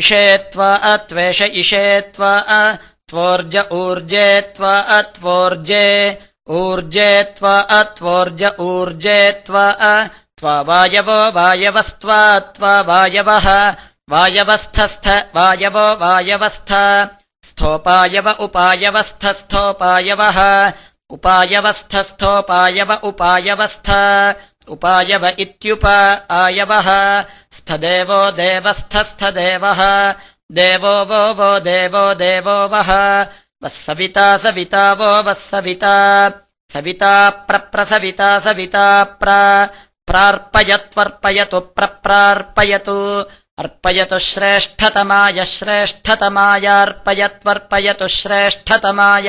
इषे त्वा त्वेष इषे त्वा त्वोर्ज ऊर्जे त्वा त्वोर्जे ऊर्जे त्वा त्वोर्ज ऊर्जे त्वा त्वा वायवो वायवस्त्वा त्वा वायवः वायवस्थस्थ वायवो वायवस्थ स्थोपायव उपायवस्थस्थोपायवः उपायवस्थस्थोपायव उपायवस्थ उपायव इत्युप आयवः स्थदेवो देवस्थस्थदेवः। देवो वो वो देवो देवो वः। वः सविता वो वः सविता सविता प्रप्रसविता सविता प्रार्पयत्वर्पयतु प्रप्रार्पयतु अर्पयतु श्रेष्ठतमाय श्रेष्ठतमायार्पयत्वर्पयतु श्रेष्ठतमाय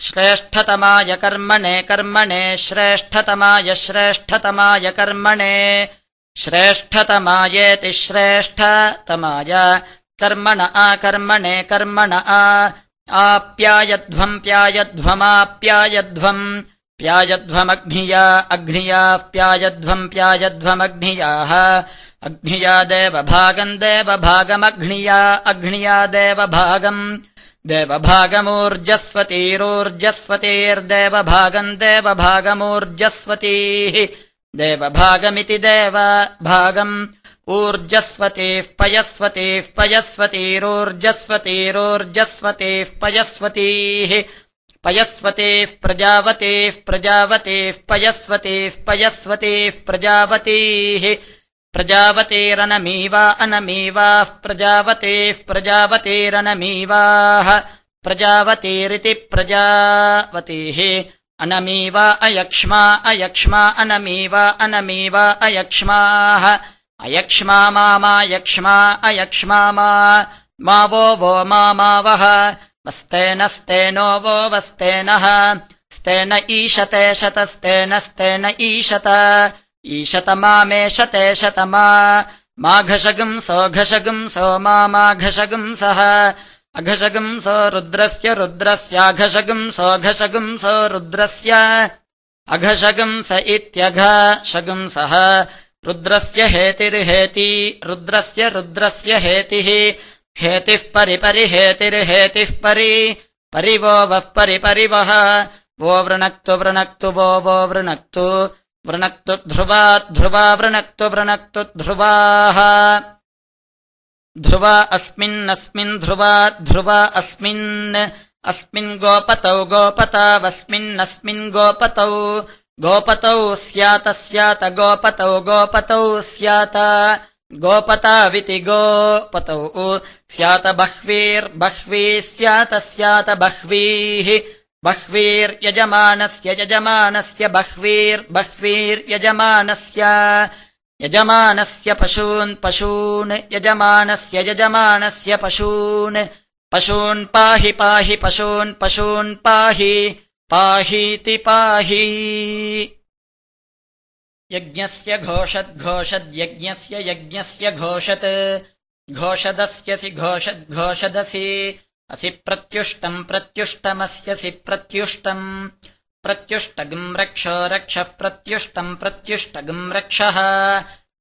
श्रेष्ठतमाय कर्मणे कर्मणे श्रेष्ठतमाय श्रेष्ठतमाय कर्मणे। श्रेष्ठतमायेति श्रेष्ठतमाय। कर्मण आकर्मणे कर्मण आ। आप्यायध्वम् प्यायध्वमाप्यायध्वम् प्यायध्वमग्निया अग्नियाप्यायध्वम् प्यायध्वमग्नियाः अग्निया देवभागम् देवभागमग्निया अग्निया देवभागम् देवभागमूर्जस्वतीरोर्जस्वतीर्देवभागम् देवभागमूर्जस्वतीः। देवभागमिति देवभागम्। ऊर्जस्वतीः पयस्वतीः पयस्वतीरोर्जस्वतीरोर्जस्वतीः पयस्वतीः। पयस्वतीः प्रजावतीः प्रजावतीः पयस्वतीः पयस्वतीः प्रजावतीः प्रजावतेरनमीवा अनमीवाः प्रजावतेः प्रजावतेरनमीवाः प्रजावतेरिति प्रजावतेः अनमीवा अयक्ष्मा अयक्ष्मा अनमीवा अनमीवा अयक्ष्माः अयक्ष्मा मामायक्ष्मा अयक्ष्मा मा वो वो मावः वस्तेनस्तेनो वो वस्तेनः स्तेन ईशते शतस्तेन स्तेन ईशत ईशतमामेशते शतमा। माघशगम् सोऽघशगम् सो माघशगम् सः अघशगम् सो रुद्रस्य रुद्रस्याघशगम् सोऽघशगम् सो रुद्रस्य अघशगम् स इत्यघशगम् सः रुद्रस्य हेतिर्हेति रुद्रस्य रुद्रस्य हेतिः। हेतिः परिपरिहेतिर्हेतिः परि परिवो वः परिपरिवः। वो वृणक्तु वृणक्तु वो वो वृणक्तु वृणक्तु ध्रुवा ध्रुवा वृणक्तु वृणक्तु ध्रुवाः। ध्रुवा अस्मिन्नस्मिन् ध्रुवा ध्रुवा अस्मिन्। अस्मिन् गोपतौ गोपतावस्मिन्नस्मिन् गोपतौ। गोपतौ स्यात स्यात गोपतौ गोपतौ स्यात। गोपताविति गोपतौ। स्यात बह्वीर्बह्वी स्यात स्यात बह्वीः बह्वीर्यजमानस्य यजमानस्य बह्वीर्बह्वीर्यजमानस्य यजमानस्य पशून् पशून् यजमानस्य यजमानस्य पशून् पशून् पाहि पाहि पशून् पशून् पाहि पाहीति पाहि। यज्ञस्य घोषद्घोषद्यज्ञस्य यज्ञस्य घोषत् घोषदस्यसि घोषद्घोषदसि असि प्रत्युष्टम् प्रत्युष्टमस्यसि प्रत्युष्टम् प्रत्युष्टगम् रक्षो रक्षः प्रत्युष्टम् प्रत्युष्टगम् रक्षः।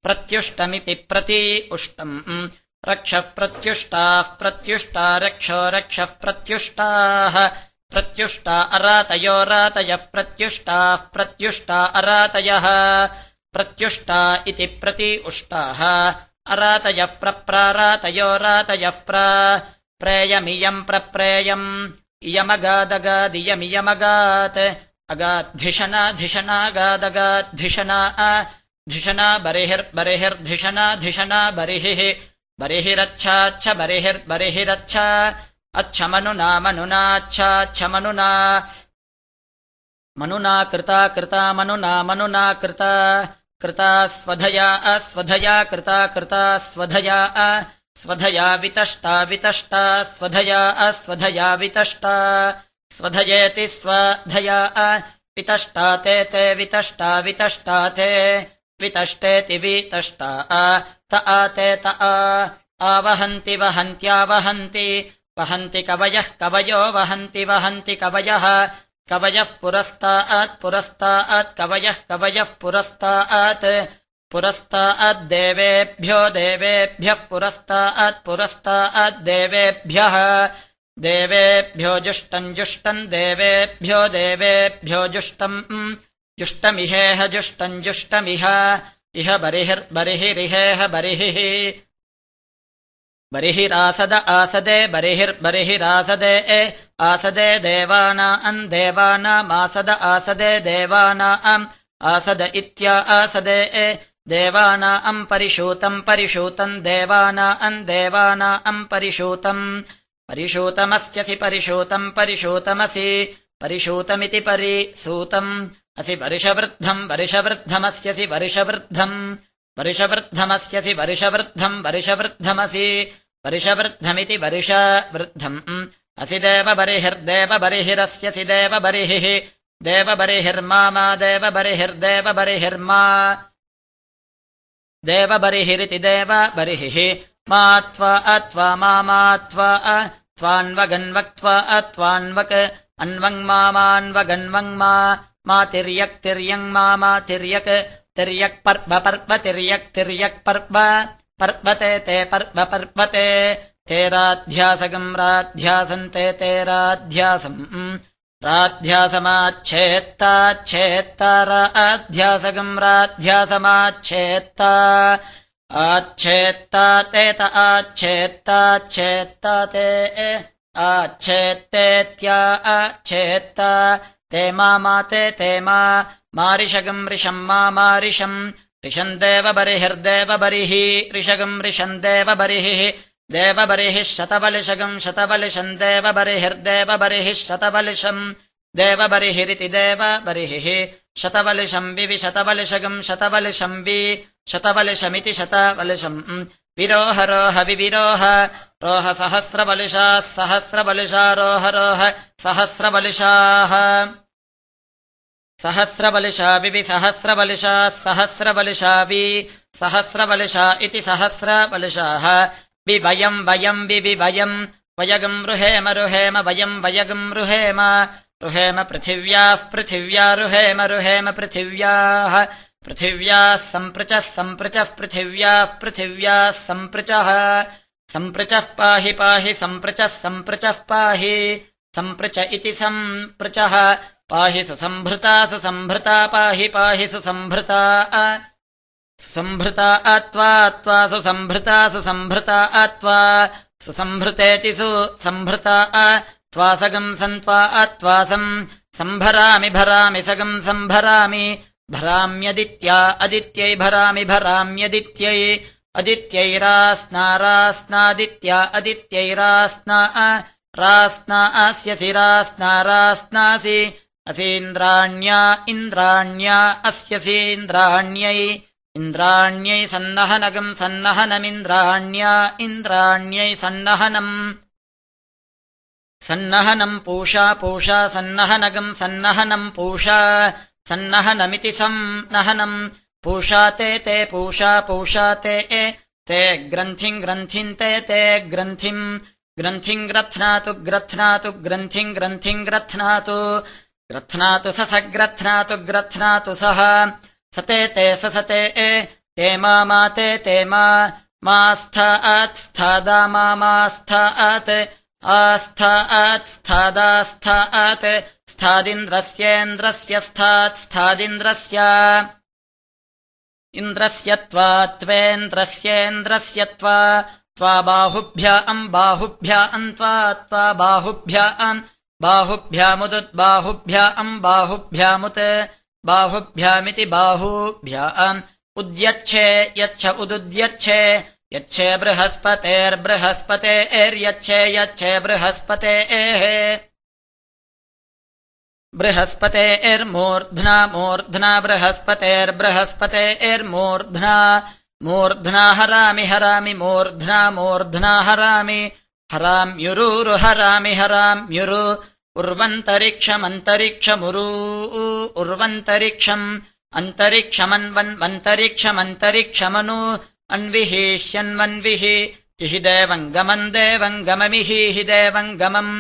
प्रत्युष्टमिति प्रति उष्टम्। रक्षः प्रत्युष्टाः प्रत्युष्टा रक्षो रक्षः प्रत्युष्टाः। प्रत्युष्टा अरातयो रातयः प्रत्युष्टाः प्रत्युष्टा अरातयः। प्रत्युष्टा इति प्रति उष्टाः। अरातयः प्रप्रारातयो रातयः प्र प्रेयमियम् प्रप्रेयम्। इयमगादगादियमियमगात्। अगाद्धिषनाधिषनागादगाद्धिषना धिषना बरिहिर्बरिहिर्धिषना धिषना बरिहिः। बरिहिरच्छाच्छ अच्छमनुना मनुनाच्छाच्छमनुना मनुना कृता कृता मनुना मनुना कृता। कृता स्वधया अस्वधया कृता कृता स्वधया स्वधया वितष्टा वितष्टा स्वधया अस्वधया वितष्टा स्वधयेति स्वधया वितष्टा ते ते वितष्टा वितष्टा ते वितष्टेति वितष्टा त आते त आवहन्ति वहन्त्यावहन्ति वहन्ति कवयः कवयो वहन्ति वहन्ति कवयः कवयः पुरस्तात् पुरस्तात् कवयः कवयः पुरस्तात् पुरस्ताद्देवेभ्यो देवेभ्यः पुरस्तात्पुरस्ताद्देवेभ्यः देवेभ्यो जुष्टम् जुष्टम् देवेभ्यो देवेभ्यो जुष्टम् जुष्टमिहेह जुष्टम् जुष्टमिह। इह बरिहिर्बरिहिरिहेह बरिहिः। बरिहिरासद आसदे बरिहिर्बरिहिरासदे आसदे देवानाम् देवानामासद आसदे देवानाम् आसद इत्या आसदे देवानाम् परिशूतम् परिशूतम् देवानाम् देवानाम् परिशूतम्। परिशूतमस्यसि परिशूतम् परिशूतमसि। परिशूतमिति परिसूतम्। असि वर्षवृद्धम् वर्षवृद्धमस्यसि वर्षवृद्धम्। वर्षवृद्धमस्यसि वर्षवृद्धम् वर्षवृद्धमसि। वर्षवृद्धमिति वर्षवृद्धम्। असि देवबरिहिर्देवबरिहिरस्यसि देवबरिहिः। देवबरिहिर्मा मा देवबरिहिर्देवबरिहिर्मा देवबरिहिरिति देवबरिहिः मा त्वा अत्वा मा त्वा त्वान्वगन्वक्त्वा अत्वान्वक् अन्वङ्मान्वगन्वङ्मा मा तिर्यक् तिर्यङ् मा तिर्यक्। तिर्यक् पर्व पर्व तिर्यक् तिर्यक् पर्व। पर्वते ते पर्व पर्वते। ते राध्यासगम् राध्यासन्ते ते राध्यासम् राध्यासमाच्छेत्ताच्छेत्ता राध्यासगम् राध्यासमाच्छेत्ता। आच्छेत्ता ते आच्छेत्ताच्छेत्ता ते आच्छेत्तेत्या अच्छेत्ता ते मा ते ते मा मारिषगम् ऋषम् मा मारिषम् ऋषम् देवबरिहिर्देवबरिः ऋषगम् ऋषम् देवबरिः देवबरिः शतबलिषगम् शतबलिशम् देवबरिहिर्देवबरिः शतबलिशम् देवबरिहिरिति देवबरिः शतबलिशम् वि शतबलिषगम् शतबलिशम् वि शतबलिशमिति शतबलिशम् विरोह रोह विविरोह रोह सहस्रबलिशाः सहस्रबलिशा रोह रोह सहस्रबलिशाः सहस्रबलिशाविवि सहस्रबलिशाः सहस्रबलिशावि सहस्रबलिशा इति सहस्रबलिशाः वि वयम् वयम् वि वयम् वयगम् रुहेम रुहेम वयम् वयगम् रुहेम। रुहेम पृथिव्याः पृथिव्या रुहेम रुहेम पृथिव्याः। पृथिव्याः सम्पृचः सम्पृचः पृथिव्याः पृथिव्याः सम्पृचः। सम्पृचः पाहि पाहि सम्पृचः सम्पृचः पाहि। सम्पृच इति सम्पृचः। पाहि सुसम्भृता सुसम्भृता पाहि पाहि सुसम्भृता सुसम्भृता अत्वा त्वा सुसम्भृता सुसम्भृता अत्वा सुसम्भृतेति सुसम्भृता त्वासगम् सन्त्वा अत्वासम् सम्भरामि भरामि सगम् सम्भरामि भराम्यदित्या अदित्यै भरामि भराम्यदित्यै अदित्यैरास्नारास्नादित्या अदित्यैरास्ना रास्ना अस्यसि रास्ना रास्नासि असीन्द्राण्या इन्द्राण्या अस्यसीन्द्राण्यै इन्द्राण्यै सन्नहनगम् सन्नहनमिन्द्राण्या इन्द्राण्यै सन्नहनम् सन्नहनम् पूषा पूषा सन्नहनगम् सन्नहनम् पूषा सन्नहनमिति सन्नहनम् पूषा ते ते पूषा पूषा ते ते ग्रन्थिम् ग्रन्थिम् ते ते ग्रन्थिम् ग्रन्थिम् ग्रथ्नातु ग्रथ्नातु ग्रन्थिम् ग्रन्थिम् ग्रथ्नातु ग्रथ्नातु स ग्रथ्नातु ग्रथ्नातु सः स ते ते स स ते ते मा मा ते ते मा मा मास्थात् आस्थात् स्थादास्थात् स्थादिन्द्रस्येन्द्रस्य स्थात् स्थादिन्द्रस्य इन्द्रस्य त्वा त्वेन्द्रस्येन्द्रस्य त्वा त्वा बाहुभ्या अम् बाहुभ्या अम् त्वा त्वा बाहुभ्या अम् बाहुभ्यामुदुद्बाहुभ्या अम् बाहुभ्यामुत् बाहुभ्यामिति बाहुभ्या अम् उद्यच्छे यच्छ उदुद्यच्छे यच्छे बृहस्पतेर्बृहस्पतेर्यच्छे यच्छे बृहस्पतेः। बृहस्पतेर्मूर्ध्ना मूर्ध्ना बृहस्पतेर्बृहस्पतेर्मूर्ध्ना मूर्ध्ना हरामि हरामि मूर्ध्ना मूर्ध्ना हरामि हराम्युरुरु हरामि हराम्युरु उर्वन्तरिक्षमन्तरिक्षमुरू उर्वन्तरिक्षम् अन्तरिक्षमन्वन्वन्तरिक्षमन्तरिक्षमनु अन्विहीष्यन्वन्विः इहि देवम् गमम् देवम् गममिहि देवम् गमम्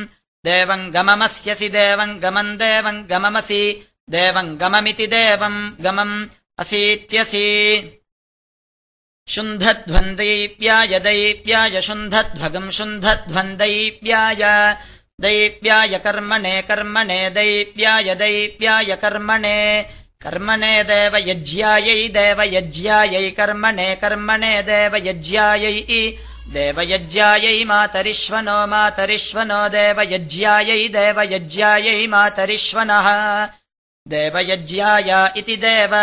देवम् गममस्यसि देवम् गमम् देवम् गममसि देवम् गममिति देवम् गमम् असीत्यसि। शुन्धध्वन्दैव्याय दैव्याय शुन्धध्वगम् शुन्धध्वन्दैव्याय दैव्याय कर्मणे कर्मणे दैव्याय दैव्याय कर्मणे। कर्मणे देवयज्ञायै देवयज्ञायै कर्मणे कर्मणे देवयज्ञायै। देवयज्ञायै मातरिश्वनो मातरिश्वनो देवयज्ञायै देवयज्ञायै मातरिश्वनः देवयज्ञाय इति देव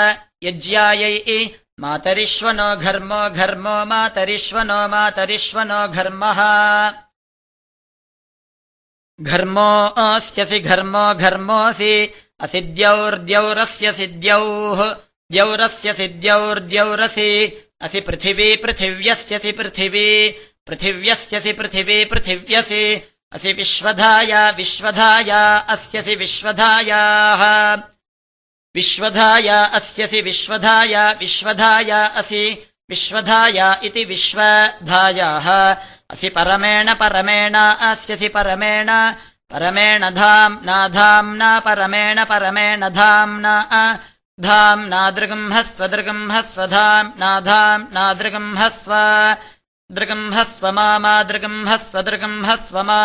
यज्ञायै मातरिश्वनो घर्मो घर्मो मातरिश्वनो मातरिश्वनो घर्मः घर्मो अस्यसि घर्मो घर्मोऽसि। असि द्यौर्द्यौरस्य सिद्यौः। द्यौरस्य सिद्यौर्द्यौरसि। असि पृथिवी पृथिव्यस्यसि पृथिवी। पृथिव्यस्यसि पृथिवी पृथिव्यसि। असि विश्वधाया विश्वधाया अस्यसि विश्वधायाः। विश्वधाय अस्यसि विश्वधाय विश्वधाय असि विश्वधाय इति विश्वधायाः असि परमेण परमेण अस्यसि परमेण परमेण धाम् नाधाम्ना परमेण परमेण धाम्ना धाम् नादृगम्हस्व दृगम्हस्वधाम् नाधाम् नादृगम्हस्व दृगम्हस्व मा मादृगम्हस्व दृगम्हस्व मा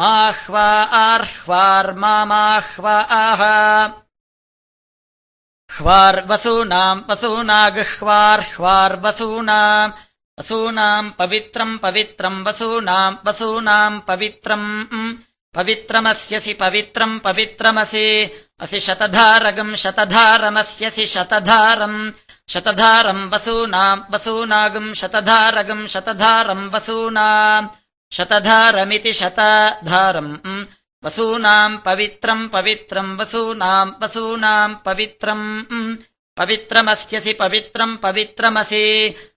माह्वा आर्ह्वार्माह्वा आह। ह्वार्वसूनाम् वसूनागह्वार्ह्वार्वसूनाम् वसूनाम् पवित्रम् पवित्रम् वसूनाम् वसूनाम् पवित्रम् पवित्रमस्यसि पवित्रम् पवित्रमसि असि शतधारगम् शतधारमस्यसि शतधारम् शतधारम् वसूनाम् वसूनागम् शतधारगम् शतधारम् वसूनाम् शतधारमिति शतधारम् वसूनाम् पवित्रम् पवित्रम् वसूनाम् वसूनाम् पवित्रम् पवित्रमस्यसि पवित्रम् पवित्रमसि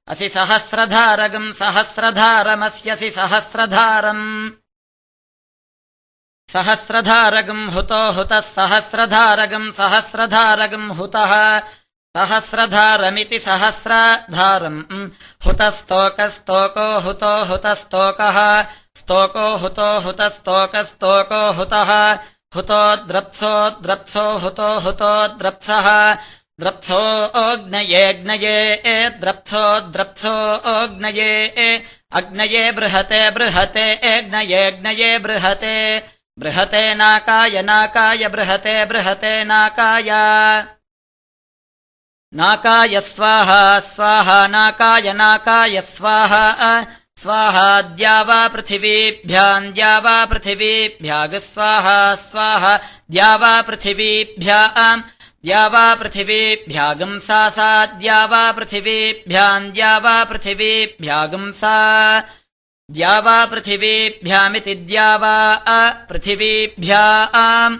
असि सहस्रधारगम् सहस्रधारमस्यसि सहस्रधारम् सहस्रधारगम् हुतो हुतः सहस्रधारगम् सहस्रधारगम् हुतः। सहस्रधारमिति सहस्रधारम्। हुतस्तोकस्तोको हुतो हुतस्तोकः। स्तोको हुतो हुतस्तोकस्तोको हुतः। हुतो द्रत्सो द्रत्सो हुतो हुतो द्रत्सः द्रत्सो ओग्नयेऽग्नये द्रत्सो द्रत्सो ओग्नये अग्नये बृहते बृहते एग्नयेऽग्नये बृहते बृहते नाकाय नाकाय बृहते बृहते नाकाय। नाकाय स्वाहा स्वाहा नाकाय नाकाय स्वाहा स्वाहा द्यावा पृथिवीभ्याम् द्यावा पृथिवीभ्यागस्वाहा स्वाहा द्यावा पृथिवीभ्याम् द्यावा पृथिवीभ्यागंसा सा द्यावा पृथिवीभ्याम् द्यावा पृथिवीभ्यागंसा द्यावा पृथिवीभ्यामिति द्यावा पृथिवीभ्याम्।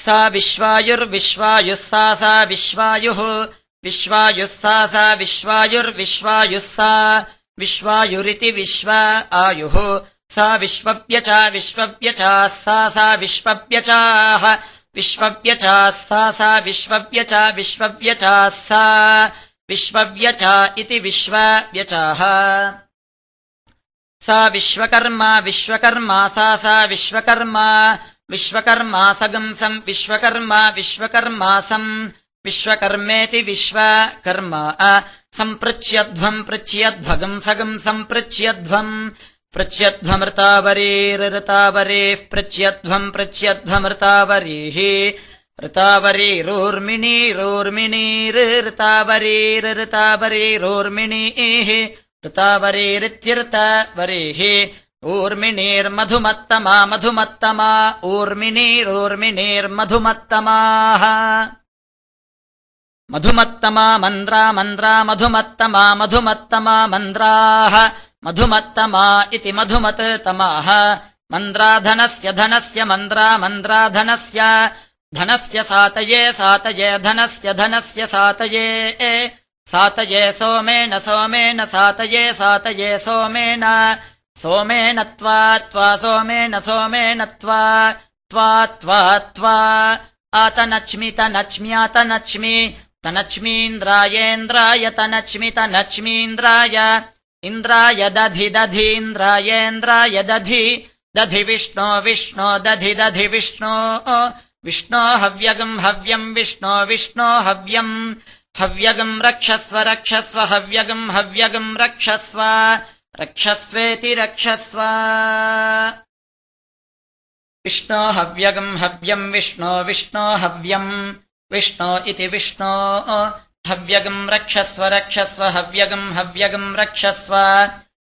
सा विश्वायुर्विश्वायुः सा सा विश्वायुः। विश्वायुः सा सा विश्वायुर्विश्वायुः सा विश्वायुरिति विश्व आयुः। सा विश्वव्यचा विश्वव्यचाः सा सा विश्वव्यचाः विश्वव्यचाः सा सा विश्वव्यचा विश्वव्यचाः सा विश्वव्यचा इति विश्वव्यचाः सा विश्वकर्मा विश्वकर्मा सा सा विश्वकर्मा विश्वकर्मासगंसम् विश्वकर्मा विश्वकर्मासम् विश्वकर्मेति विश्वकर्म। सम्पृच्यध्वम् पृच्यध्वगम् सगम् सम्पृच्यध्वम् पृच्छ्यध्वमृतावरीरृतावरीः पृच्यध्वम् पृच्छ्यध्वमृतावरीः ऋतावरीरोर्मिणीरोर्मिणीरृतावरीरृतावरीरोर्मिणीः ऋतावरीरित्यृतावरीः ऊर्मिणीर्मधुमत्तमा मधुमत्तमा ऊर्मिणीरोर्मिणीर्मधुमत्तमाः मधुमत्तमा मन्द्रा मन्द्रा मधुमत्तमा मधुमत्तमा मन्द्राः मधुमत्तमा इति मधुमत्तमाः मन्द्राधनस्य धनस्य मन्द्रा मन्द्राधनस्य धनस्य सातये सातये धनस्य धनस्य सातये। सातये सोमेन सोमेन सातये सातये सोमेन। सोमेन त्वा त्वा सोमेन सोमेन त्वा त्वा त्वा त्वा। आतनच्मि तनच्म्यातनच्मि तनच्मीन्द्रायेन्द्राय तनच्मि तनच्मीन्द्राय इन्द्राय दधि दधीन्द्रायेन्द्राय दधि दधि विष्णो विष्णो दधि दधि विष्णो। विष्णो हव्यगम् हव्यम् विष्णो विष्णो हव्यम् हव्यगम् रक्षस्व रक्षस्व हव्यगम् हव्यगम् रक्षस्व। रक्षस्वेति रक्षस्व। विष्णो हव्यगम् हव्यम् विष्णो विष्णो हव्यम् विष्णो इति विष्णो हव्यगम् रक्षस्व रक्षस्व हव्यगम् हव्यगम् रक्षस्व।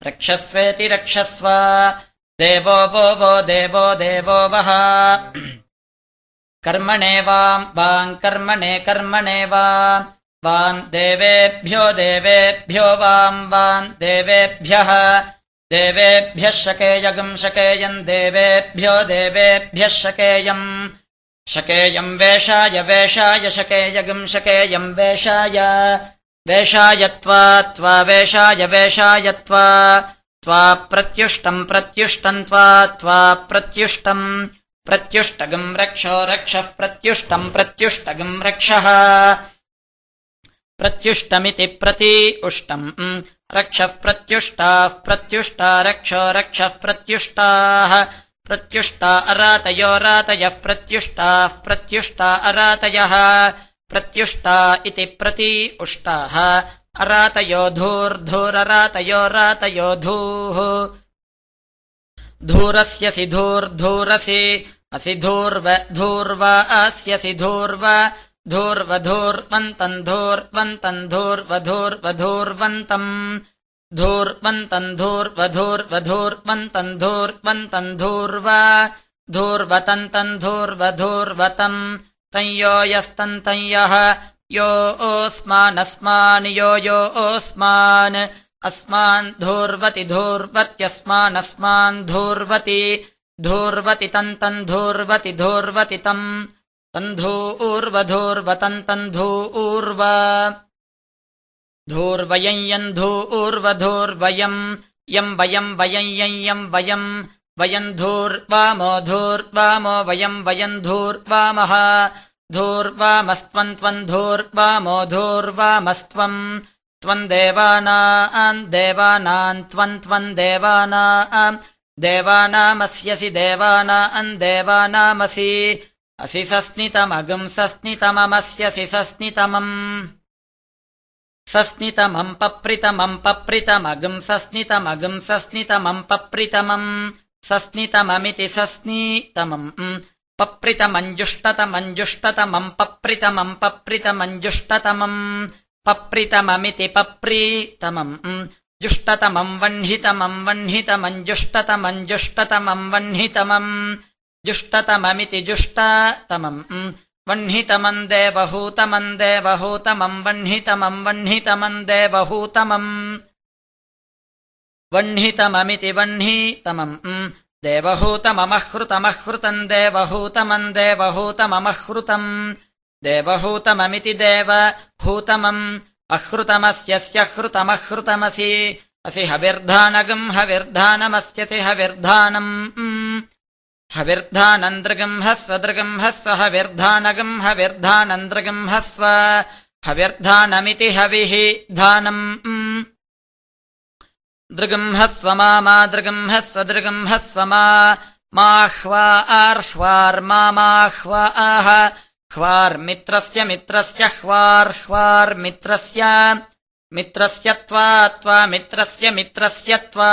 रक्षस्वेति रक्षस्व। देवो वो वो देवो देवो वः। कर्मणे वाम् वाम् कर्मणे कर्मणे वा वान् देवेभ्यो देवेभ्यो वाम् वान् देवेभ्यः। देवेभ्यः शकेयगम् शकेयम् देवेभ्यो देवेभ्यः शकेयम् शकेयम् वेषाय वेषाय शकेयगम् शकेयम् वेषाय। वेषायत्वा त्वा वेषाय वेषायत्वा त्वा। प्रत्युष्टम् प्रत्युष्टम् त्वा त्वा प्रत्युष्टम् प्रत्युष्टगम् रक्षो रक्षः प्रत्युष्टम् प्रत्युष्टगम् रक्षः। प्रत्युष्टमिति प्रति उष्टम् रक्षः प्रत्युष्टाः प्रत्युष्टा रक्षो रक्षः प्रत्युष्टाः प्रत्युष्टा अरातयो रातयः प्रत्युष्टाः प्रत्युष्टा अरातयः प्रत्युष्टा इति प्रति उष्टाः। अरातयो धूर्धूररातयो रातयो धूः। धूरस्यसि धूर्धूरसि असि धूर्व धूर्व अस्यसि धूर्व। धूर्वधूर्वन्तम् धूर्वन्तम् धूर्वधूर्वधूर्वन्तम् धूर्वन्तम् धूर्वधूर्वधूर्वन्तम् धूर्वन्तम् यस्तन्तञ्यः यो ओस्मानस्मान् यो यो ओस्मान् अस्मान् धूर्वति धूर्वत्यस्मानस्मान् धूर्वति धूर्वति तन्तम् धूर्वति धूर्वति तम् तन्धूर्वधूर्वतन्तन्धू ऊर्व धूर्वयम् यन्धू ऊर्वधूर्वयम् यम् वयम् वयम् यम् यम् वयम् वयम् धूर्वामो धूर्वामो वयम् वयम् धूर्वामः धूर्वामस्त्वम् त्वम् धूर्वामो धूर्वामस्त्वम् त्वम् देवानाम् देवानाम् त्वम् त्वम् देवानाम् देवानामस्यसि देवानाम् देवानामसि। असि सस्नितमगम् सस्नितममस्यसि सस्नितमम् सस्नितमम् पप्रितमम् पप्रितमगम् सस्नितमगम् सस्नितमम् पप्रितमम् सस्नितममिति सस्नीतमम् पप्रितमञ्जुष्टतमञ्जुष्टतमम् पप्रितमम् पप्रितमञ्जुष्टतमम् पप्रितममिति पप्रीतमम् जुष्टतमम् वह्नितमम् वह्नितमञ्जुष्टतमञ्जुष्टतमम् वह्नितमम् जुष्टतममिति जुष्टतमम् वह्नितमम् देवहूतमम् देवहूतमम् वह्नितमम् वह्नितमम् देवहूतमम् वह्नितममिति वह्नितमम् देवहूतममहृतमहृतम् देवहूतमम् देवहूतममहृतम् देवहूतममिति देवहूतमम् अहृतमस्यस्य हृतमहृतमसि असि हविर्धानगम् हविर्धानमस्यसि हविर्धानम् हविर्धानन्द्रगम् हस्वदृगम् हस्व हविर्धानगम् हविर्धानन्द्रगम् हस्व हविर्धानमिति हविः धानम्। दृगम् हस्व मा दृगम् हस्वदृगम् हस्व माह्वा आर्ह्वार्माह्वा आह। ह्वार्मित्रस्य मित्रस्य ह्वार्ह्वार्मित्रस्य मित्रस्य त्वा त्वा मित्रस्य मित्रस्य त्वा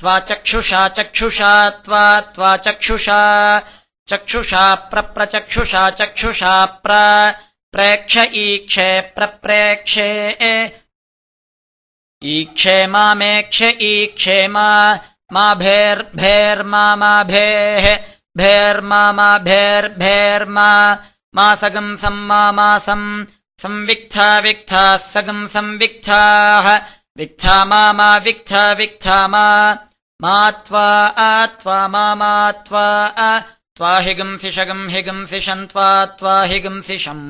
त्वा चक्षुषा चक्षुषा त्वा त्वा चक्षुषा चक्षुषा प्रप्रचक्षुषा चक्षुषा प्र प्रेक्ष ईक्षे प्रप्रेक्षे ईक्षे मामेक्ष ईक्षे मा भेर्भेर्मा भेः भेर्मा भेर्भेर्मा मासगम् सम्मासम् संविक्था विक्थाः सगम् संविक्थाः विक्था मा मा विक्था विक्था मा त्वा आत्वा मा मा त्वा त्वा हिगंसिषगम् हिगंसिषम् त्वा त्वा हिगंसिषम्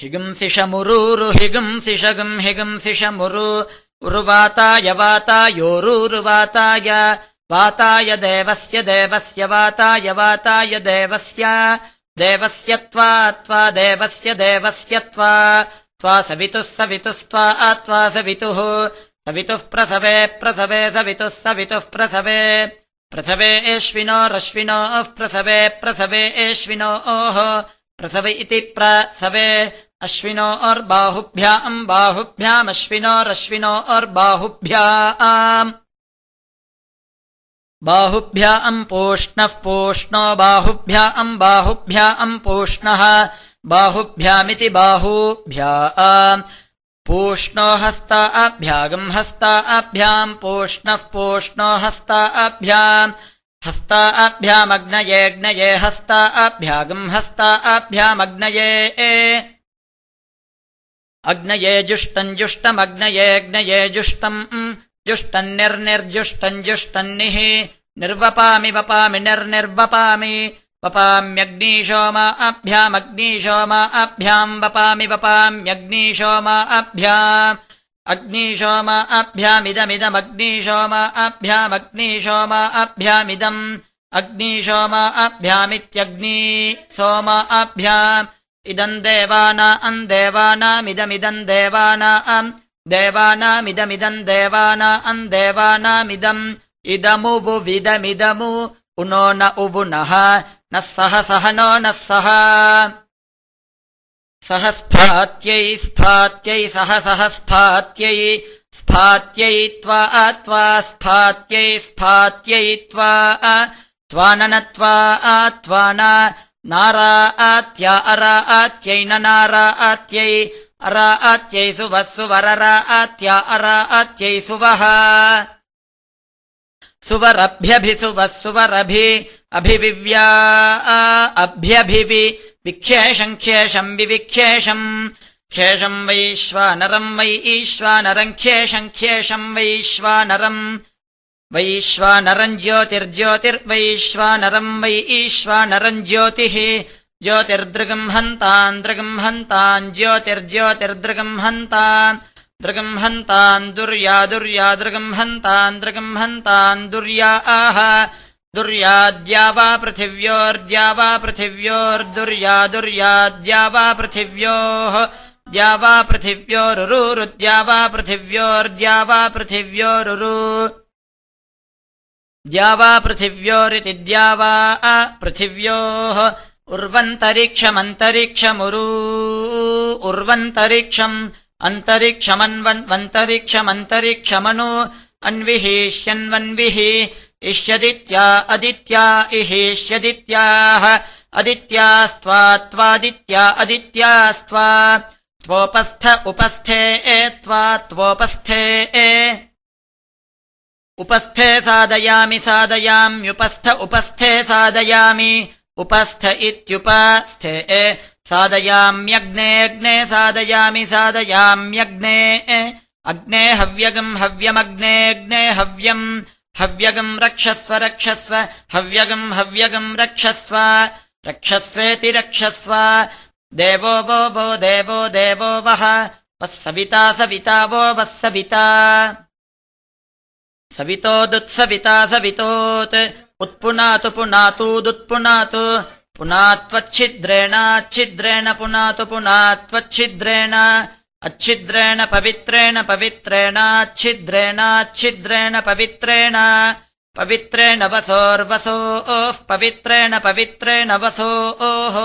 हिगंसिषमुरूरु हिगंसिषगम् हिगंसिषमुरु उरुवाताय वातायोरुरुवाताय वाताय देवस्य देवस्य वाताय वाताय देवस्य देवस्य त्वा त्वा देवस्य देवस्य त्वा त्वा सवितुः सवितुस्त्वा त्वा सवितुः सवितुः प्रसवे प्रसवे सवितुः सवितुः प्रसवे। प्रसवे एष्विनो रश्विनोः प्रसवे प्रसवे एष्विनो प्रसव इति प्रसवे। अश्विनोर्बाहुभ्याम् बाहुभ्यामश्विनोरश्विनोर्बाहुभ्याम् बाहुभ्याम्। पूष्णः पूष्णो बाहुभ्याम् बाहुभ्याम् पूष्णः। बाहुभ्यामिति बाहुभ्या पूष्णो हस्ता अभ्यागम् हस्ता अभ्याम् पूष्णः पूष्णो हस्ता अभ्याम् हस्ता अभ्यागम् हस्ता अभ्यामग्नये। अग्नये जुष्टम् जुष्टमग्नयेऽग्नये जुष्टम् जुष्टम् निर्निर्जुष्टम् जुष्टन्निः। निर्वपामि वपामि निर्निर्वपामि वपाम्यग्निशोमा अभ्यामग्निशोमा अभ्याम् वपामि वपाम्यग्निशोमा अभ्याम् अग्निशोमा अभ्यामिदमिदमग्निशोमा अभ्यामग्निशोमा अभ्यामिदम् अग्निशोमा अभ्यामित्यग्नी सोमा अभ्याम् इदम् देवाना अम् देवानामिदमिदम् देवाना अम् देवानामिदमिदम् देवाना अम् देवानामिदम् इदमुवुविदमिदमु उनो न उवुनः नः सह नो नः सह। सह स्फात्यै स्फात्यै सह सह स्फात्यै स्फात्यै त्वा त्वा स्फात्यै स्फात्यै त्वा त्वाननत्वा त्वाना नारा आत्या अरा आत्यै न नारा आत्यै। अरा आत्यै सुवः सुवररा आत्या अरा आत्यै सुवः सुवरभ्यभिसुवः सुवरभि अभिविव्या अभ्यभिवि विख्येषम् ख्येषम् विविख्येषम्। ख्येषम् वैश्वानरम् वै ईश्वानरम् ख्येषम् ख्येषम् वैश्वानरम् वैश्वानरम् ज्योतिर्ज्योतिर्वैश्वानरम् वै ईश्वानरम् ज्योतिः। ज्योतिर्दृगम् हन्ताम् दृगम् हन्ताम् ज्योतिर्ज्योतिर्दृगम् हन्ताम् दृगम् हन्ताम् दुर्या दुर्या दृगम् हन्ताम् दृगम् हन्ताम् दुर्या आह दुर्याद्या वा पृथिव्योर्द्या वा पृथिव्योर्दुर्या दुर्याद्या वा पृथिव्योः। द्या वा पृथिव्योरुरुद्या वा पृथिव्योर्द्या वा पृथिव्योरुरु द्या वा पृथिव्योरिति द्या वा पृथिव्योः। उर्वन्तरिक्षमन्तरिक्षमुरू उर्वन्तरिक्षम् अन्तरिक्षमन्वन्तरिक्षमन्तरिक्षमनु अन्विहेष्यन्वन्विः इष्यदित्या अदित्या इहेष्यदित्याः। अदित्यास्त्वा त्वादित्या अदित्यास्त्वा। त्वोपस्थ उपस्थे एत्वा त्वोपस्थे ए। उपस्थे साधयामि साधयाम्युपस्थ उपस्थे साधयामि। उपस्थ इत्युपस्थे साधयाम्यग्नेऽग्ने साधयामि साधयाम्यग्ने अग्ने हव्यगम् हव्यमग्नेऽग्ने हव्यम् हव्यगम् रक्षस्व रक्षस्व हव्यगम् हव्यगम् रक्षस्व रक्षस्वेति रक्षस्व देवो वो वो देवो देवो वः वः सविता सविता वो वः सविता। सवितोदुत्सविता सवितोत् उत्पुनातु पुनातूदुत्पुनातु पुनात्वच्छिद्रेणाच्छिद्रेण पुनातु पुनात्वच्छिद्रेण अच्छिद्रेण पवित्रेण पवित्रेणाच्छिद्रेणाच्छिद्रेण पवित्रेण पवित्रेण वसोर्वसोः पवित्रेण पवित्रेण वसोः।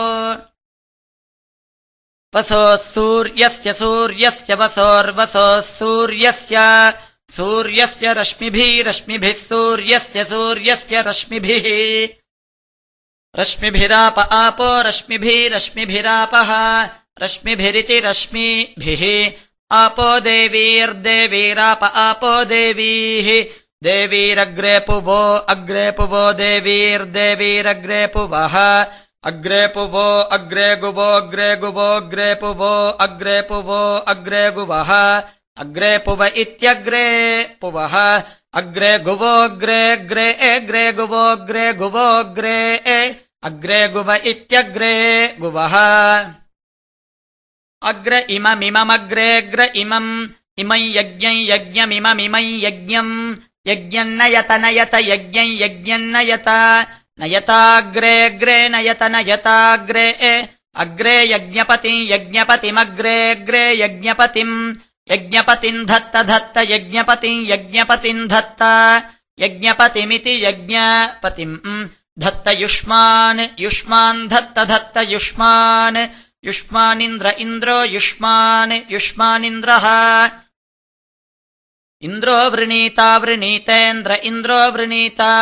वसोः सूर्यस्य सूर्यस्य वसोर्वसोः सूर्यस्य सूर्यस्य रश्मिभिरश्मिभिः सूर्यस्य सूर्यस्य रश्मिभिः रश्मिभिराप आपो रश्मिभिरश्मिभिरापः। रश्मिभिरिति रश्मिभिः। आपो देवीर्देवीराप आपो देवीः। देवीरग्रे पुवो अग्रे पुवो देवीर्देवीरग्रे पुवः अग्रे पुवो अग्रे गुवो अग्रे गुवोऽग्रे पुवो अग्रे पुवो अग्रे गुवः अग्रे पुव इत्यग्रे पुवः अग्रे गुवोऽग्रे अग्रे एग्रे गुवोऽग्रे गुवोऽग्रे अग्रे गुव इत्यग्रे गुवः। अग्र इममिममग्रेऽग्र इमम् इमम् यज्ञम् यज्ञमिममिमम् यज्ञम् यज्ञम् नयत यज्ञम् यज्ञम् नयत नयताग्रेऽग्रे नयत नयताग्रे अग्रे यज्ञपतिम् यज्ञपतिमग्रेऽग्रे यज्ञपतिम् यज्ञपतिम् धत्त धत्त यज्ञपतिम् यज्ञपतिम् धत्त। यज्ञपतिमिति यज्ञपतिम् धत्त युष्मान् युष्मान् धत्त युष्मान् युष्मानिन्द्र इन्द्रो युष्मान् युष्मानिन्द्रः। इन्द्रो वृणीता वृणीतेन्द्र इन्द्रो वृणीता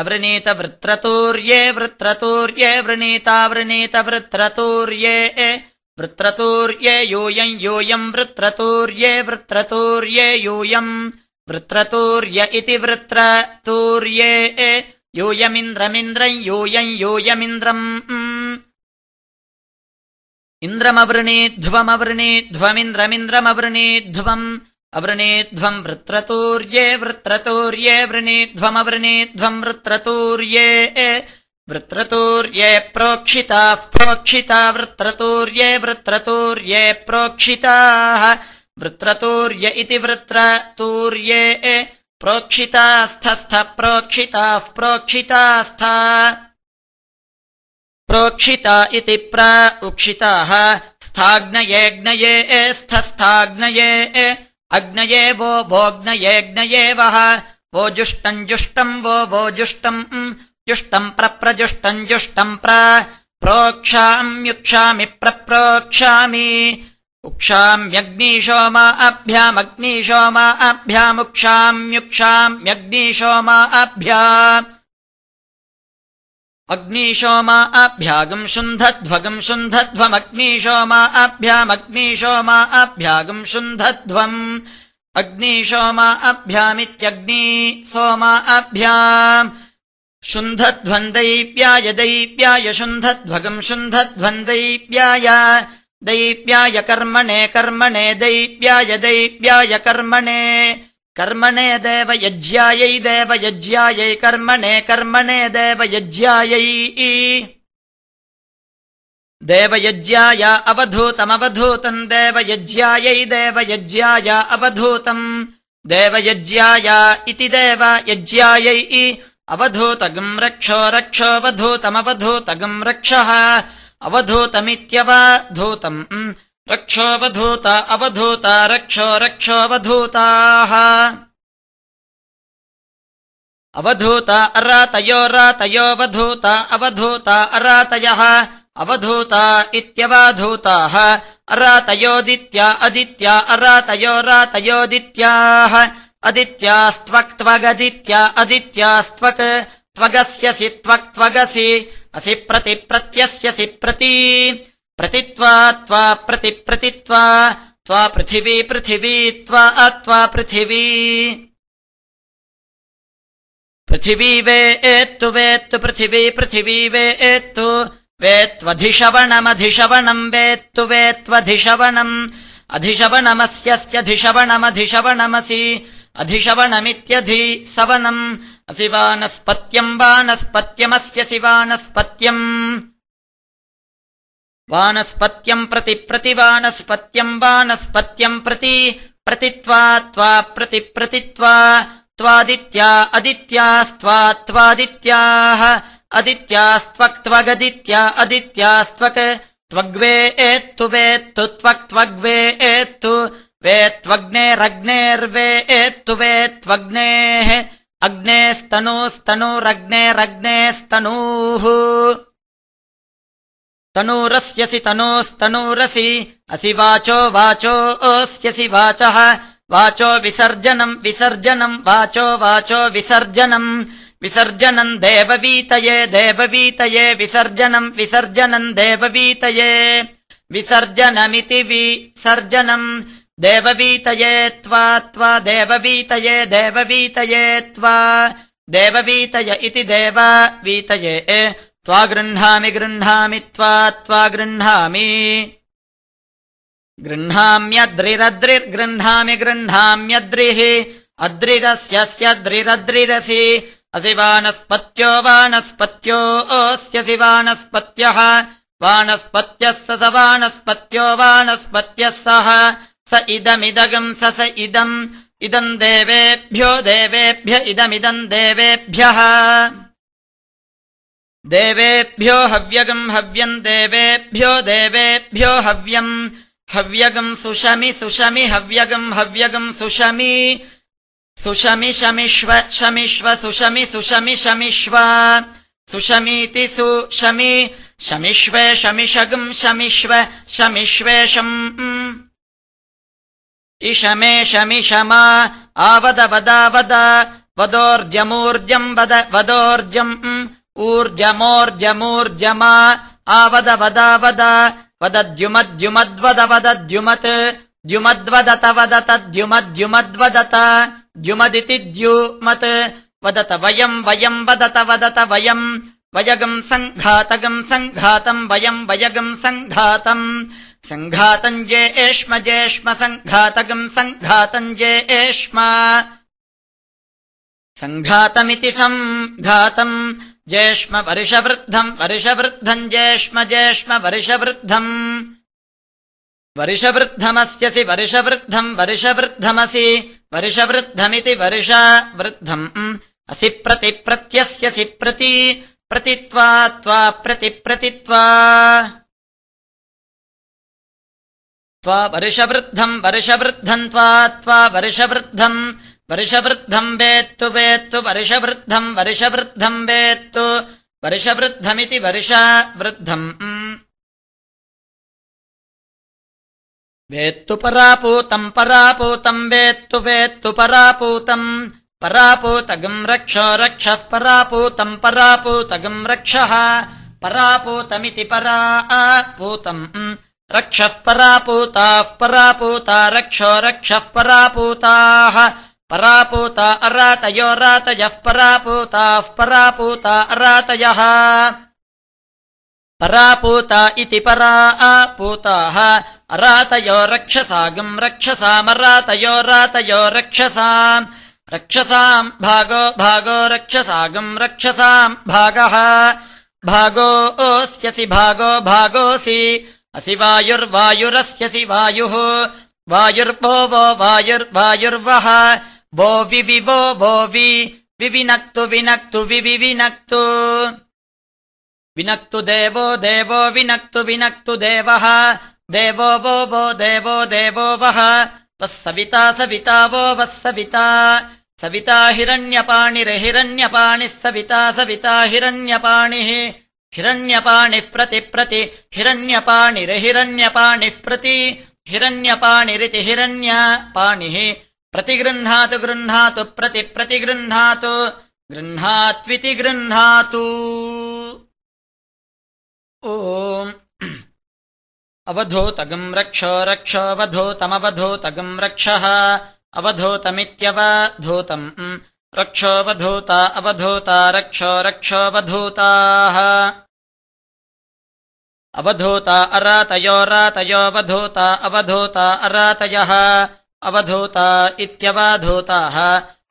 अवृणीत वृत्रतूर्ये वृत्रतूर्ये वृणीता वृणीत वृत्रतूर्ये वृत्रतूर्ये यूयम् यूयम् वृत्रतूर्ये वृत्रतूर्ये यूयम् वृत्रतूर्य इति वृत्रतूर्ये यूयमिन्द्रमिन्द्रम् यूयम् यूयमिन्द्रम्। इन्द्रमवृणीध्वमवृणीध्वमिन्द्रमिन्द्रमवृणीध्वम्। अवृणीध्वम् वृत्रतूर्ये वृत्रतूर्ये वृणीध्वमवृणीध्वम् वृत्रतूर्ये। वृत्रतूर्ये प्रोक्षिताः प्रोक्षिता वृत्रतूर्ये वृत्रतूर्ये प्रोक्षिताः। वृत्रतूर्य इति वृत्रतूर्ये प्रोक्षितास्थस्थ प्रोक्षिताः प्रोक्षितास्थ। प्रोक्षिता इति प्र उक्षिताः। स्थाग्नयेऽग्नये स्थस्थाग्नये। अग्नये वो भोग्नयेऽग्नये वः। वो जुष्टम् जुष्टम् वो वो जुष्टम् जुष्टम् प्रप्रजुष्टम् जुष्टम् प्र। प्रोक्षाम्युक्षामि प्रप्रोक्षामि उक्षाम्यग्निशोमा अभ्यामग्निशोमा अभ्यामुक्षाम्युक्षाम्यग्निशोमा अभ्या। अग्निशोमा अभ्यागम् शुन्धध्वगम् शुन्धध्वमग्निशोमा अभ्यामग्निशोमा अभ्यागम् शुन्धध्वम्। अग्निशोमा अभ्यामित्यग्नि सोमा अभ्याम् शुन्धध्वम् दैव्याय दैव्याय शुन्धध्वगम् शुन्धध्वम् दैव्याय कर्मणे कर्मणे दैव्याय दैव्याय कर्मणे। कर्मणे देवयज्ञायै देवयज्ञायै कर्मणे कर्मणे देवयज्ञायै। देवयज्ञाय अवधूतमवधूतम् देवयज्ञायै देवयज्ञाय अवधूतम्। देवयज्ञाय इति देवयज्ञायै। अवधूतगम् रक्षो रक्षोऽवधूतमवधूतगम् रक्षः अवधूतमित्यवधूतम् रक्षोऽवधूत अवधूत रक्षो रक्षोऽवधूताः। अवधूत अरातयो रातयोऽवधूत अवधूत अरातयः। अवधूत इत्यवधूताः। अरातयोदित्या अदित्या अरातयो रातयोदित्याः अदित्यास्त्वक्त्वगदित्या अदित्यास्त्वक् त्वगस्यसि त्वक्त्वगसि असि प्रति प्रत्यस्यसि प्रति। प्रतित्वा त्वा प्रति प्रतित्वा त्वा पृथिवी पृथिवी त्वा अत्वा पृथिवी। पृथिवी वे एत्तु वेत्तु पृथिवी पृथिवी वे एत्तु वेत्त्वधिशवणमधिशवणम् वेत्तु वेत्त्वधिशवणम्। अधिशवणमस्यस्यधिशवणमधिशवणमसि अधिशवणमित्यधि सवनम् असि वानस्पत्यम् वानस्पत्यमस्य शिवानस्पत्यम् वानस्पत्यम् प्रति प्रतिवानस्पत्यम् वानस्पत्यम् प्रति प्रतित्वा त्वा प्रति प्रतित्वा त्वादित्या अदित्यास्त्वा त्वादित्याः। अदित्यास्त्वक्त्वगदित्या अदित्यास्त्वक् त्वग्वे एत्तु वेत्तु त्वक्त्वग्वे एत्तु वेत्त्वग्नेरग्नेर्वे एत्तु वेत्त्वग्नेः अग्नेस्तनूस्तनूरग्नेरग्नेस्तनूः तनूरस्यसि तनोस्तनूरसि असि वाचो वाचो ओस्यसि वाचः। वाचो विसर्जनम् विसर्जनम् वाचो वाचो विसर्जनम्। विसर्जनम् देववीतये देववीतये विसर्जनम् विसर्जनम् देववीतये। विसर्जनमिति विसर्जनम् देववीतये त्वा त्वा देववीतये देववीतये त्वा। देववीतय इति देववीतये त्वा गृह्णामि गृह्णामि त्वा त्वा गृह्णामि। गृह्णाम्यद्रिरद्रिर्गृह्णामि गृह्णाम्यद्रिः। अद्रिरस्यस्यद्रिरद्रिरसि असि वानस्पत्यो वानस्पत्यो ओस्यसि वानस्पत्यः। वानस्पत्यः स स वानस्पत्यो वानस्पत्यः सः स इदमिदगम् स स इदम् इदम् देवेभ्यो देवेभ्य इदमिदम् देवेभ्यः। देवेभ्यो हव्यगम् हव्यम् देवेभ्यो देवेभ्यो हव्यम् हव्यगम् सुशमि सुशमि हव्यगम् हव्यगम् सुशमि सुशमि शमिष्व शमिष्व सुशमि सुशमि शमिष्व सुशमीति सुशमि शमिष्वे शमिषगम् शमिष्व शमिष्वेषम् इषमे शमिषमा आवदवदावद वदोर्जमूर्जम् वद वदोर्जम् ऊर्जमोर्जमूर्जमा आवदवदावद वदद्युमद्युमद्वद वदद्युमत् द्युमद्वदत वदत द्युमद्युमद्वदत द्युमदिति द्युमत् वदत वयम् वयम् वदत वदत वयम् वयगम् सङ्घातगम् सङ्घातम् वयम् वयगम् सङ्घातम्। सङ्घातम् जे एष्म जेष्म सङ्घातगम् सङ्घातम् जे एष्म। सङ्घातमिति सङ्घातम् जेष्म वर्षवृद्धम् वर्षवृद्धम् जेष्म जेष्म वर्षवृद्धम्। वर्षवृद्धमस्यसि वर्षवृद्धम् वर्षवृद्धमसि वर्षवृद्धमिति वर्षवृद्धम्। असि प्रति प्रत्यस्यसि प्रति प्रतित्वा त्वा प्रति प्रतित्वा त्वा वर्षवृद्धम् वर्षवृद्धम् त्वा त्वा वर्षवृद्धम्। वर्षवृद्धम् वेत्तु वेत्तु वर्षवृद्धम् वर्षवृद्धम् वेत्तु। वर्षवृद्धमिति वर्षवृद्धम् वेत्तु परापूतम् परापूतम् वेत्तु वेत्तु परापूतम् परापूतगम् रक्षो रक्षः परापूतम् परापूतगम् रक्षः। परापूतमिति परा पूतम् रक्षः परापूताः परापूता रक्षो रक्षः परापूताः। परापूता अरातयो रातयः परापूताः परापूता अरातयः। परापूता इति परा पूताः। अरातयो रक्षसागम् रक्षसामरातयो रातयो रक्षसाम् रक्षसाम् भागो भागो रक्षसागम् रक्षसाम् भागः। भागो ओस्यसि भागो भागोऽसि। असि वायुर्वायुरस्यसि वायुः। वायुर्भो वो वायुर्वायुर्वः। वो वि वो वो। विविनक्तु विनक्तु विविनक्तु विनक्तु देवो देवो विनक्तु विनक्तु देवः। देवो वो वो देवो देवो वः। वः सविता सविता वो वः सविता सविता हिरण्यपाणिर्हिरण्यपाणिः सविता सविता हिरण्यपाणिः। हिरण्यपाणिः प्रति प्रति हिरण्यपाणिर्हिरण्यपाणिः प्रति हिरण्यपाणिरिति हिरण्यपाणिः। प्रतिगृह्णातु गृह्णातु प्रति प्रतिगृह्णातु गृह्णात्विति गृह्णातु। ओ अवधूतगम् रक्षो रक्षोऽवधूतमवधूतगम् रक्षः अवधूतमित्यवधूतम्। रक्षोऽवधूता अवधूता रक्षो रक्षोऽवधूताः। अवधूता अरातयो रातयोऽवधूता अवधूता अरातयः। अवधूता इत्यवधूताः।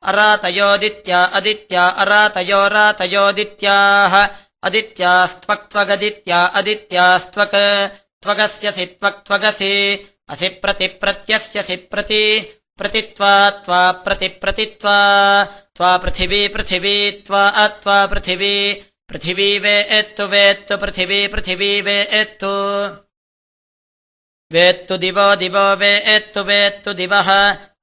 अरातयोदित्या अदित्या अरातयो रातयोदित्याः अदित्यास्त्वक्त्वगदित्या अदित्यास्त्वक् त्वगस्यसि त्वक्त्वगसि असि प्रति प्रत्यस्यसि प्रति प्रतित्वा त्वा प्रति प्रतित्वा त्वा पृथिवी पृथिवी त्वा अत्वा पृथिवी पृथिवी वे एत्तु वेत्तु पृथिवी पृथिवी वे एत्तु। वेत्तु दिवो दिवो वे एत्तु वेत्तु दिवः।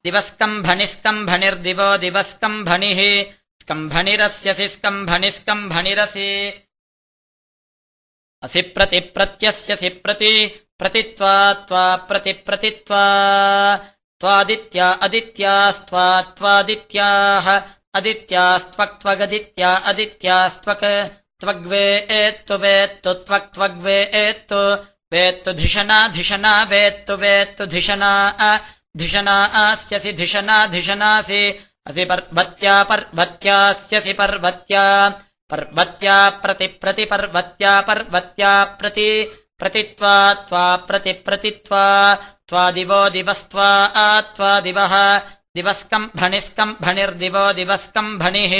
दिवस्कम्भणिस्कम्भणिर्दिवो दिवस्कम्भणिः स्कम्भणिरस्यसि स्कम्भणिस्कम्भणिरसि असि प्रति प्रत्यस्यसि प्रति प्रतित्वा त्वा प्रति प्रतित्वा त्वादित्या अदित्यास्त्वा त्वादित्याः अदित्यास्त्वक्त्वगदित्या अदित्यास्त्वक् त्वग्वे एत्तु वेत्तु त्वक्त्वग्वे एत्तु वेत्तु धिषणा धिषणा वेत्तु वेत्तु धिषणा धिषणा आस्यसि धिषणा धिषणासि असि पर्वत्या पर्वत्यास्यसि पर्वत्या पर्वत्या प्रति प्रतिपर्वत्या पर्वत्या प्रति प्रतित्वा त्वा प्रति प्रतित्वा त्वादिवो दिवस्त्वा त्वा दिवः। दिवस्कम्भणिस्कम्भणिर्दिवो दिवस्कम्भणिः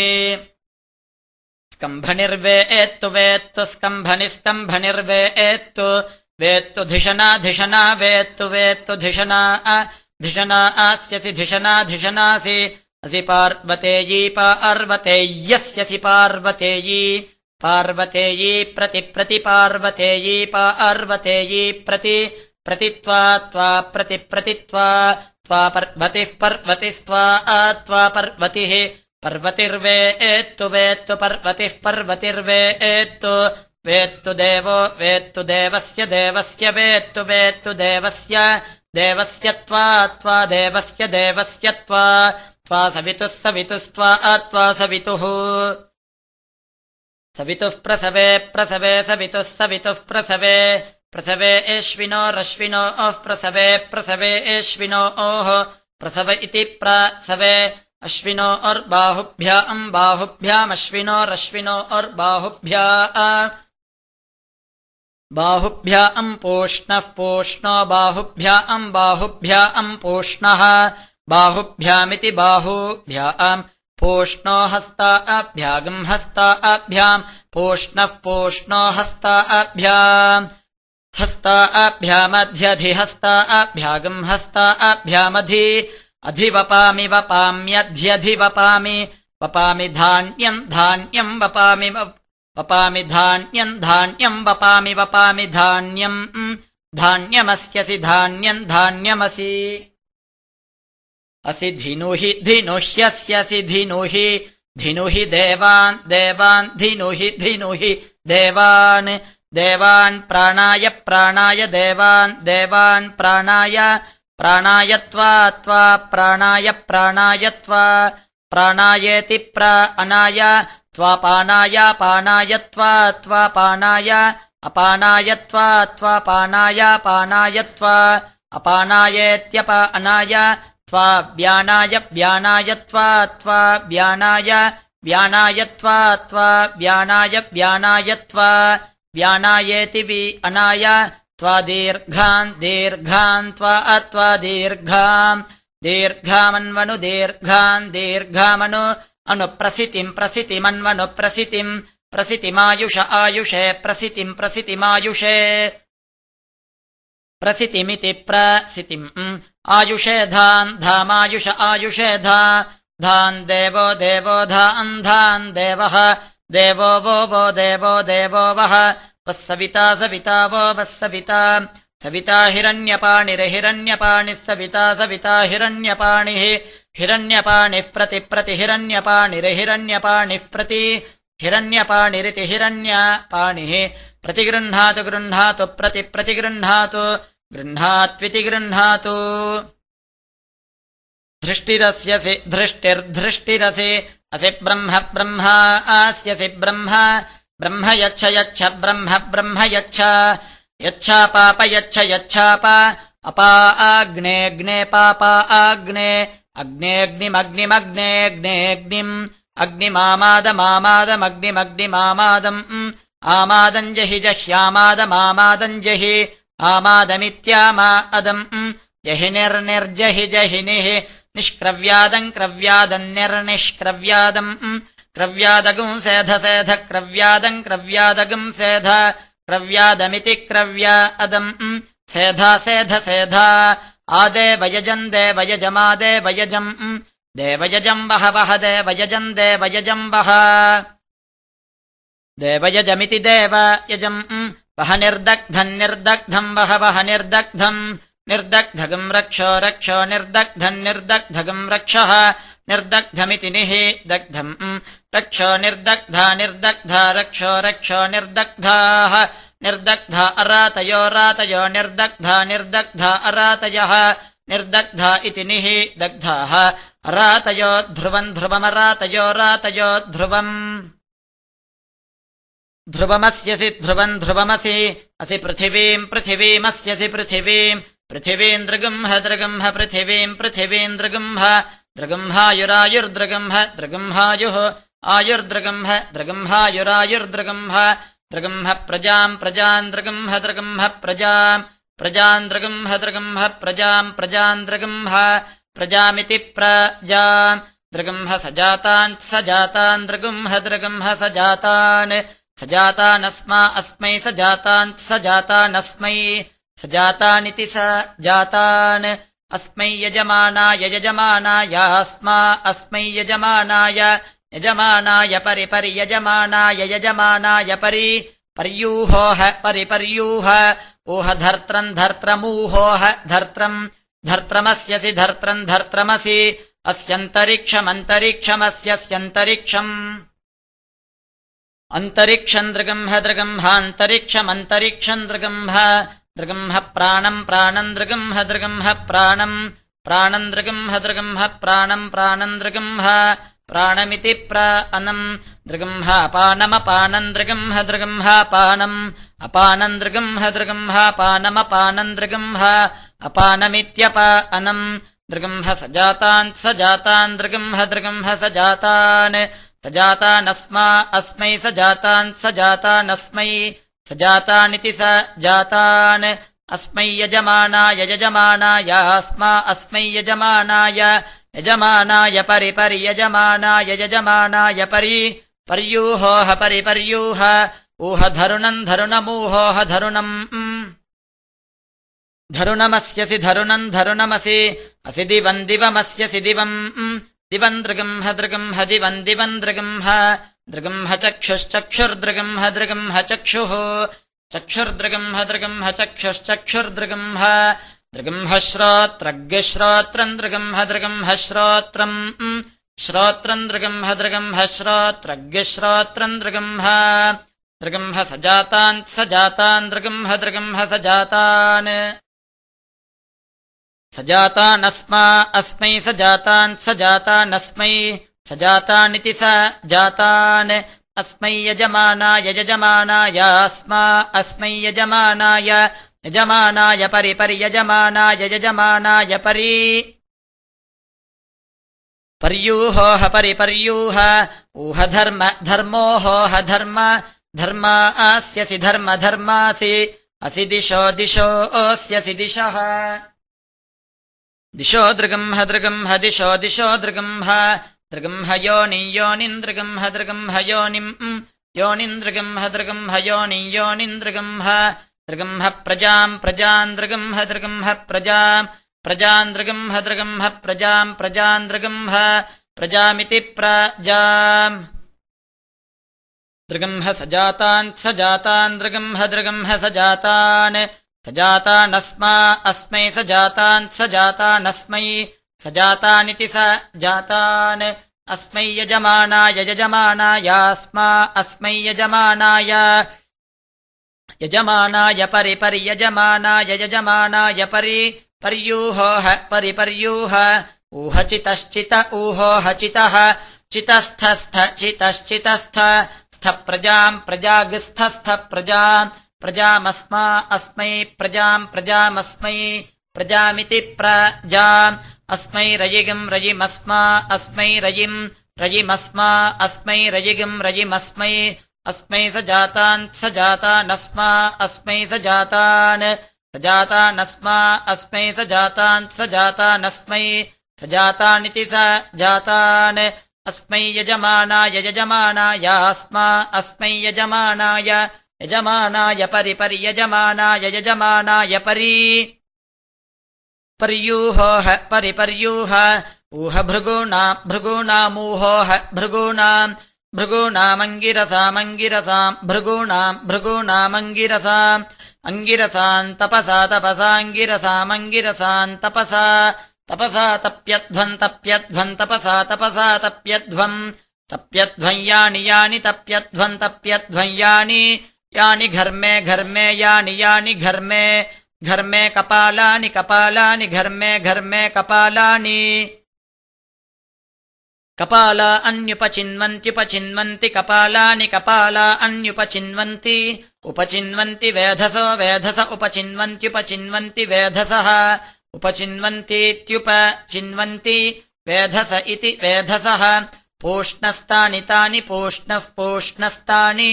स्कम्भणिर्वे एत्तु वेत्तु स्कम्भणिस्कम्भणिर्वे एत्तु वेत्तु धिषणा धिषणा वेत्तु वेत्तु धिषणा धिषणा आस्यसि धिषणा धिषणासि असि पार्वतेयी पार्वतेय्यस्यसि पार्वतेयी। पार्वतेयी प्रति प्रतिपार्वतेयी पार्वतेयी प्रति प्रतित्वा त्वा प्रति प्रतित्वा त्वा पर्वतिः पर्वतिस्त्वा त्वा पर्वतिः। पर्वतिर्वे एत्तु वेत्तु पर्वतिः पर्वतिर्वे एत्तु। वेत्तु देवो वेत्तु देवस्य देवस्य वेत्तु वेत्तु देवस्य देवस्य त्वा त्वा देवस्य देवस्य त्वा। त्वा सवितुः सवितुस्त्वा त्वा सवितुः। सवितुः प्रसवे प्रसवे सवितुः सवितुः प्रसवे प्रसवे एष्विनो रश्विनो ओः प्रसवे प्रसवे एष्विनो ओः प्रसव इति प्रसवे अश्विनो अर्बाहुभ्या अम्बाहुभ्यामश्विनो रश्विनो अर्बाहुभ्या। बाहुभ्या अम् पूष्णः पूष्णो बाहुभ्या अम् बाहुभ्या अम् पूष्णः बाहुभ्यामिति बाहुभ्या अम् पूष्णो हस्ता अभ्यागम् हस्ता अभ्याम् पूष्णः पूष्णो हस्ता अभ्याम् हस्ता अभ्यामध्यधिहस्ता अभ्यागम् हस्ता अभ्यामधि अधिवपामि वपाम्यध्यधिवपामि वपामि धान्यम् धान्यम् वपामि वपामि धान्यम् धान्यम् वपामि वपामि धान्यम् धान्यमस्यसि धान्यम् धान्यमसि। असि धिनुहि धिनुह्यस्यसि धिनुहि धिनुहि देवान् देवान् धिनुहि धिनुहि देवान् देवान् प्राणाय प्राणाय देवान् देवान् प्राणाय प्राणायत्वा त्वा प्राणाय प्राणायत्वा प्राणायेति प्र अनाय त्वापानाय अपानायत्वा त्वापानायापानायत्वा अपानायेत्यप अनाय त्वा व्यानाय व्यानायत्वा त्वा व्यानाय व्यानायत्वा त्वा व्यानाय व्यानायत्वा व्यानायेति वि अनाय त्वा दीर्घान् त्वा अत्वा दीर्घाम् दीर्घामन्वनु दीर्घान् दीर्घामनु अनुप्रसितिम् प्रसितिमन्वनुप्रसितिम् प्रसितिमायुष आयुषे प्रसितिम् प्रसितिमायुषे प्रसितिमिति प्रसितिम् आयुषे धान् धामायुष आयुषे धा धान् देवो देवो धान् धान् देवः देवो वो वो देवो देवो वः वः सविता सविता वो वः सविता। सविता हिरण्यपाणिरहिरण्यपाणिः सविता सविता हिरण्यपाणिः। हिरण्यपाणिः प्रति प्रतिहिरण्यपाणिरहिरण्यपाणिः प्रति हिरण्यपाणिरिति हिरण्यपाणिः। प्रतिगृह्णातु गृह्णातु प्रति प्रतिगृह्णातु। गृह्णात्विति गृह्णातु धृष्टिरस्यसि धृष्टिर्धृष्टिरसि असि ब्रह्म ब्रह्मा आस्यसि ब्रह्म ब्रह्म यच्छ यच्छ ब्रह्म ब्रह्म यच्छ यच्छापाप यच्छ यच्छाप अपा आग्नेऽग्ने पापा आग्ने अग्नेऽग्निमग्निमग्नेऽग्नेऽग्निम् अग्निमामादमामादमग्निमग्निमामादम् आमादम् जहि जह्यामादमामादम् जहि आमादमित्यामा अदम् जहि निर्निर्जहि जहिनिः निष्क्रव्यादम् क्रव्यादन्निर्निष्क्रव्यादम् क्रव्यादगुम् सेध सेध क्रव्यादम् क्रव्यादगुम् सेध क्रव्यादमिति क्रव्या अदम् सेधा सेध सेधा आदेवयजम् देवयजमादेवयजम् देवयजम् वह वह देवयजम् देवयजम् वह। देवयजमिति देवयजम् वह निर्दग्धम् निर्दग्धम् वह वह निर्दग्धम् निर्दग्धगम् रक्षो रक्षो निर्दग्धम् निर्दग्धगम् रक्षः। निर्दग्धमिति निः दग्धम् रक्षो निर्दग्धा निर्दग्धा रक्षो रक्षो निर्दग्धाः। निर्दग्धा अरातयो रातयो निर्दग्धा निर्दग्धा अरातयः। निर्दग्धा इति निः दग्धाः अरातयो ध्रुवम् ध्रुवमरातयो रातयो ध्रुवम्। ध्रुवमस्यसि ध्रुवम् ध्रुवमसि। असि पृथिवीम् पृथिवीमस्यसि पृथिवीम् पृथिवीम् दृगम्ह दृगम्ह पृथिवीम् दृगम्ह दृगम्हायुरायुर्दृगम्ह दृगम्हायुः आयुर्दृगम्ह दृगम्हायुरायुर्दृगम्ह दृगम्ह प्रजाम् दृगम्ह दृगम्ह प्रजाम् दृगम्ह दृगम्ह प्रजाम् दृगम्ह प्रजामिति प्रजाम् दृगम्ह स जातान् स जातान् दृगम्ह दृगम्ह स जातान् स जातानस्मा अस्मै स जातान् स जातानिति स जातान्। अस्मै यजमानाय यजमानायास्मा अस्मै यजमानाय यजमानाय परिपर्यजमानाय यजमानाय परि पर्यूहोः परिपर्यूह ऊह धर्त्रम् धर्त्रमूहोः धर्त्रम् धर्त्रमस्यसि धर्त्रम् धर्त्रमसि। अस्यन्तरिक्षमन्तरिक्षमस्यस्यन्तरिक्षम्। अन्तरिक्षम् दृगम्ह दृगम्हान्तरिक्षमन्तरिक्षम् दृगम्ह दृगम्ह प्राणम् प्राणम् दृगम्ह दृगम्ह प्राणम् प्राणम् दृगम्ह दृगम्ह प्राणम् प्राणम् दृगम्ह प्राणमिति प्र अनम् दृगम्ह दृगम्हापानम् अपानम् दृगम्ह दृगम्हापानमपानम् दृगम्ह अपानमित्यप अनम् दृगम्ह स जातान् स जातान् दृगम्ह दृगम्ह स जातान् स जातानस्मा अस्मै स जातान् स जातानस्मै स जातानिति स जातान्। अस्मै यजमानाय यजमानायास्मा अस्मै यजमानाय यजमानाय परिपर्यजमानाय यजमानाय परि पर्यूहोह परिपर्यूह ऊह धरुणम् धरुणमूहोह धरुणम्। धरुणमस्यसि धरुणम् धरुणमसि असि दिवम् दिवमस्यसि दिवम्। दिवम् दृगम्ह दृगम्ह दिवम् दिवम् दृगम्ह दृगम्ह चक्षुश्चक्षुर्दृगम्ह दृगम्ह चक्षुः चक्षुर्दृगम्ह दृगम्ह चक्षुश्चक्षुर्दृगम्ह दृगम्ह श्रोत्रज्ञश्रोत्रम् दृगम्ह दृगम्ह श्रोत्रम्। श्रोत्रम् दृगम्ह दृगम्ह श्रोत्रज्ञश्रोत्रम् दृगम्ह दृगम्ह स जातान् स जातान् दृगम्ह दृगम्ह स जातान् स जातानस्मा अस्मै स जातान् स जातानिति स जातान्। अस्मै यजमानाय यजमानायास्मा अस्मै यजमानाय यजमानाय परिपर्यजमानाय यजमानाय परि। पर्यूहोह परिपर्यूह ऊह धर्म धर्म धर्मा आस्यसि धर्म धर्मासि असि दिशो दिशो ओस्यसि दिशः। दिशो दृगम्ह दृगम्ह दिशो दिशो दृगम्ह दृगम्ह योनियोनिन्द्रगम्ह दृगम्ह योनिम् योनिन्द्रगम्ह दृगम्ह योनियोनिन्द्रगम्ह दृगम्ह प्रजाम् प्रजान्द्रगम्ह दृगम्ह प्रजाम् प्रजान्द्रगम्ह प्रजामिति प्रजाम् दृगम्ह स जातान् स जातान् दृगम्ह दृगम्ह स जातान् स जातानस्मा अस्मै स जातान् स जातानिति स जातान्। अस्मै यजमानाय यजमानायास्मा अस्मै यजमानाय। यजमानाय परिपर्यजमानाय यजमानाय परि पर्यूहोह परिपर्यूह ऊहचितश्चित ऊहोहचितः। चितस्थस्थ चितश्चितस्थ। स्थ प्रजाम् प्रजागस्थस्थ प्रजाम् प्रजामस्मा अस्मै प्रजाम् प्रजामस्मै प्रजामिति प्रजाम् अस्मै रयिगम् रयिमस्मा अस्मै रयिम् रयिमस्मा अस्मै रयिगम् रयिमस्मै अस्मै स जातान् स जातानस्मा अस्मै स जातान् स जातानस्मा अस्मै स जातान् स जातानस्मै स जातानिति स जातान् अस्मै यजमानाय यजमानायास्मा अस्मै यजमानाय यजमानाय परिपर्यजमानाय यजमानाय परि पर्यूहोह परिपर्यूह। ऊह भृगूणा भृगूणामूहोह भृगूणाम् भृगूणामङ्गिरसामङ्गिरसाम् भृगूणाम् भृगूणामङ्गिरसाम् अङ्गिरसाम्। तपसा तपसाङ्गिरसामङ्गिरसाम् तपसा। तपसा तप्यध्वम् तप्यध्वम् तपसा तपसा तप्यध्वम्। तप्यध्वम् यानि यानि तप्यध्वम् तप्यध्वम् यानि। यानि घर्मे घर्मे यानि यानि घर्मे घर्मे कपालानि कपालानि घर्मे घर्मे कपालानि। कपाला अन्युपचिन्वन्त्युपचिन्वन्ति कपालानि कपाला अन्युपचिन्वन्ति उपचिन्वन्ति वेधसो वेधस उपचिन्वन्त्युपचिन्वन्ति वेधसः। उपचिन्वन्तीत्युपचिन्वन्ति वेधस इति वेधसः। पूष्णस्तानि तानि पूष्णः पूष्णस्तानि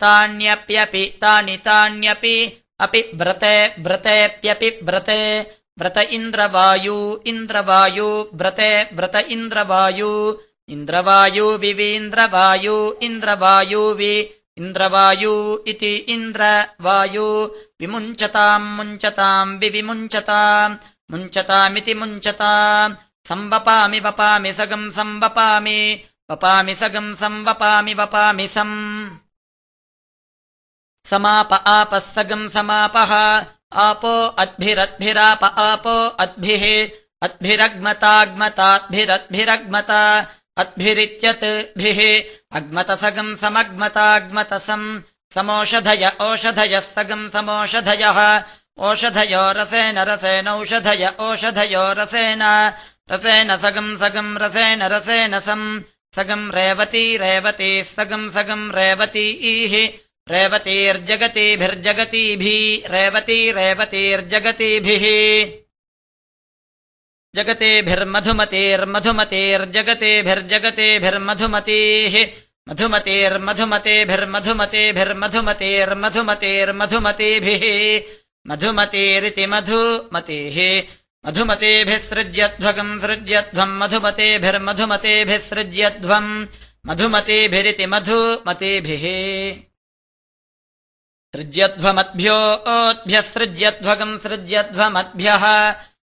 तान्यप्यपि तानि तान्यपि अपि व्रते व्रतेऽप्यपि व्रते व्रत इन्द्रवायू इन्द्रवायू व्रते व्रत इन्द्रवायू इन्द्रवायुविवीन्द्रवायु इन्द्रवायुवि इन्द्रवायू इति इन्द्रवायु विमुञ्चताम् मुञ्चताम् विविमुञ्चताम् मुञ्चतामिति मुञ्चताम् संवपामि वपामि सगम् संवपामि वपामि सगम् संवपामि वपामि सम् समाप आपः सगम् समापः। आपो अद्भिरद्भिराप आपो अद्भिः। अद्भिरग्मताग्मताद्भिरद्भिरग्मता। अद्भिरित्यत्भिः अग्मतसगम् समग्मताग्मतसम्। समोषधय ओषधयः सगम् समोषधयः। ओषधयो रसेन रसेनौषधय ओषधयो रसेन। रसेन सगम् सगम् रसेन रसेन सम्। सगम् रेवती रेवतीः सगम् सगम् रेवतीः रेवतीर्जगतीभिर्जगतीभिः रेवती रेवतीर्जगतीभिः जगतेभिर्मधुमतेर्मधुमतेर्जगतेभिर्जगतेभिर्मधुमतेः। मधुमतेर्मधुमतेभिर्मधुमतेर्मधुमतेर्मधुमतेभिः मधुमतेरिति मधुमतेः मधुमतेभिः सृज्यध्वगम् सृज्यध्वम् मधुमतेभिर्मधुमतेभिः सृज्यध्वम् मधुमतेभिरिति मधुमतेभिः सृज्यध्वमद्भ्यो ओद्भ्यः सृज्यध्वगम् सृज्यध्वमद्भ्यः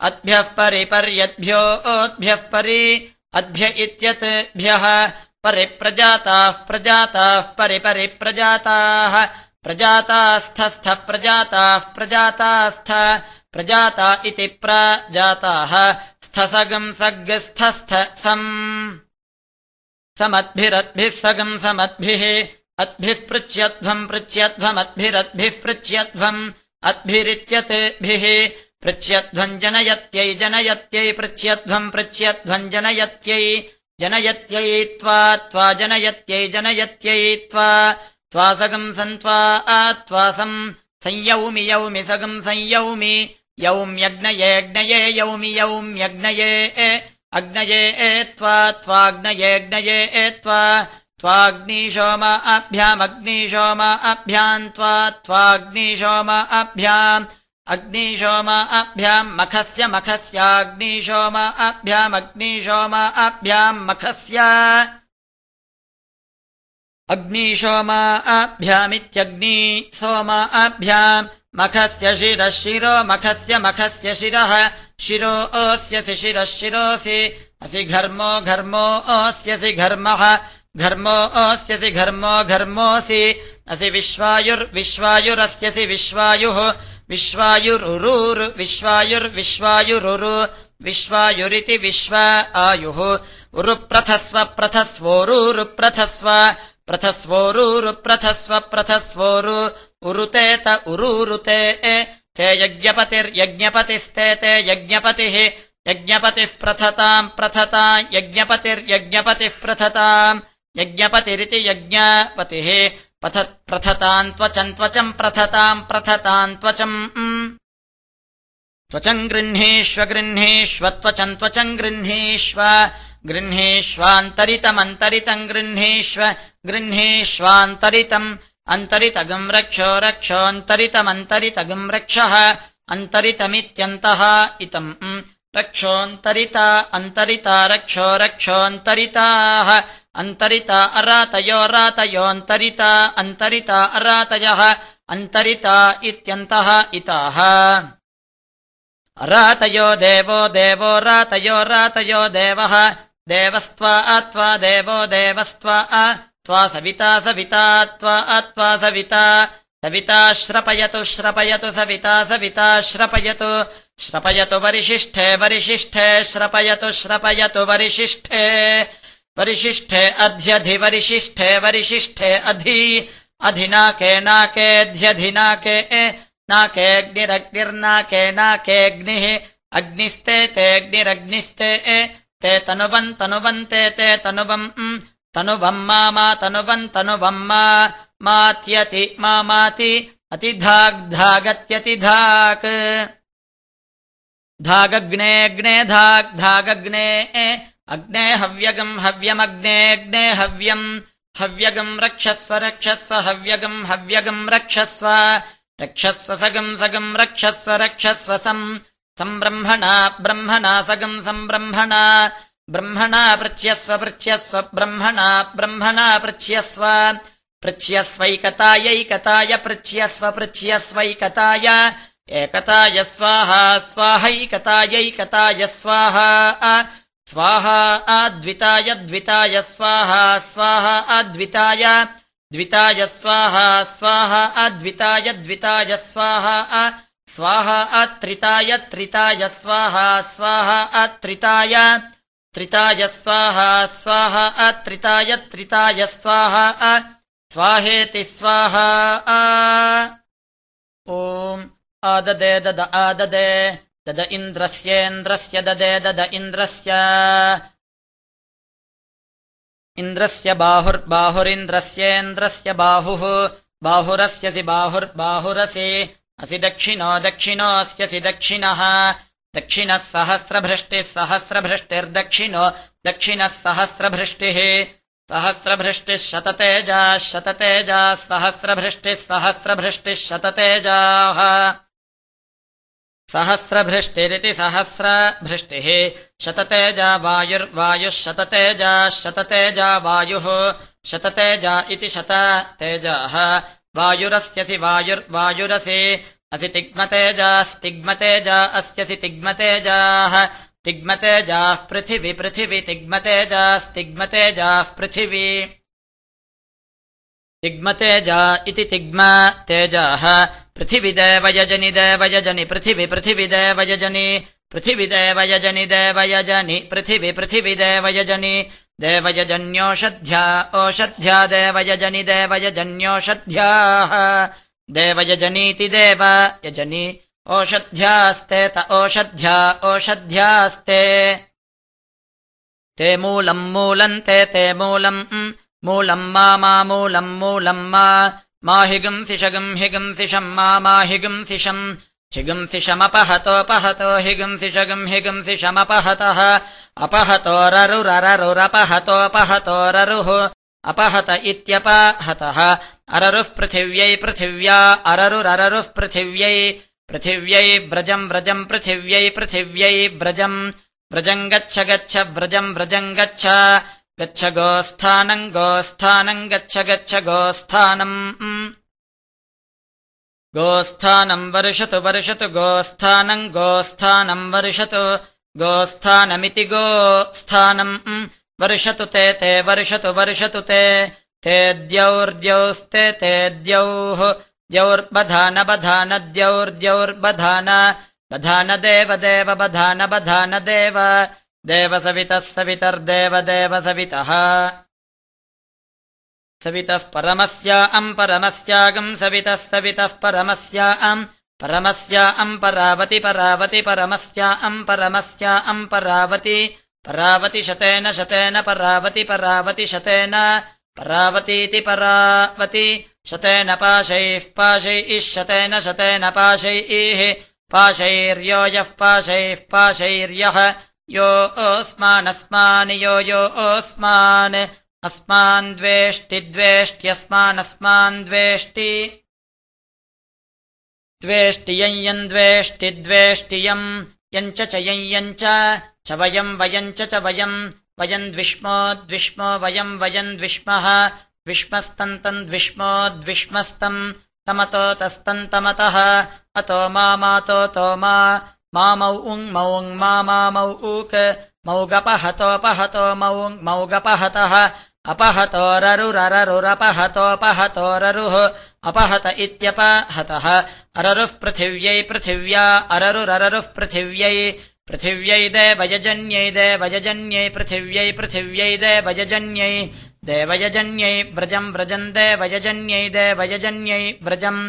अद्भ्यः परिपर्यद्भ्यो ओद्भ्यः परि अद्भ्य इत्यत्भ्यः परिप्रजाताः प्रजाताः परिपरिप्रजाताः प्रजातास्थस्थ प्रजाताः प्रजातास्थ प्रजाता इति प्रजाताः स्थसगम् सग्स्थस्थ सम्। समद्भिरद्भिः सगम् समद्भिः अद्भिः पृच्छ्यध्वम् पृच्छ्यध्वमद्भिरद्भिः पृच्छ्यध्वम् अद्भिरित्यत्भिः पृच्छ्यध्वम् जनयत्यै जनयत्यै पृच्छ्यध्वम् पृच्छ्यध्वम् जनयत्यै जनयत्यै त्वा त्वा जनयत्यै जनयत्यै त्वा त्वासगम् सन्त्वा आत्वासम् संयौमि यौमि सगम् संयौमि यौम्यग्नयेऽग्नये यौमि यौम्यग्नये अग्नये एत्वा त्वाग्नयेऽग्नये एत्वा त्वाग्निशोम अभ्यामग्निशोम अभ्याम् त्वा त्वाग्निशोम अभ्याम् अग्निशोम अभ्याम् मखस्य मखस्याग्निशोम अभ्यामग्निशोम अभ्याम् मखस्य अग्निशोम अभ्यामित्यग्नि सोम अभ्याम् मखस्य शिरः शिरो मखस्य मखस्य शिरः शिरो ओस्यसि शिरः शिरोऽसि असि घर्मो घर्मो ओस्यसि घर्मः घर्मो ओस्यसि घर्मो घर्मोऽसि। असि विश्वायुर्विश्वायुरस्यसि विश्वायुः। विश्वायुरुरुर् विश्वायुर्विश्वायुरुरु। विश्वायुरिति विश्व आयुः। उरुप्रथस्व प्रथस्वोरुरुप्रथस्व प्रथस्वोरुरुप्रथस्व प्रथस्वोरु उरुतेत उरूरुते ते यज्ञपतिर्यज्ञपतिस्ते ते यज्ञपतिः। यज्ञपतिः प्रथताम् प्रथता यज्ञपतिर्यज्ञपतिः प्रथताम् यज्ञपतिरिति यज्ञपतिः प्रथताम् त्वचम् त्वचम् प्रथताम् प्रथताम् त्वचम् त्वचम् गृह्णीष्व गृह्णीष्व त्वचम् त्वचम् गृह्णीष्व गृह्णीष्वान्तरितमन्तरितम् गृह्णीष्व गृह्णीष्वान्तरितम् अन्तरितगम् रक्षो रक्षोऽन्तरितमन्तरितगम् रक्षः अन्तरितमित्यन्तः इतम् रक्षोऽन्तरिता अन्तरिता रक्षो रक्षोऽन्तरिताः अन्तरिता अरातयो रातयोऽन्तरिता अन्तरिता अरातयः अन्तरिता इत्यन्तः इताः। अरातयो देवो देवो रातयो रातयो देवः देवस्त्वा अत्वा देवो देवस्त्वा त्वा सविता सविता त्वा अत्वा सविता। सविता श्रपयतु श्रपयतु सविता सविता श्रपयतु। श्रपयतु वरिशिष्ठे वरिशिष्ठे श्रपयतु श्रपयतु वरिशिष्ठे वरिशिष्ठे अध्यधि वरिशिष्ठे वरिशिष्ठे अधि। अधिनाके नाकेऽध्यधिनाके नाकेऽग्निरग्निर्नाके नाकेऽग्निः अग्निस्ते तेऽग्निरग्निस्ते ते तनुवम् तनुवन्ते ते तनुवम् तनुवम् मा। तनुवम् तनुवम् मात्यति मा माति अतिधाग्धागत्यतिधाक् धागग्नेऽग्ने धाग् धागग्ने अग्ने हव्यगम् हव्यमग्नेऽग्ने हव्यम्। हव्यगम् रक्षस्व रक्षस्व हव्यगम् हव्यगम् रक्षस्व। रक्षस्व सगम् सगम् रक्षस्व रक्षस्व सम्। सम्ब्रह्मणा ब्रह्मणा सगम् सम्ब्रह्मणा ब्रह्मणा पृच्छ्यस्व पृच्छ्यस्व ब्रह्मणा ब्रह्मणा पृच्छ्यस्व। पृच्छ्यस्वैकतायैकताय पृच्छ्यस्व पृच्छ्यस्वैकताय। एकताय स्वाहा स्वाहैकतायैकताय स्वाहा स्वाहा अद्विताय द्विताय स्वाहा स्वाहा अद्विताय द्विताय स्वाहा स्वाहा अद्विताय द्विताय स्वाहा स्वाहा अत्रिताय त्रिताय स्वाहा स्वाहा अत्रिताय त्रिताय स्वाहा स्वाहा अत्रिताय त्रिताय स्वाहा स्वाहेति स्वाहा। ॐ आददे दद आददे दद इन्द्रस्येन्द्रस्य ददे दद इन्द्रस्य। इन्द्रस्य बाहुर्बाहुरिन्द्रस्येन्द्रस्य बाहुः। बाहुरस्यसि बाहुर्बाहुरसि असि दक्षिणो दक्षिणोऽस्यसि दक्षिणः। दक्षिणः सहस्रभृष्टिः सहस्रभृष्टिर्दक्षिणो। दक्षिणः सहस्रभृष्टिः। सहस्रभृष्टिः शततेजाः शततेजाः। सहस्रभृष्टिः सहस्रभृष्टिः शततेजाः सहस्रभृष्टिरिति सहस्रभृष्टिः शततेजा वायुर्वायुः शततेजा शततेजा वायुः शततेजा इति शततेजाः वायुरस्यसि वायुर्वायुरसि असि तिग्मतेजास्तिग्मतेजा अस्यसि तिग्मतेजाः तिग्मतेजाः पृथिवि पृथिवि तिग्मतेजास्तिग्मतेजाः पृथिवी तिग्मतेजा इति तिग्मतेजाः पृथिविदेवयजनि देवयजनि पृथिवि पृथिविदेवयजनि पृथिविदेवयजनि देवयजनि पृथिवि पृथिविदेवयजनि देवयजन्योषध्या ओषध्या देवयजनि देवयजन्योषध्याः देवयजनीति देव यजनि ओषध्यास्ते त ओषध्या ओषध्यास्ते। ते मूलम् मूलम् ते ते मूलम् मूलम् मा मा मूलम् मूलम् मा हिगुंसिषगम् हिगुंसिषम् मा मा हिगुंसिषम् हिगुंसिषमपहतोपहतो हिगुंसिषगम् हिगुंसिषमपहतः अपहतोररुररुरपहतोपहतोररुः अपहत इत्यपहतः अररुः पृथिव्यै पृथिव्या अररुररुः पृथिव्यै पृथिव्यै व्रजम् व्रजम् पृथिव्यै पृथिव्यै व्रजम् व्रजम् गच्छ गच्छ व्रजम् व्रजम् गच्छ गच्छ गोस्थानम् गोस्थानम् गच्छ गच्छ गोस्थानम्। गोस्थानम् वर्षतु वर्षतु गोस्थानम् गोस्थानम् वर्षतु गोस्थानमिति गोस्थानम्। वर्षतु ते ते वर्षतु वर्षतु ते ते द्यौर्द्यौस्ते ते द्यौः। द्यौर्बधान बधान द्यौर्द्यौर्बधान बधान देव देव बधान बधान देव देव सवितः सवितर्देव देव सवितः सवितः परमस्या अम् परमस्यागम् सवितः सवितः परमस्या अम् परमस्या अम् परावति परावति परमस्या अम् परमस्या अम् परावति परावति शतेन शतेन परावति परावति शतेन परावतीति परावति शतेन पाशैः पाशैः शतेन शतेन पाशैः पाशैर्यो यः पाशैः पाशैर्यः यो अस्मानस्मान् यो यो अस्मान्। अस्मान् द्वेष्टि द्वेष्ट्यस्मानस्मान् द्वेष्टि। द्वेष्टियम् यम् द्वेष्टियम् यम् च यम् च। वयम् वयम् च वयम् वयम् वयम् वयम् द्विष्मः द्विष्मस्तन्तम् द्विष्मो। द्विष्मस्तम् तमतो। तस्तन्तमतः अतो मा मातो मा मामौ उङ् मौङ् मा मामौ ऊक् मौगपहतोपहतो मौङ् मौगपहतः अपहतोररुररुरपहतोपहतोररुः अपहत इत्यपहतः अररुः पृथिव्यै पृथिव्या अररुररुः पृथिव्यै पृथिव्यै देवयजन्यै देवयजन्यै पृथिव्यै पृथिव्यै देवयजन्यै देवयजन्यै व्रजम् व्रजम् देवयजन्यै देवयजन्यै व्रजम्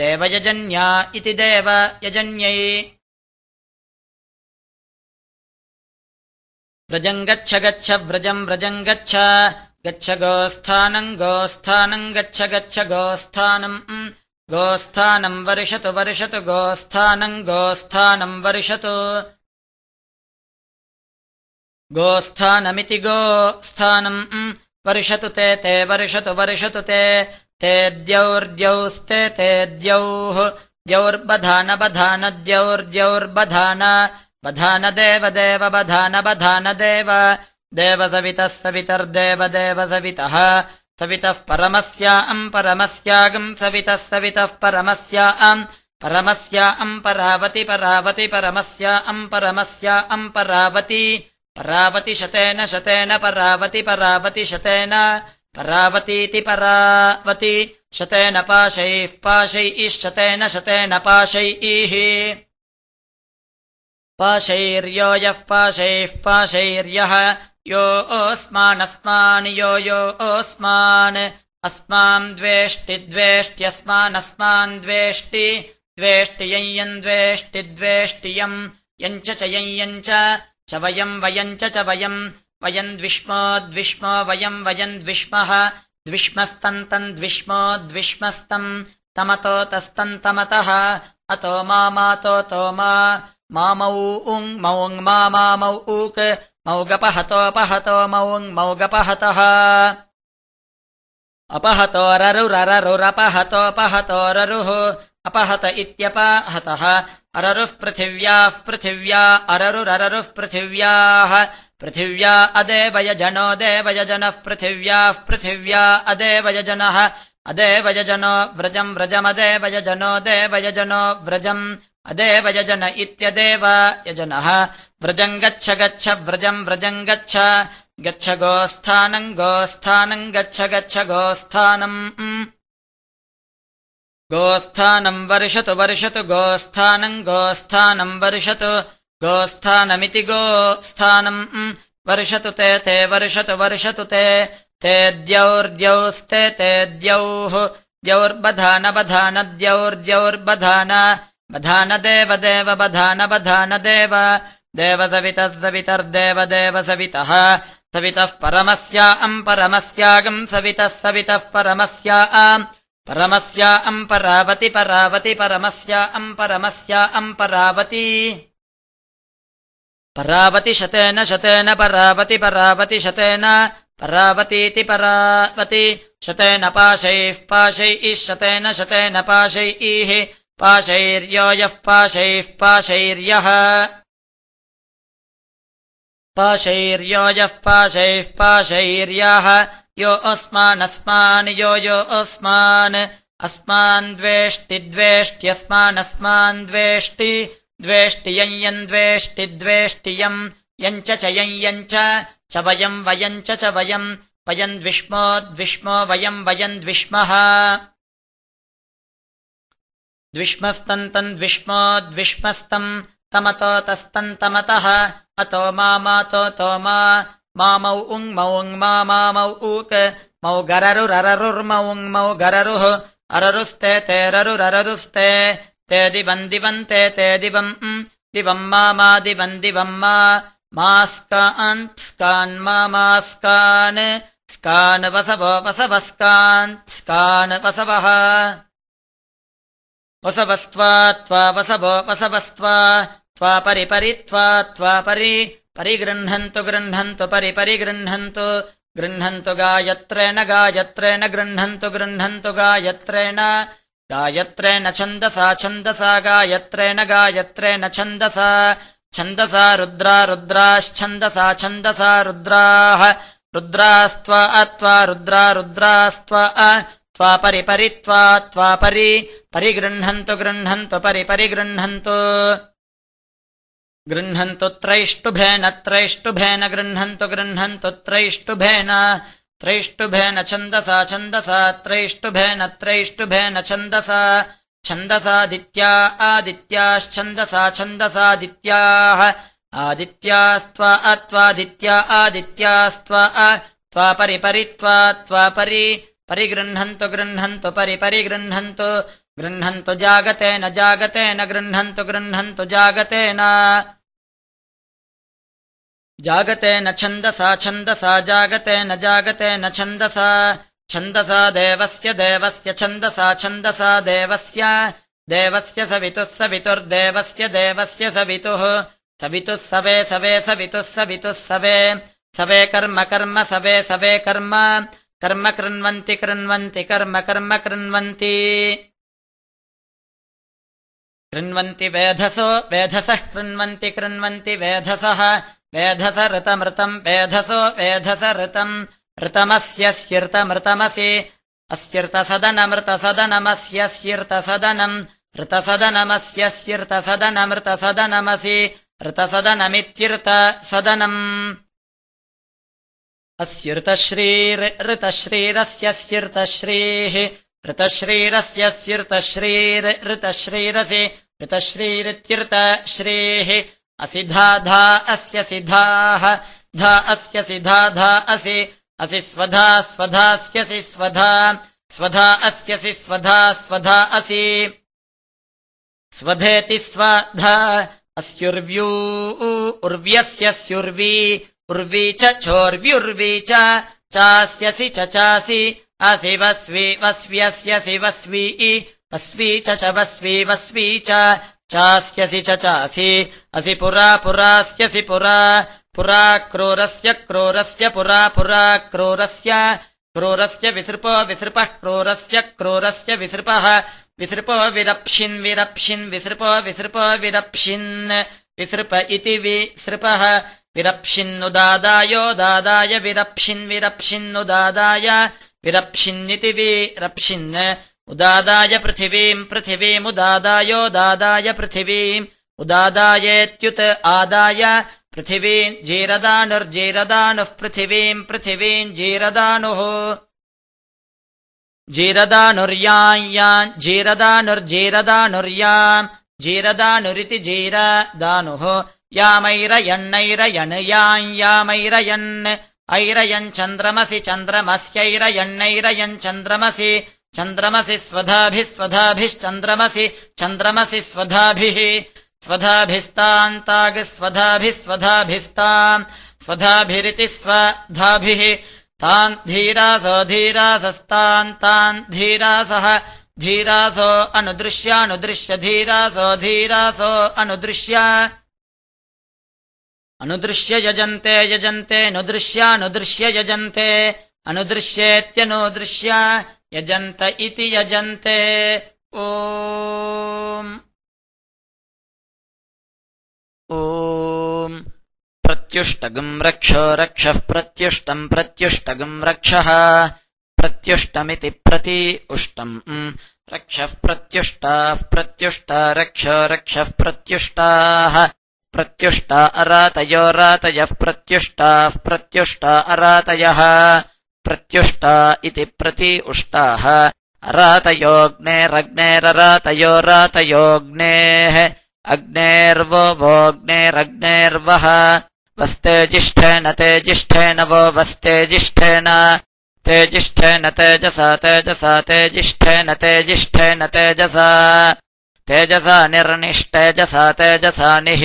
देवयजन्या इति देवयजन्यै व्रजम् गच्छ गच्छ व्रजम् व्रजम् गच्छ। गच्छ गोस्थानम् गोस्थानम् गच्छ गच्छ गोस्थानम्। गोस्थानम् वर्षतु वर्षतु गोस्थानम् गोस्थानम् वर्षतु। गोस्थानमिति गोस्थानम्। वर्षतु ते ते वर्षतु वर्षतु ते। ते द्यौर्द्यौस्ते ते द्यौः। द्यौर्बधान बधान द्यौर्द्यौर्बधान बधान देव देव बधान बधान देव देव सवितः सवितर्देव देव सवितः सवितः परमस्या अम् परमस्यागम् सवितः सवितः परमस्या अम् परमस्या अम् परावति परावति परमस्या अम् परमस्या अम् परावति। परावति शतेन शतेन परावति परावति शतेन। परावतीति परावति। शतेन पाशैः पाशैः शतेन शतेन पाशैः पाशैर्यो यः पाशैः पाशैर्यः। यो ओस्मानस्मान् यो यो ओस्मान्। अस्मान् द्वेष्टि द्वेष्ट्यस्मानस्मान् द्वेष्टि। द्वेष्टियम् द्वेष्टि द्वेष्टियम् यम् च यम् च वयम् वयम् च वयम् वयम् द्विष्मो द्विष्मो वयम् वयम् द्विष्मः। द्विष्मस्तन्तम् द्विष्मो द्विष्मस्तम्। तमतो। तस्तन्तमतः अतो मामातो मा मामौ उङ् मौङ् मा मामौ ऊक् मौगपहतोपहतो मौङ् मौगपहतः। अपहतोररुररुरपहतोपहतोररुः अपहत इत्यपहतः। अररुः पृथिव्याः पृथिव्या अररुररुः पृथिव्याः। पृथिव्या अदेवयजनो देवयजनः पृथिव्याः पृथिव्या अदेवयजनः। अदेवयजनो व्रजम् व्रजमदेवयजनो देवयजनो व्रजम् अदेवयजन इत्यदेव यजनः। व्रजम् गच्छ गच्छ व्रजम् व्रजम् गच्छ। गच्छ गोस्थानम् गोस्थानम् गच्छ गच्छ गोस्थानम् गोस्थानम् वर्षतु वर्षतु गोस्थानम् गोस्थानम् वर्षतु गोस्थानमिति गोस्थानम् वर्षतु ते ते वर्षतु वर्षतु ते। ते द्यौर्द्यौस्ते ते द्यौः। द्यौर्बधानबधानद्यौर्द्यौर्बधान बधानदेव देव बधानबधानदेव। देवसवितः सवितर्देव देव सवितः सवितः परमस्या अम् परमस्यागम् सवितः सवितः परमस्या आम्। परमस्या अम् परावति परावति परमस्या अम् परमस्या अम् परावति। परावति शतेन शतेन परावति परावति शतेन परावतीति परावति। शतेन पाशैः पाशैः शतेन शतेन पाशैः पाशैर्यो यः पाशैः पाशैर्यः। पाशैर्यो यः पाशैः पाशैर्याः। यो अस्मानस्मान् यो यो अस्मान्। अस्मान् द्वेष्टि द्वेष्ट्यस्मानस्मान् द्वेष्टि। द्वेष्टियम् यम् यम् च यम् यम् च। वयम् वयम् च वयम् वयम् द्विष्मो द्विष्मो वयम् वयम् द्विष्मः द्विष्मस्तन्तम् द्विष्मो द्विष्मस्तम् तमतो तस्तन्तमतः अतो मा। मामौ उङ् मौङ् मा। मामौ ऊक्। मौ गररुररुर्मौङ् गररुः। अररुस्ते ते दिवन्ते ते दिवम् दिवम् मा मा दिवम् दिवम् मा। मास्कान्। स्कान् मा मास्कान् स्कान् वसवो वसवस्कान्। स्कान् वसवः वसवस्त्वा त्वा वसवो वसवस्त्वा त्वा परिपरि त्वा त्वा परि परिगृह्णन्तु गृह्णन्तु परि परिगृह्णन्तु गृह्णन्तु गायत्रेण गायत्रेण गृह्णन्तु गृह्णन्तु गायत्रेण गायत्रेण छन्दसा छन्दसा गायत्रेण गायत्रेण छन्दसा छन्दसा रुद्रा रुद्राश्छन्दसा छन्दसा रुद्राः रुद्रास्त्वा अत्वा रुद्रा रुद्रास्त्वा त्वा परि त्वा परि परिगृह्णन्तु गृह्णन्तु परि परिगृह्णन्तु। गृह्णन्तु त्रैष्टुभेन त्रैष्टुभेन गृह्णन्तु गृह्णन्तु त्रैष्टुभेन त्रैष्टुभेन छन्दसा छन्दसा त्रैष्टुभेन त्रैष्टुभेन छन्दसा छन्दसादित्या आदित्याश्छन्दसा छन्दसादित्याः आदित्यास्त्वा अत्वादित्या आदित्यास्त्वा त्वा परिपरि त्वा परि परिगृह्णन्तु गृह्णन्तु परि परिगृह्णन्तु गृह्णन्तु जागतेन जागतेन गृह्णन्तु गृह्णन्तु जागतेन। जागतेन छन्दसा छन्दसा जागतेन जागतेन छन्दसा छन्दसा देवस्य देवस्य छन्दसा छन्दसा देवस्य देवस्य सवितुः सवितुर्देवस्य देवस्य सवितुः। सवितुः सवे सवे सवितुः सवितुः सवे। सवे कर्म कर्म सवे सवे कर्म कर्म कृण्वन्ति कृण्वन्ति कर्म कर्म कृण्वन्ति। कृण्वन्ति वेधसो वेधसः कृण्वन्ति कृण्वन्ति वेधसः वेधस ऋतमृतम् वेधसो वेधस ऋतम् ऋतमस्यस्यृतमृतमसि अस्यर्तसदनमृतसदनमस्यस्यर्तसदनम् ऋतसदनमित्यर्तसदनम् अस्यृतश्रीर्ऋतश्रीरस्य स्यृतश्रीः ऋतश्रीरस्य स्यृतश्रीर्ऋतश्रीरसि ऋतश्रीरित्यृतश्रीः असि धा धा अस्य सिधाः धा अस्य सिधा असि असि स्वधा स्वधास्यसि स्वधा स्वधा अस्यसि स्वधा स्वधा असि। स्वधेति स्वधा अस्युर्व्यू उर्व्यस्य स्युर्वी उर्वी च चोर्व्युर्वी च चास्यसि च चासि असि वस्वी वस्वी च च वस्वी वस्वी च चास्यसि च चासि असि पुरा पुरास्यसि पुरा पुरा क्रोरस्य क्रोरस्य पुरा पुरा क्रोरस्य क्रोरस्य विसृपो विसृपः क्रोरस्य क्रोरस्य विसृपः विसृपो विरप्शिन् विरप्शिन् विसृपो विसृपो विरप्शिन् विसृप इति विसृपः विरप्शिन्नुदादायो दादाय विरप्शिन् विरप्शिन्नुदादाय विरप्शिन्निति विरप्शिन्। उदादाय पृथिवीम् पृथिवीमुदादायो दादाय पृथिवीम् उदादायेत्युत आदाय पृथिवीम् जीरदानुर्जीरदानुः पृथिवीम् पृथिवीम् जीरदानुः। जीरदानुर्याम् जीरदानुर्जीरदानुर्याम् जीरदानुरिति जीरदानुः यामैरयण्णैरयन् याम् यामैरयन्। ऐरयम् चन्द्रमसि स्वधाभिः स्वधाभिश्चन्द्रमसि। चन्द्रमसि स्वधाभिः। स्वधाभिस्तान्तागस्वधाभिः स्वधाभिस्ताम्। स्वधाभिरिति स्वधाभिः। तान् धीरासो धीरासस्तान्। तान् धीरासः धीरासो अनुदृश्यानुदृश्य धीरासो धीरासो अनुदृश्य अनुदृश्य यजन्ते यजन्ते नुदृश्यानुदृश्य यजन्ते। अनुदृश्येत्यनुदृश्य यजन्त इति यजन्ते। ओ प्रत्युष्टगम् रक्षो रक्षः प्रत्युष्टम् प्रत्युष्टगम् रक्षः। प्रत्युष्टमिति प्रति उष्टम्। रक्षः प्रत्युष्टाः प्रत्युष्टा रक्ष रक्षः प्रत्युष्टाः प्रत्युष्टा अरातयो रातयः प्रत्युष्टाः प्रत्युष्टा अरातयः। प्रत्युष्टा इति प्रति उष्टाः अरातयोऽग्नेरग्नेररातयो रातयोऽग्नेः। अग्नेर्वो वोऽग्नेरग्नेर्वः वस्तेजिष्ठेन तेजिष्ठेन वो वस्तेजिष्ठेन। तेजिष्ठेन तेजसा तेजसा तेजिष्ठेन तेजिष्ठेन तेजसा तेजसा निर्निष्टेजसा तेजसा निः।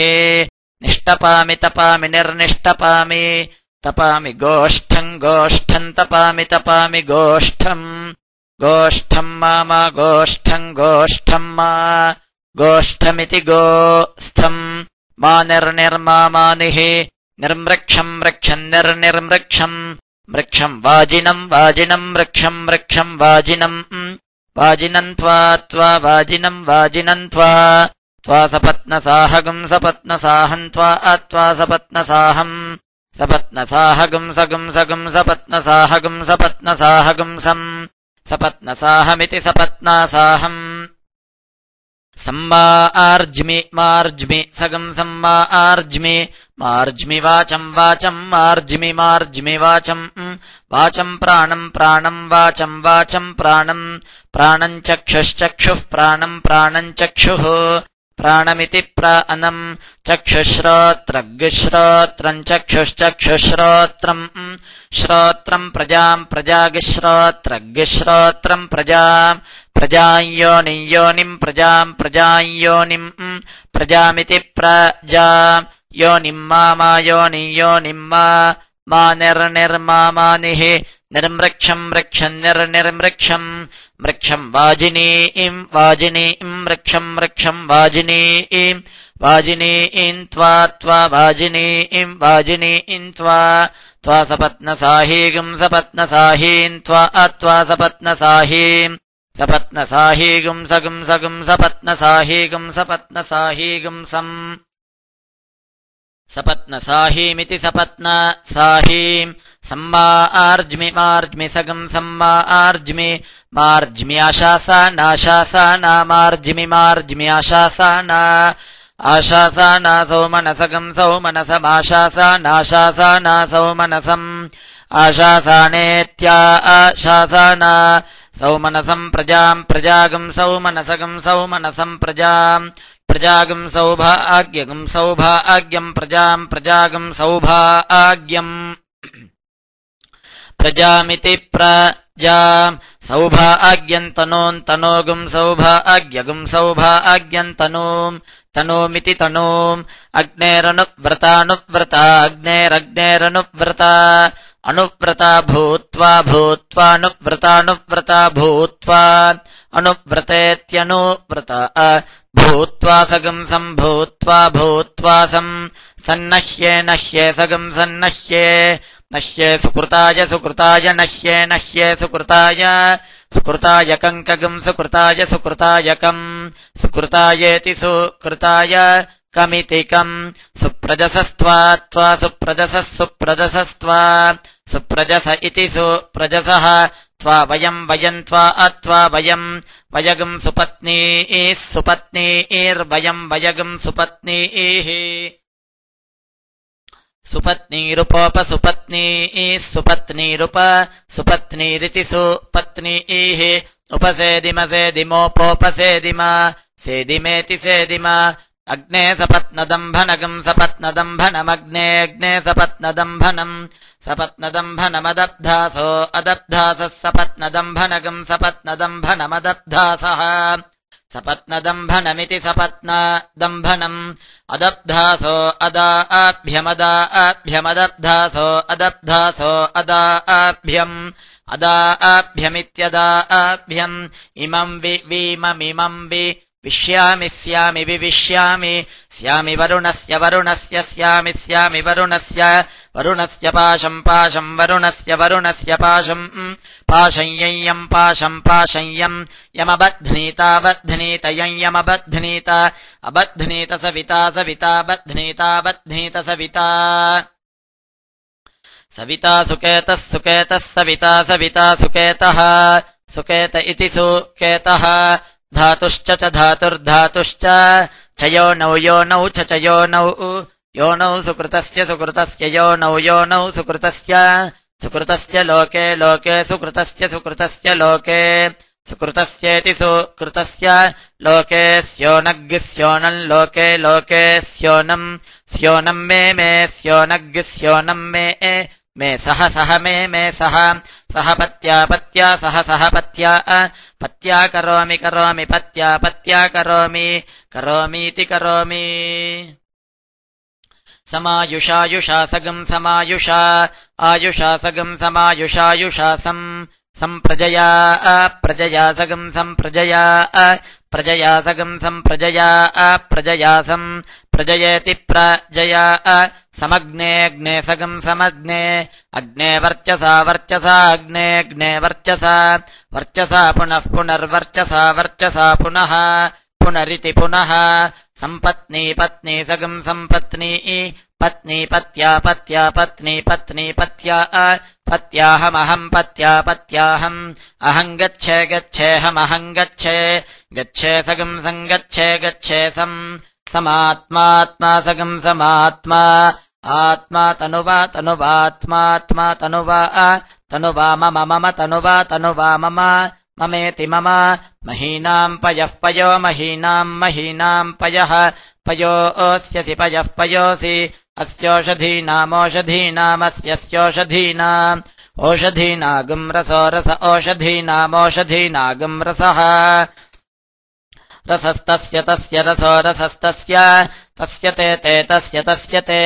निष्टपामि तपामि निर्निष्टपामि। तपामि गोष्ठम् गोष्ठम् तपामि तपामि गोष्ठम् गोष्ठम् मा गोष्ठम् गोष्ठम् मा। गोष्ठमिति गोस्थम् मा निर्निर्मानिः निर्मृक्षम् वृक्षम् निर्निर्मृक्षम् वृक्षम् वाजिनम् वाजिनम् वृक्षम् वृक्षम् वाजिनम् वाजिनम् त्वा त्वा वाजिनम् वाजिनम् त्वा। त्वा सपत्नसाहगम् सपत्नसाहम् त्वा सपत्नसाहम्। सपत्नसाहगम् सगम् सगम् सपत्नसाहगम् सपत्नसाहगम् सम्। सपत्नसाहमिति सपत्नासाहम् सम्मा आर्ज्मि मार्ज्मि सगम् सम्मा आर्ज्मि मार्ज्मि वाचम् वाचम् मार्ज्मि मार्ज्मि वाचम् वाचम् प्राणम् प्राणम् वाचम् वाचम् प्राणम् प्राणम् चक्षुश्चक्षुः प्राणम् प्राणम् चक्षुः प्राणमिति प्रानम् चक्षुश्रोत्रग्श्रोत्रम् चक्षुश्चक्षुश्रोत्रम् श्रोत्रम् प्रजाम् प्रजागिश्रोत्रग्श्रोत्रम् प्रजा प्रजायोनिम् योनिम् प्रजाम् प्रजायोनिम् प्रजामिति प्रजा योनिम् मा योनि योनिम् मा निर्निर्मानिः निर्मृक्षम् वृक्षम् निर्निर्मृक्षम् वृक्षम् वाजिनीम् वाजिनीम् वृक्षम् वृक्षम् वाजिनीम् वाजिनीम् त्वा त्वा वाजिनीम् वाजिनीम् त्वा त्वा सपत्नसाहीगम् सपत्नसाहीम् त्वा त्वा सपत्नसाहीम् सपत्नसाहीगम् सगम् सगम् सपत्नसाहीगम् सम् सपत्नसाहीमिति सपत्न साहीम्। सम्मा आर्ज्मि मार्ज्मि सगम् सम्मा आर्ज्मि मार्ज्मि आशासानाशासाना मार्ज्मि मार्ज्मि आशासाना। आशासाना सौमनसगम् सौमनसमाशासानाशासाना सौमनसम्। आशासानेत्या आशासाना सौमनसम् प्रजाम् प्रजागम् सौमनसगम् सौमनसम् प्रजाम् प्रजागम् सौभाग्यगम् सौभाग्यम् प्रजाम् प्रजागम् सौभाग्यम् प्रजामिति प्रजाम् सौभाग्यन्तनोन्तनोगुम् सौभाग्यगुम् सौभाग्यन्तनूम् तनोमिति तनूम्। अग्नेरनुव्रतानुव्रता अग्नेरग्नेरनुव्रता अनुव्रता भूत्वा भूत्वानुव्रतानुव्रता भूत्वा अनुव्रतेत्यनुव्रता भूत्वा सगम् सम्भूत्वा भूत्वा सम् सन्नह्ये नह्ये सगम् सन्नह्ये नह्ये सुकृताय सुकृताय नह्ये नह्ये सुकृताय सुकृताय कङ्कगम् सुकृताय सुकृतायकम् सुकृतायेति सुकृताय कमितिकम् सुप्रजसस्त्वा त्वा सुप्रजसः सुप्रजसस्त्वा सुप्रजस इति सुप्रजसः त्वा वयम् वयम् त्वा अत्वा वयम् वयगम् सुपत्नीः सुपत्नीर्वयम् वयगम् सुपत्नीः सुपत्नीरुपोपसुपत्नीः सुपत्नीरुप सुपत्नीरिति सुपत्नीः उपसेदिमसेदिमोपोपसेदिम सेदिमेति सेदिम अग्ने सपत्नदम्भनगम् सपत्नदम्भनमग्नेऽग्ने सपत्नदम्भनम् सपत्नदम्भनमदब्धासो अदब्धासः सपत्नदम्भनगम् सपत्नदम्भनमदब्धासः। सपत्नदम्भनमिति सपत्नदम्भनम् अदब्धासो अदा आभ्यमदा आभ्यमदब्धासो अदब्धासो अदा आभ्यम् अदा आभ्यमित्यदा आभ्यम्। इमम् विममिमम् वि विश्यामि स्यामि विविश्यामि स्यामि वरुणस्य वरुणस्य स्यामि स्यामि वरुणस्य वरुणस्य पाशम् पाशम् वरुणस्य वरुणस्य पाशम् पाशय्यम् पाशम् पाशय्यम् यमबध्नीताबध्नीत यमबध्नीत अबध्नीत सविता सविता बध्नीताबध्नीत सविता सविता सुकेतः सुकेतः सविता सविता सुकेतः सुकेत इति सुकेतः धातुश्च च धातुर्धातुश्च। च योनौ योनौ च च योनौ योनौ सुकृतस्य सुकृतस्य योनौ योनौ सुकृतस्य। सुकृतस्य लोके लोके सुकृतस्य सुकृतस्य लोके। सुकृतस्येति सुकृतस्य। लोके स्योनग्स्योनम् लोके लोके स्योनम्। स्योनम् मे मे स्योनग्स्योनम् मे मे सह सह मे मे सह। सह पत्या पत्या सह सह पत्या पत्या करोमि करोमि पत्या पत्या करोमि करोमीति करोमि। समायुषायुषा सगम् समायुषा आयुषा सगम् समायुषायुषासम् सम्प्रजया अप्रजया सगम् सम्प्रजया प्रजया सगम् सम्प्रजया अप्रजयासम् प्रजयेति प्रजया समग्नेऽग्ने सगम् समग्ने अग्ने वर्चसा वर्चसा अग्नेऽग्ने वर्चसा वर्चसा पुनः पुनर्वर्चसा वर्चसा पुनः पुनरिति पुनः सम्पत्नी पत्नी सगम् सम्पत्नी पत्नी पत्या पत्या पत्नी पत्नी पत्या पत्याहमहम् पत्या पत्याहम्। अहम् गच्छे गच्छेऽहमहम् गच्छे। सगम् सङ्गच्छे गच्छे सम्। समात्मात्मा सगम् समात्मा। आत्मा तनुवा तनुवात्मात्मा तनुवा तनुवा मम मम तनुवा तनुवा मम। ममेति मम। महीनाम् पयः पयो महीनाम् महीनाम् पयः। पयो ओस्यसि पयः पयोऽसि अस्योषधीनामोषधीनामस्यस्योषधीनाम् ओषधीनागम् रसो रस ओषधीनामोषधीनागम् रसः रसस्तस्य तस्य रसो रसस्तस्य तस्य ते ते तस्य तस्य ते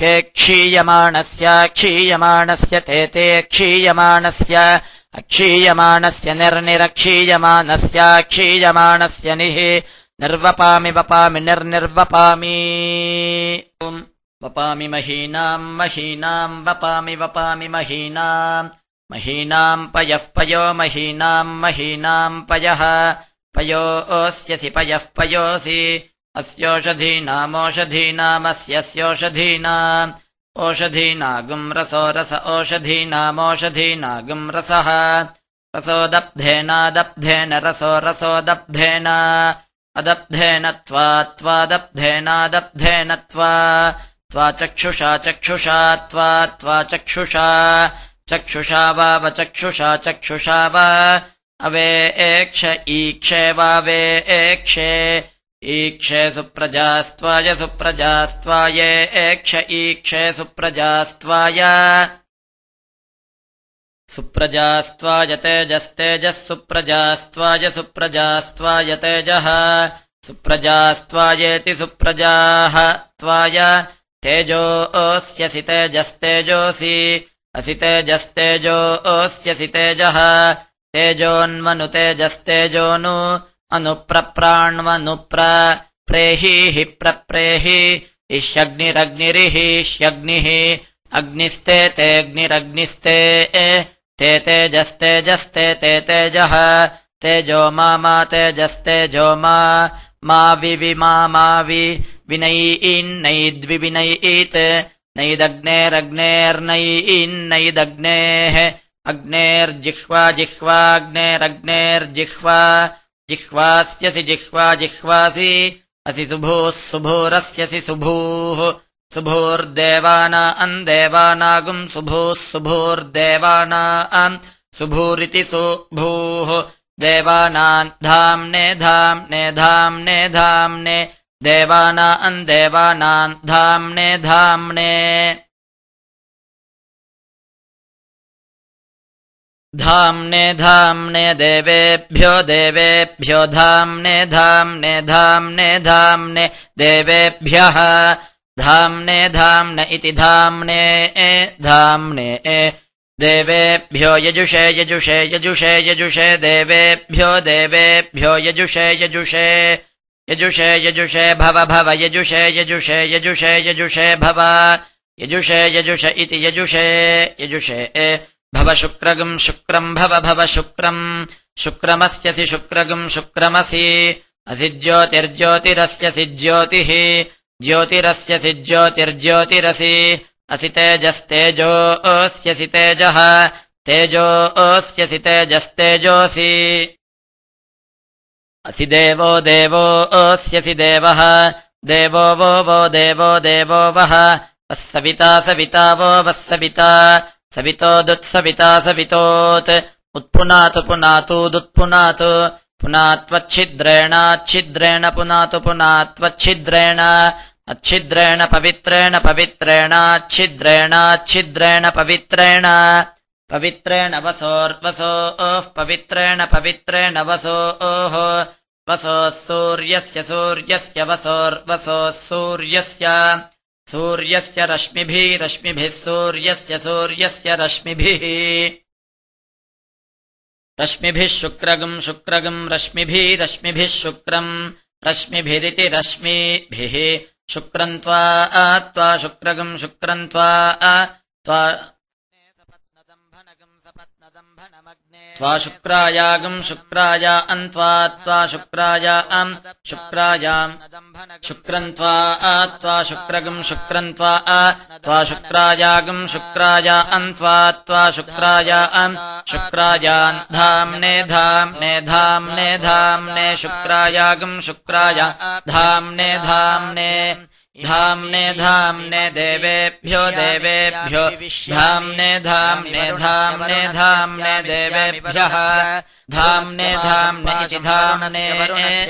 ते क्षीयमाणस्य क्षीयमाणस्य ते ते क्षीयमाणस्य अक्षीयमाणस्य निर्निरक्षीयमानस्य क्षीयमाणस्य निः निर्वपामि वपामि निर्निर्वपामि वपामि महीनाम् महीनाम् वपामि वपामि महीनाम्। महीनाम् पयः पयो महीनाम् महीनाम् पयः। पयो ओस्यसि पयः पयोऽसि अस्योषधीनामोषधीनामस्यस्योषधीनाम् ओषधीनागम् रसो रस ओषधीनामोषधीनागम् रसः। रसोदब्धेनादब्धेन रसो रसोदब्धेन अदब्धेन त्वा त्वादब्धेनादब्धेन त्वा त्वा चक्षुषा चक्षुषा त्वा त्वा चक्षुषा चक्षुषा वावचक्षुषा चक्षुषा वा। Away एक्ष ईक्षे Huawei एक्षे ईक्षे सुप्रजास्त्वाय सुप्रजास्त्वाय एक्ष ईक्षे सुप्रजास्त्वाय। सुप्रजास्त्वाय तेजस्तेजः सुप्रजास्त्वाय सुप्रजास्त्वाय तेजः सुप्रजास्त्वायेति सुप्रजाः त्वाय तेजो ओस्यसि तेजस्तेजोऽसि असि तेजस्तेजो ओस्यसि तेजः तेजोऽन्वनुतेजस्तेजोऽनु अनुप्रप्राण्वनुप्र प्रेहीः प्रप्रेहि इष्यग्निरग्निरिहिष्यग्निः अग्निस्ते तेऽग्निरग्निस्ते ते तेजस्तेजस्ते ते तेजः तेजो मा मा तेजस्तेजो मा मा वि मा वि विनैयीन्नैद्विविनयीत् नैदग्नेरग्नेर्नयीन्नैदग्नेः अग्नेर्जिह्वा जिह्वाग्नेरग्नेर्जिह्वा जिह्वास्यसि जिह्वा जिह्वासि असि सुभूः सुभोरस्यसि सुभूः सुभोर्देवाना अम् देवानागुम् सुभूः सुभोर्देवाना अम् सुभूरिति सुभूः देवानाम् धाम्ने धाम्ने धाम्ने धाम्ने देवाना अम् देवानाम् धाम्ने धाम्ने। धाम्ने धाम्ने देवेभ्यो देवेभ्यो धाम्ने धाम्ने धाम्ने धाम्ने देवेभ्यः। धाम्ने धाम्न इति धाम्ने धाम्ने देवेभ्यो यजुषे यजुषे यजुषे यजुषे देवेभ्यो देवेभ्यो यजुषे यजुषे यजुषे यजुषे भव भव, यजुषे यजुषे यजुषे यजुषे भव। यजुषे, यजुष इति यजुषे यजुषे भव शुक्रगम् शुक्रम् भव भव शुक्रम् शुक्रमस्यसि शुक्रगम् शुक्रमसि। असि ज्योतिर्ज्योतिरस्यसि ज्योतिः। ज्योतिरस्यसि ज्योतिर्ज्योतिरसि। असि तेजस्तेजो अस्यसि तेजः। तेजो अस्यसि तेजस्तेजोऽसि। असि देवो देवो अस्यसि देवः। देवो वो वो देवो देवो वः। सविता सविता वो वः सविता सवितोदुत्सविता सवितोत्। उत्पुनातु पुनातुदुत्पुनातु पुनात्वच्छिद्रेणाच्छिद्रेण पुनातु पुनात्वच्छिद्रेण। अच्छिद्रेण पवित्रेण पवित्रेणाच्छिद्रेणाच्छिद्रेण पवित्रेण। पवित्रेण वसोर्वसो। ओः पवित्रेण पवित्रेण वसो। ओः वसोः सूर्यस्य सूर्यस्य वसोर्वसोः सूर्यस्य। सूर्यस्य रश्मिभिः रश्मिभिः सूर्यस्य सूर्यस्य रश्मिभिः। रश्मिभिः शुक्रगम् शुक्रगम् रश्मिभिः रश्मिभिः शुक्रम् रश्मिभिरिति रश्मिभिः। शुक्रम् त्वा त्वा शुक्रगम् शुक्रम् त्वा त्वा त्वा शुक्रायागम् शुक्राय अन्त्वा त्वा शुक्राय अम् शुक्रायाम्। शुक्रम् त्वा त्वा शुक्रगम् शुक्रम् त्वा त्वा शुक्रायागम् शुक्राय अन्त्वा त्वा शुक्राय अम् शुक्रायान्। धाम्ने धाम्ने धाम्ने धाम्ने शुक्रायागम् शुक्राय। धाम्ने धाम्ने धाम्ने धाम्ने देवेभ्यो देवेभ्यो। धाम्ने धाम्ने धाम्ने धाम्ने देवेभ्यः धाम्ने धाम्ने इति धाम्ने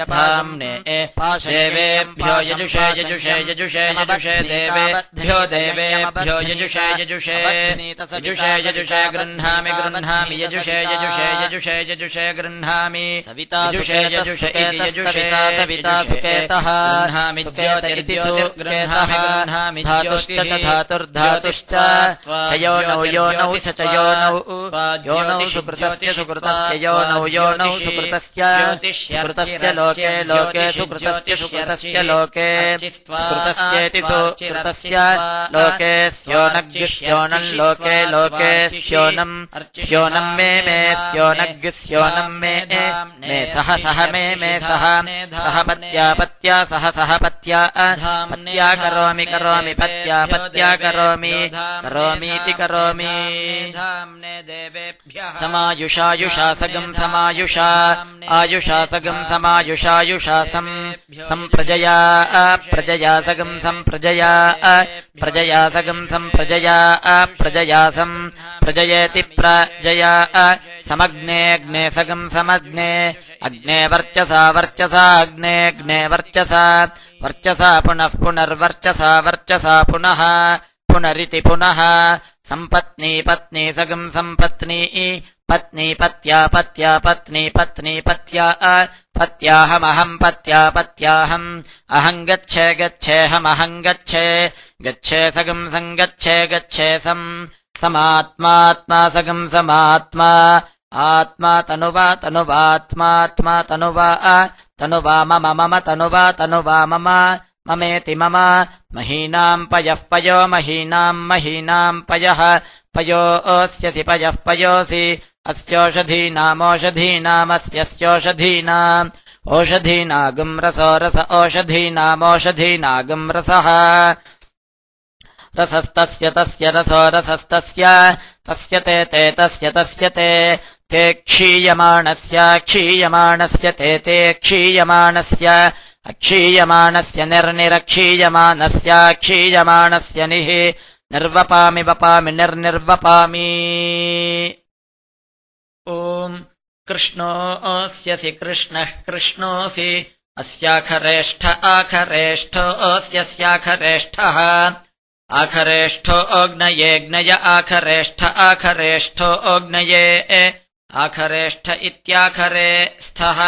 धाम्ने देवेभ्यो यजुषे यजुषे यजुषे यजुषे देवेभ्यो देवेभ्यो यजुषे यजुषे। यजुषे यजुषे गृह्णामि गृह्णामि यजुषे यजुषे यजुषे यजुषे गृह्णामि। यजुषे यजुष इति यजुषे सविता सुकेतः गृह्णामि ज्योतिरिति गृह्णामि गृह्णामि धातुश्च च धातुर्धातुश्च चयोनौ योनौ च च योनौ योनौ सुकृतस्य सुकृतस्य योनौ नौ योनौ सुकृतस्य सुकृतस्य लोके लोके सुकृतस्य सुकृतस्य लोके सुकृतस्य लोके स्योनग्स्योनम् लोके लोके स्योनम् स्योनम् मे मे स्योनग्स्योनम् मे मे सह सह मे मे सह सह पत्या पत्या सह सह पत्या पत्या करोमि करोमि पत्या पत्या करोमि करोमीति करोमि देवेभ्यः समायुषायुषासगम् समायुषा आयुषासगम् समायुषायुषासम् सम्प्रजया अप्रजयासगम् सम्प्रजया अप्रजयासगम् सम्प्रजया अप्रजयासम् प्रजयेति प्रजया समग्नेऽग्ने सगम् समग्ने अग्ने वर्चसा वर्चसा अग्नेऽग्ने वर्चसा वर्चसा पुनः पुनर्वर्चसा वर्चसा पुनः पुनरिति पुनः सम्पत्नी पत्नी सगम् सम्पत्नी पत्नी पत्या पत्या पत्नी पत्नी पत्या पत्याहमहम् पत्या पत्याहम्। अहम् गच्छे गच्छेऽहमहम् गच्छे। गच्छे सगम् सङ्गच्छे गच्छे सम्। समात्मात्मा सगम् समात्मा। आत्मा तनुवा तनुवात्मात्मा तनुवा तनुवा मम मम तनुवा तनुवा मम। ममेति मम। महीनाम् पयः पयो महीनाम् महीनाम् पयः। पयो अस्यसि पयः पयोऽसि अस्योषधीनामोषधीनामस्यस्योषधीनाम् ओषधीनागम् रसो रस ओषधीनामोषधीनागम् रसः रसस्तस्य तस्य रसो रसस्तस्य तस्य ते ते तस्य तस्य ते ते क्षीयमाणस्य क्षीयमाणस्य ते ते क्षीयमाणस्य अक्षीयमाणस्य निर्निरक्षीयमानस्य क्षीयमाणस्य निः निर्वपामि वपामि निर्निर्वपामि ओम् कृष्णोऽस्यसि कृष्णः कृष्णोऽसि। अस्याखरेष्ठ आखरेष्ठोऽस्यस्याखरेष्ठः आखरेष्ठो ओग्नयेऽग्नय आखरेष्ठ आखरेष्ठो ओग्नये। आखरेष्ठ इत्याखरे स्थः।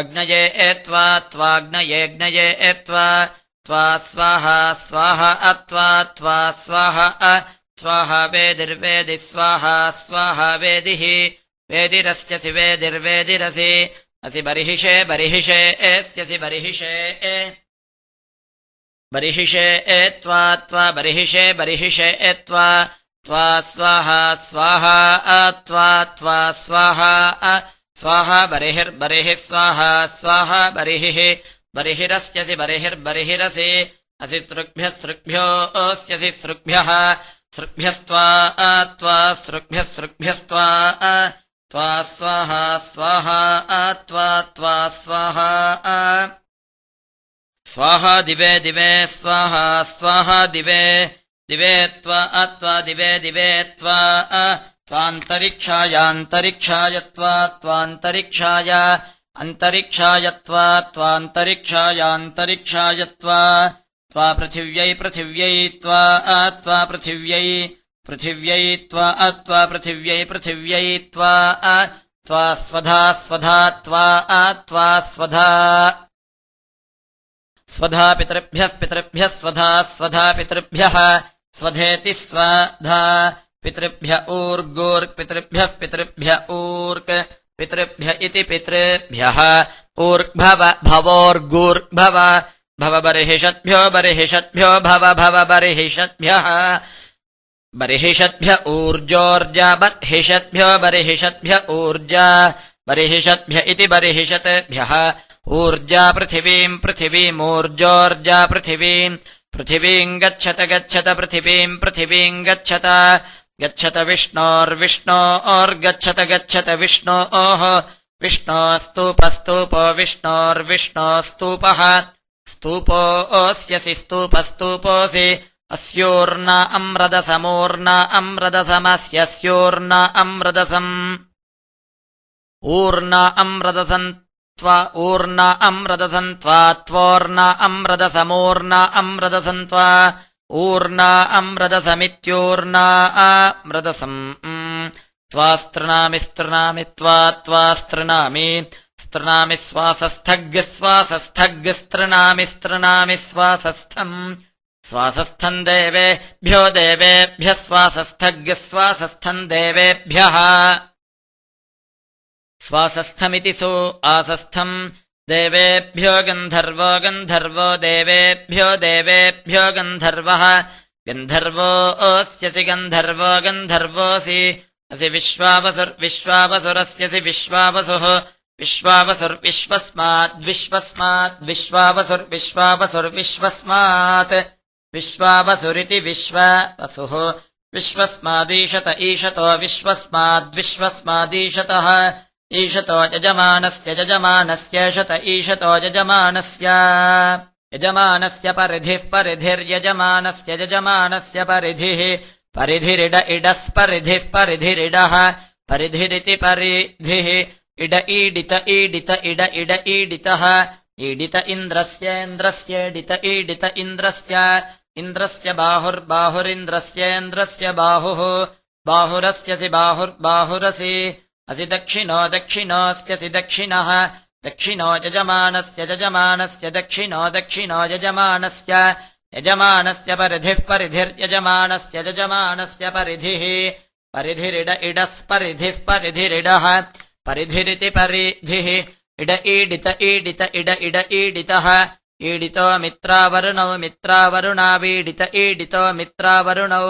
अग्नये एत्वा त्वाग्नयेऽग्नये एत्वा त्वा स्वाहा स्वाहा अत्वा त्वा स्वाहा अ स्वाहा वेदिर्वेदि स्वाहा स्वाहा वेदिः वेदिरस्यसि वेदिर्वेदिरसि। असि बर्हिषे बर्हिषे एस्यसि बर्हिषे बर्हिषे एत्वा त्वा बर्हिषे बर्हिषे एत्वा त्वा। स्वाहा स्वाहा अत्वा त्वा स्वाहा अ। स्वाहा बर्हिर्बर्हिः स्वाहा स्वाहा बर्हिः। बर्हिरस्यसि बर्हिर्बर्हिरसि असि सृग्भ्यः सृग्भ्यो अस्यसि सृग्भ्यः। सृग्भ्यस्त्वा त्वा सृग्भ्यः सृग्भ्यस्त्वा त्वा स्वाहा स्वाहा त्वा त्वा स्वाहा स्वाहा दिवे दिवे स्वाहा स्वाहा दिवे दिवे त्वा दिवे त्वा त्वा त्वान्तरिक्षाय अन्तरिक्षाय त्वा त्वान्तरिक्षायान्तरिक्षाय त्वा। त्वा पृथिव्यै पृथिव्यै त्वा त्वा पृथिव्यै पृथिव्यै त्वा त्वा, पृथिव्यै पृथिव्यै, त्वा त्वा, स्वधा स्वधा, त्वा त्वा, स्वधा। स्वधा पितृभ्यः पितृभ्यः स्वधा स्वधा पितृभ्यः, स्वधेति स्वधा। पितृभ्य ऊर्गोर्पितृभ्यः पितृभ्य पितृभ्य इति पितृभ्यः। ऊर्ग्भव भवोर्गूर्ग्भव भव बर्हिषद्भ्यो बर्हिषद्भ्यो, भव भव बर्हिषद्भ्यः। बर्हिषद्भ्य ऊर्जोर्जा बर्हिषद्भ्यो बर्हिषद्भ्य ऊर्जा बर्हिषद्भ्य इति बर्हिषद्भ्यः ऊर्जा पृथिवीम् पृथिवीमूर्जोर्जा पृथिवीम् पृथिवीम् गच्छत गच्छत पृथिवीम् पृथिवीम् गच्छत। गच्छत विष्णोर्विष्णोर्गच्छत गच्छत विष्णोः। विष्णोस्तूपस्तूपो विष्णोर्विष्णोस्तूपः। स्तूपोऽस्यसि स्तूपस्तूपोऽसि अस्योर्न अम्रदसमोर्न अम्रदसमस्यस्योर्न अम्रदसम्। ऊर्न अम्रदसम् त्वा ऊर्न अम्रदसम् त्वा त्वोर्न अम्रदसमोर्न अम्रदसम् त्वा ऊर्ना अम्रदसमित्योर्ना अमृदसम् त्वा स्तृणामि त्वा त्वा स्तृणामि स्तृणामि स्वासस्थग्स्वासस्थग् स्तृणामि स्तृणामि स्वासस्थम् स्वासस्थम् देवेभ्यो देवेभ्यः स्वासस्थग् स्वासस्थम् देवेभ्यः। स्वासस्थमिति सो आसस्थम्। देवेभ्यो गन्धर्वो गन्धर्वो देवेभ्यो देवेभ्यो गन्धर्वः। गन्धर्वोऽस्यसि गन्धर्वो गन्धर्वोऽसि। असि विश्वावसुर्विश्वावसुरस्यसि विश्वावसुः। विश्वावसुर्विश्वस्माद्विश्वस्माद्विश्वावसुर्विश्वावसुर्विश्वस्मात् विश्वावसुरिति विश्वावसुः। विश्वस्मादीशत ईशतो विश्वस्माद्विश्वस्मादीशतः। ईशतो यजमानस्य यजमानस्येषत ईशतो यजमानस्य। यजमानस्य परिधिः परिधिर्यजमानस्य यजमानस्य परिधिः। परिधिरिड इडस्परिधिः परिधिरिडः। परिधिरिति परिधिः। इड ईडित ईडित इड इड ईडितः। ईडित इन्द्रस्येन्द्रस्येडित ईडित इन्द्रस्य इन्द्रस्य बाहुर्बाहुरिन्द्रस्येन्द्रस्य बाहुः। बाहुरस्यसि बाहुर्बाहुरसि असि दक्षिणो दक्षिणोऽस्यसि दक्षिणः। दक्षिणो यजमानस्य यजमानस्य। दक्षिणो दक्षिणो यजमानस्य। यजमानस्य परिधिः परिधिर्यजमानस्य यजमानस्य परिधिः। परिधिरिड इडस्परिधिः परिधिरिडः। परिधिरिति परिधिः। इड ईडित ईडित इड इड ईडितः ईडितो मित्रावरुणौ मित्रावरुणावीडित ईडितो मित्रावरुणौ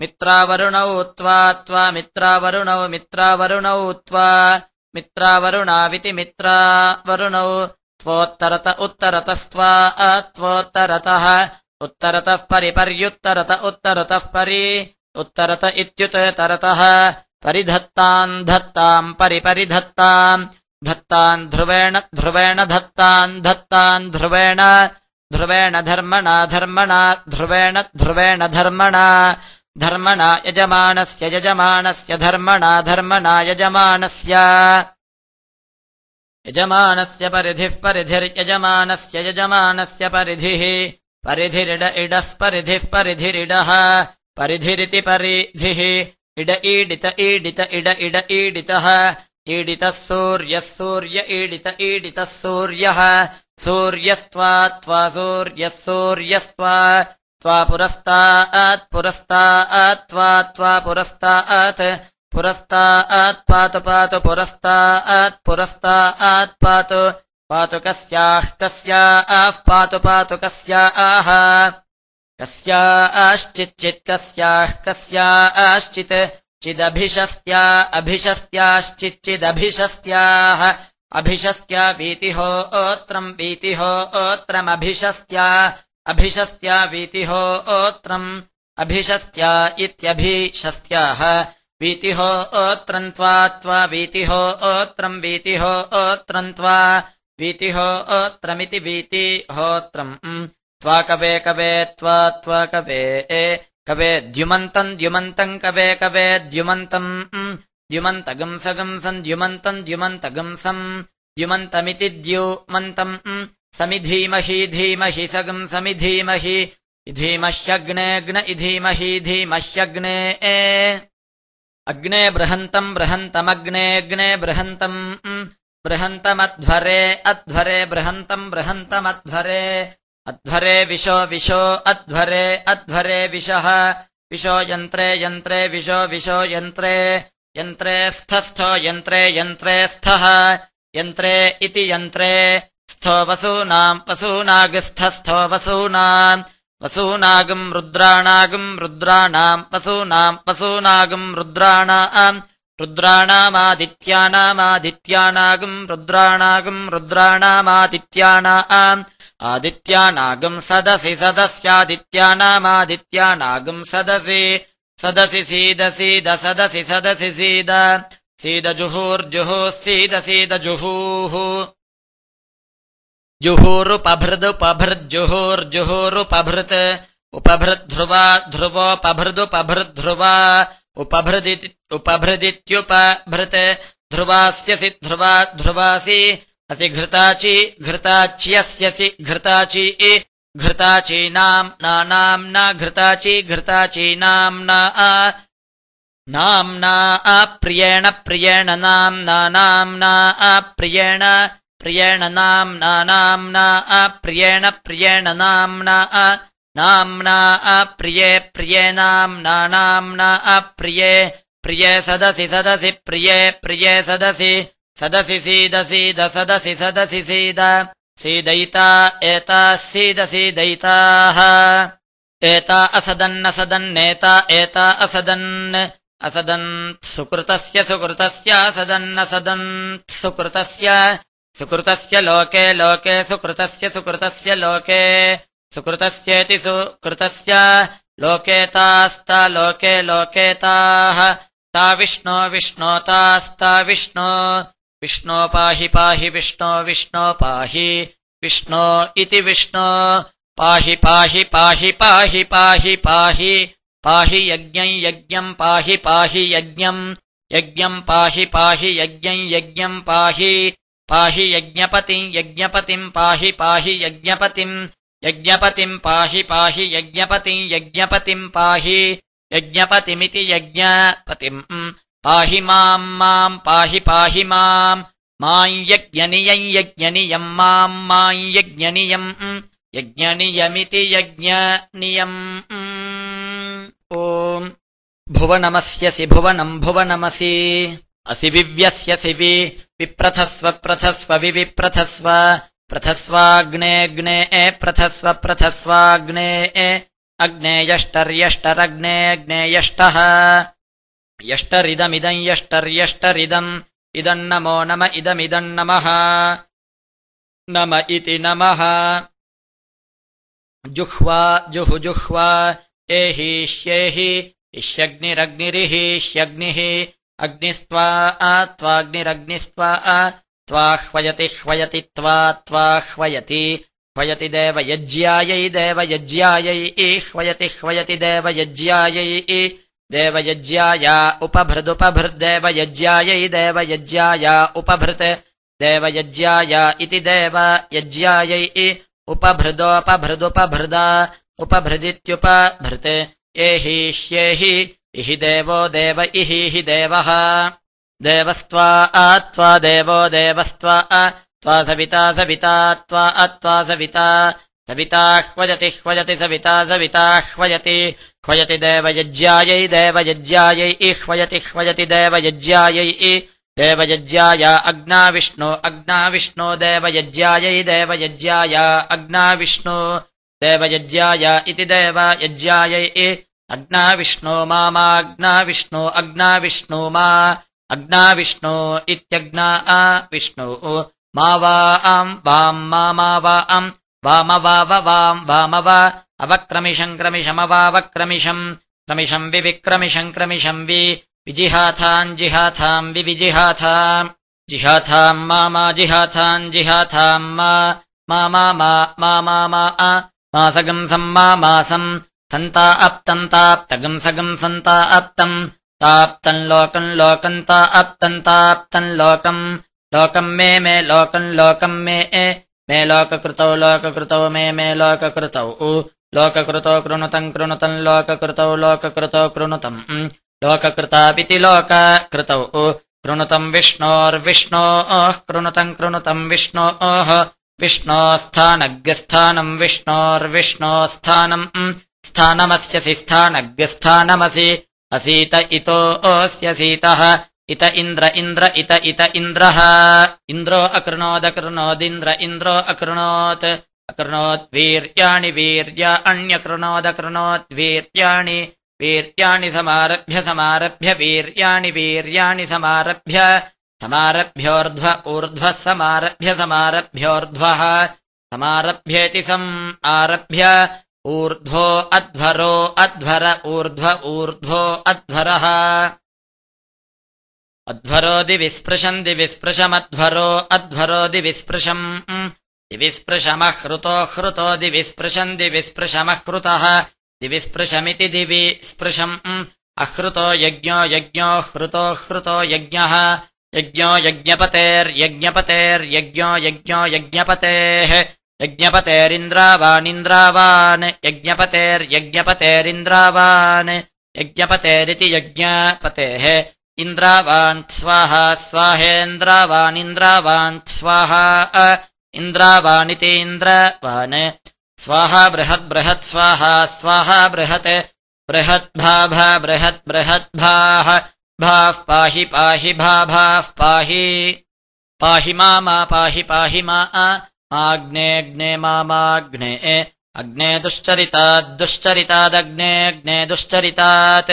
मित्रावरुणौ त्वा त्वा मित्रावरुणौ मित्रावरुणौ त्वा मित्रावरुणाविति मित्रावरुणौ त्वोत्तरत उत्तरतस्त्वा त्वोत्तरतः उत्तरतः परिपर्युत्तरत उत्तरतः परि उत्तरत इत्युत्तरतः परिधत्ताम् धत्ताम् परिपरिधत्ताम् धत्तान् ध्रुवेण ध्रुवेण धत्तान् धत्तान् ध्रुवेण ध्रुवेण धर्मणा धर्मणा ध्रुवेण ध्रुवेण धर्मणा धर्मणा यजमानस्य यजमानस्य धर्मणा धर्मणा यजमानस्य। यजमानस्य परिधिः परिधिर्यजमानस्य यजमानस्य परिधिः परिधिरिड इडस्परिधिः परिधिरिडः परिधिरिति परिधिः इड ईडित ईडित इड इड ईडितः ईडितः सूर्यः सूर्य ईडित ईडितः सूर्यः। सूर्यस्त्वा त्वा सूर्यः सूर्यस्त्वा। त्वा पुरस्तात् पुरस्तात् त्वा त्वा पुरस्तात्। पुरस्तात् पातु पातु पुरस्तात् पुरस्तात् पातु। पातु कस्याः कस्याः पातु पातु कस्या। कस्याश्चिच्चित् कस्याः कस्याश्चित् चिदभिशस्त्या अभिशस्त्याश्चिच्चिदभिशस्त्याः अभिशस्त्या वीतिहो ओत्रम् वीतिहो ओत्रमभिशस्त्या अभिशस्त्या वीतिहो ओत्रम् अभिशस्त्या इत्यभिशस्त्याः वीतिहो ओत्रम् त्वा त्वा वीतिहो ओत्रम् वीतिहो ओत्रम् त्वा वीतिहो ओत्रमिति वीतिहोत्रम्। त्वा कवे त्वा त्वा कवे कवे द्युमन्तम् द्युमन्तम् कवे कवे द्युमन्तम् द्युमन्तगंसगंसम् द्युमन्तम् द्युमन्तगंसम् द्युमन्तमिति द्युमन्तम् समिधीमहि धीमहि सगम् समिधीमहि इधीमह्यग्नेऽग्न इधीमहि धीमह्यग्ने अग्ने बृहन्तम् बृहन्तमग्नेऽग्ने बृहन्तम् बृहन्तमध्वरे अध्वरे बृहन्तम् बृहन्तमध्वरे अध्वरे विशो विशो अध्वरे अध्वरे विशः। विशो यन्त्रे यन्त्रे विशो विशो यन्त्रे। यन्त्रे स्थस्थो यन्त्रे यन्त्रे स्थः। यन्त्रे इति यन्त्रे स्थो वसूनाम् वसूनागस्थस्थो वसूनाम् वसूनागम् रुद्राणागम् रुद्राणाम् वसूनाम् वसूनागम् रुद्राणाम् रुद्राणामादित्यानामादित्यानागम् रुद्राणागम् रुद्राणामादित्यानाम् आदित्यानागम् सदसि सदस्यादित्यानामादित्यानागम् सदसि। सदसि सीदसीद सदसि सदसि सीद। सीदजुहुर्जुहुः सीदसीदजुहूः जुहूरुपभृदुपभृज्जुहुर्जुहुरुपभृत्। उपभृद्ध्रुवा ध्रुवोपभृदुपभृद्ध्रुवा उपभृदित्युपभृत्। ध्रुवास्यसि ध्रुवा ध्रुवासि असि घृताचि घृताच्यस्यसि घृताचि घृताचीनाम् नाम्ना घृताचि घृताचीनाम्ना नाम्ना अप्रियेण प्रियेण नाम्ना नाम्ना अप्रियेण प्रियेण नाम्ना अप्रियेण प्रियेण नाम्ना नाम्ना अप्रिये प्रिये नाम्ना नाम्ना अप्रिये प्रिये सदसि सदसि प्रिये प्रिये सदसि सदसि सीदसीद सदसि सदसि सीद। सीदयिता एताः सीदसीदयिताः एता असदन्नसदन्नेता एता असदन्। असदन् सुकृतस्य सुकृतस्य असदन्नसदन् सुकृतस्य। सुकृतस्य लोके लोके सुकृतस्य सुकृतस्य लोके। सुकृतस्येति सुकृतस्य। लोकेतास्ता लोके लोकेताः। ता विष्णो विष्णोतास्ता विष्णो विष्णो पाहि पाहि विष्णो विष्णो पाहि विष्णो इति विष्णो पाहि पाहि पाहि पाहि पाहि पाहि पाहि यज्ञम् यज्ञम् पाहि पाहि यज्ञम् यज्ञम् पाहि पाहि यज्ञम् यज्ञम् पाहि पाहि यज्ञपतिम् यज्ञपतिम् पाहि पाहि यज्ञपतिम् यज्ञपतिम् पाहि पाहि यज्ञपतिम् यज्ञपतिम् पाहि यज्ञपतिमिति यज्ञपतिम् पाहि माम् माम् पाहि पाहि माम्। माम् यज्ञनियम् यज्ञनियम् माम् माम् यज्ञनियम्। यज्ञनियमिति यज्ञनियम्। ओम् भुवनमस्यसि भुवनम् भुवनमसि। असि विव्यस्यसि वि विप्रथस्व प्रथस्व विविप्रथस्व प्रथस्वाग्नेऽग्ने प्रथस्व प्रथस्वाग्ने अग्नेयष्टर्यष्टरग्नेऽग्ने यष्टः यष्टरिदमिदम् यष्टर्यष्टरिदम्। इदम् नमो नम इदमिदम् नमः। इति नमः। जुह्वा जुहु जुह्वा एहिष्येहि इष्यग्निरग्निरिहिष्यग्निः अग्निस्त्वा त्वाग्निरग्निस्त्वा त्वाह्वयति ह्वयति त्वा त्वाह्वयति ह्वयति। देवयज्ञायै देवयज्ञायै ह्वयति ह्वयति देवयज्ञायै देवयज्ञाया उपभृदुपभृद्देवयज्ञायै देवयज्ञाया उपभृत्। देवयज्ञाया इति देवयज्ञायै उपभृदोपभृदुपभृदा। उपभृदित्युपभृत्। एहिष्येहि इहि देवो देव इहि देवः। देवस्त्वा त्वा देवो देवस्त्वा त्वा सविता सविता त्वा अत्वा सविता सविता ह्वयति ह्वयति सविता सविता ह्वयति देवयज्ञायै देवयज्ञायै इह्वयति ह्वयति देवयज्ञायै देवयज्ञाय अग्नाविष्णो अग्नाविष्णो देवयज्ञायै देवयज्ञाय अग्नाविष्णो देवयज्ञाय इति देवयज्ञायै अग्नाविष्णो मामाग्नाविष्णो अग्नाविष्णो मा अग्नाविष्णो इत्यग्ना विष्णो। मा वा आम् वाम् मा मा वा अम् वामवाव वाम् वामव अवक्रमिशम् क्रमिशमवावक्रमिशम् क्रमिशम् विविक्रमिशम् क्रमिशम् वि विजिहाथाम् जिहाथाम् विविजिहाथाम् जिहाथाम् मा मा मा मा मा मा मा मासम् सन्ता अप्तन्ताप्तगम् सगम् सन्ता अप्तम् ताप्तम् लोकम् लोकम् ता अप्तन्ताप्तम् लोकम् लोकम् मे मे लोकम् लोकम् मे ए मे लोककृतौ लोककृतौ मे मे लोककृतौ लोककृतौ कृणुतम् कृणुतम् लोककृतौ लोककृतौ कृणुतम् लोककृतापिति लोककृतौ कृणुतम् विष्णोर्विष्णोः कृणुतम् कृणुतम् विष्णोः विष्णोस्थानज्ञस्थानम् विष्णोर्विष्णोस्थानम् स्थानमस्यसि स्थानज्ञस्थानमसि। असीत इतो सीतः इत इन्द्र इन्द्र इत इत इन्द्रः। इन्द्रो अकृणोदकृणोदिन्द्र इन्द्रो अकृणोत्। अकृणोद्वीर्याणि वीर्या अण्यकृणोदकृणोद्वीर्याणि वीर्याणि समारभ्य समारभ्य वीर्याणि वीर्याणि समारभ्य। समारभ्योर्ध्व ऊर्ध्वः समारभ्य समारभ्योर्ध्वः। समारभ्येति सम् आरभ्य। ऊर्ध्वो अध्वरो अध्वर ऊर्ध्व ऊर्ध्वो अध्वरः अध्वरो दिविस्पृशम् दिविस्पृशमध्वरो अध्वरो दिविस्पृशम्। दिविस्पृशमहृतो हृतो दिविस्पृशम् दिविस्पृशमहृतः दिविस्पृशमिति दिवि स्पृशम् अहृतो यज्ञो यज्ञो हृतो हृतो यज्ञः। यज्ञो यज्ञपतेर्यज्ञपतेर्यज्ञो यज्ञो यज्ञपतेः। यज्ञपतेरिन्द्रावानिन्द्रावान्। यज्ञपतेर्यज्ञपतेरिन्द्रावान् यज्ञपतेरिति यज्ञपतेः इन्द्रावान् स्वाहा स्वाहेन्द्रावानिन्द्रावान् स्वाहा इन्द्रावानिति इन्द्रवान्। स्वाहा बृहत् स्वाहा स्वाहा बृहत् बृहद्भाभा बृहत् बृहद्भाः भाः। पाहि पाहि भाभाः पाहि। पाहि मा पाहि पाहि मा आग्नेऽग्ने मामाग्ने अग्ने दुश्चरिताद्दुश्चरितादग्नेऽग्ने दुश्चरितात्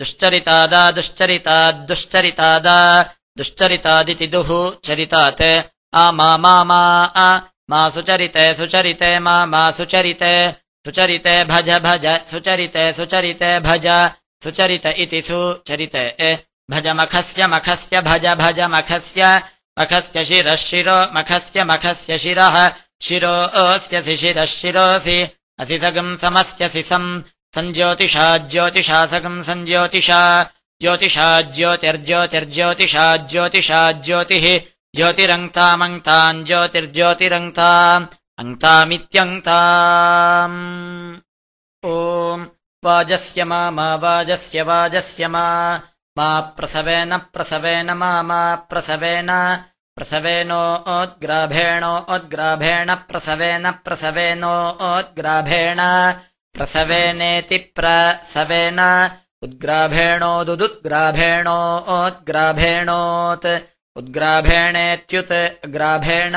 दुश्चरितादादुश्चरिताद्दुश्चरितादा दुश्चरितादिति दुः चरितात् आ मा मा मा सुचरिते सुचरिते मा मा सुचरिते सुचरिते भज भज सुचरिते सुचरिते भज सुचरित इति सुचरिते भज मखस्य मखस्य भज भज मखस्य मखस्य शिरः शिरो मखस्य मखस्य शिरः शिरो अस्यसि शिरः शिरोऽसि असि सगम् समस्यसि सम् सञ्ज्योतिषा ज्योतिषा सगम् सञ्ज्योतिषा ज्योतिषा ज्योतिर्ज्योतिर्ज्योतिषा ज्योतिषा ज्योतिः ज्योतिरङ्क्तामङ्क्ताम् ज्योतिर्ज्योतिरङ्क्ताम् अङ्क्तामित्यङ्क्ताम्। ओम् वाजस्य मा मा वाजस्य वाजस्य मा मा प्रसवेन प्रसवेन मा मा प्रसवेन प्रसवेनो ओद्ग्राभेणो ओद्ग्राभेण प्रसवेन प्रसवेनो ओद्ग्राभेण प्रसवेनेति प्रसवेन उद्ग्राभेणोदुदुद्ग्राभेणो ओद्ग्राभेणोत्। उद्ग्राभेणेत्युत् ग्राभेण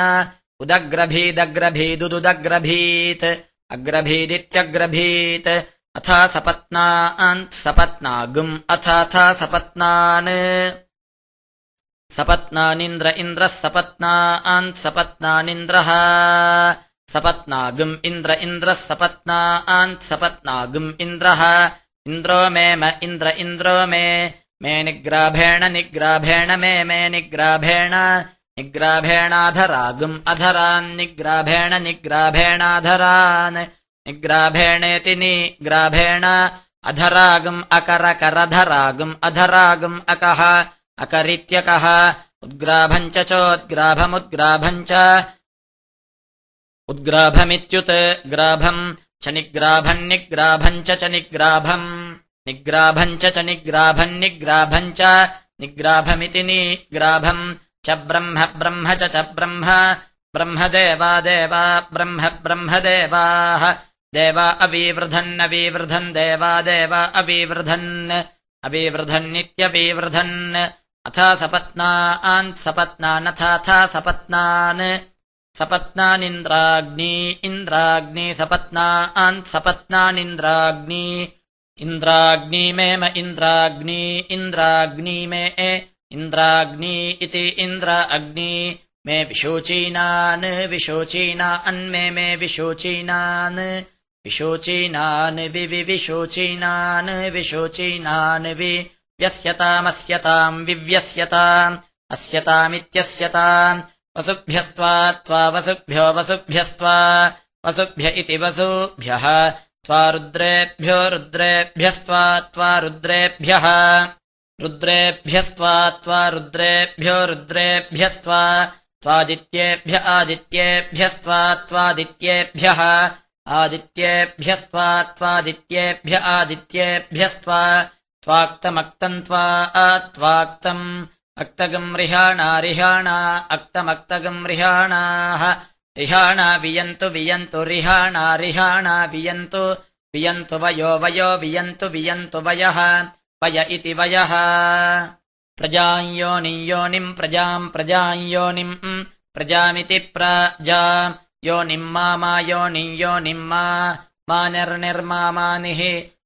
उदग्रभीदग्रभीदुदुदग्रभीत् अग्रभीदित्यग्रभीत्। अथ सपत्नान्त् सपत्नागुम् अथाथ सपत्नान्। सपत्नानिन्द्र इन्द्रः सपत्नान्त् सपत्नानिन्द्रः सपत्नागुम् इन्द्र इन्द्रः सपत्नान्त् सपत्नागुम् इन्द्रः। इन्द्रो मे म इन्द्र इन्द्रो मे। मे निग्राभेण निग्राभेण मे मे निग्राभेण। निग्राभेणाधरागुम् अधरान्निग्राभेण निग्राभेणाधरान्। निग्राभेणेति निग्राभेण अधरागुम् अकरकरधरागुम् अधरागुम् अकः। अकरित्यकः। उद्ग्राभम् च चोद्ग्राभमुद्ग्राभम् च उद्ग्राभमित्युत् ग्राभम् च निग्राभम् निग्राभम् च निग्राभम् निग्राभम् च निग्राभम् निग्राभम् च निग्राभमिति निग्राभम्। च ब्रह्म ब्रह्म च च ब्रह्म। ब्रह्म देवा देवा ब्रह्म ब्रह्म देवाः। देवा अवीवृधन्नवीवृधन् देवा देवा अवीवृधन्। अवीवृधन्नित्यवीवृधन् अथ सपत्नान् सपत्नानथाथ सपत्नान् सपत्नानिन्द्राग्नी इन्द्राग्नि सपत्नान् सपत्नानिन्द्राग्नि इन्द्राग्नी मे म इन्द्राग्नी इन्द्राग्नी मे इन्द्राग्नी इति इन्द्र अग्नि मे विशोचीनान् विशोचीना अन्मे मे विशोचीनान् विशोचीनान् विविशोचीनान् विशोचीनान् वि व्यस्यतामस्यताम् विव्यस्यताम् अस्यतामित्यस्यताम् वसुभ्यस्त्वा त्वा वसुभ्यो वसुभ्यस्त्वा वसुभ्य इति वसुभ्यः। त्वा रुद्रेभ्यो रुद्रेभ्यस्त्वा त्वा रुद्रेभ्यः। रुद्रेभ्यस्त्वा त्वा रुद्रेभ्यो रुद्रेभ्यस्त्वा त्वादित्येभ्य आदित्येभ्यस्त्वा त्वादित्येभ्यः। आदित्येभ्यस्त्वा त्वादित्येभ्य आदित्येभ्यस्त्वा। त्वाक्तमक्तम् त्वा त्वाक्तम् अक्तगम् रिहाणा रिहाणा अक्तमक्तगम् रिहाणाः। रिहाणा वियन्तु वियन्तु रिहाणा रिहाणा वियन्तु। वियन्तु वयो वयो वियन्तु वियन्तु वयः। वय इति वयः। प्रजायोनियोनिम् प्रजाम् प्रजायोनिम् प्रजामिति प्रजा योनिम् मा मा योनियोनिम् मा। निर्निर्मानिः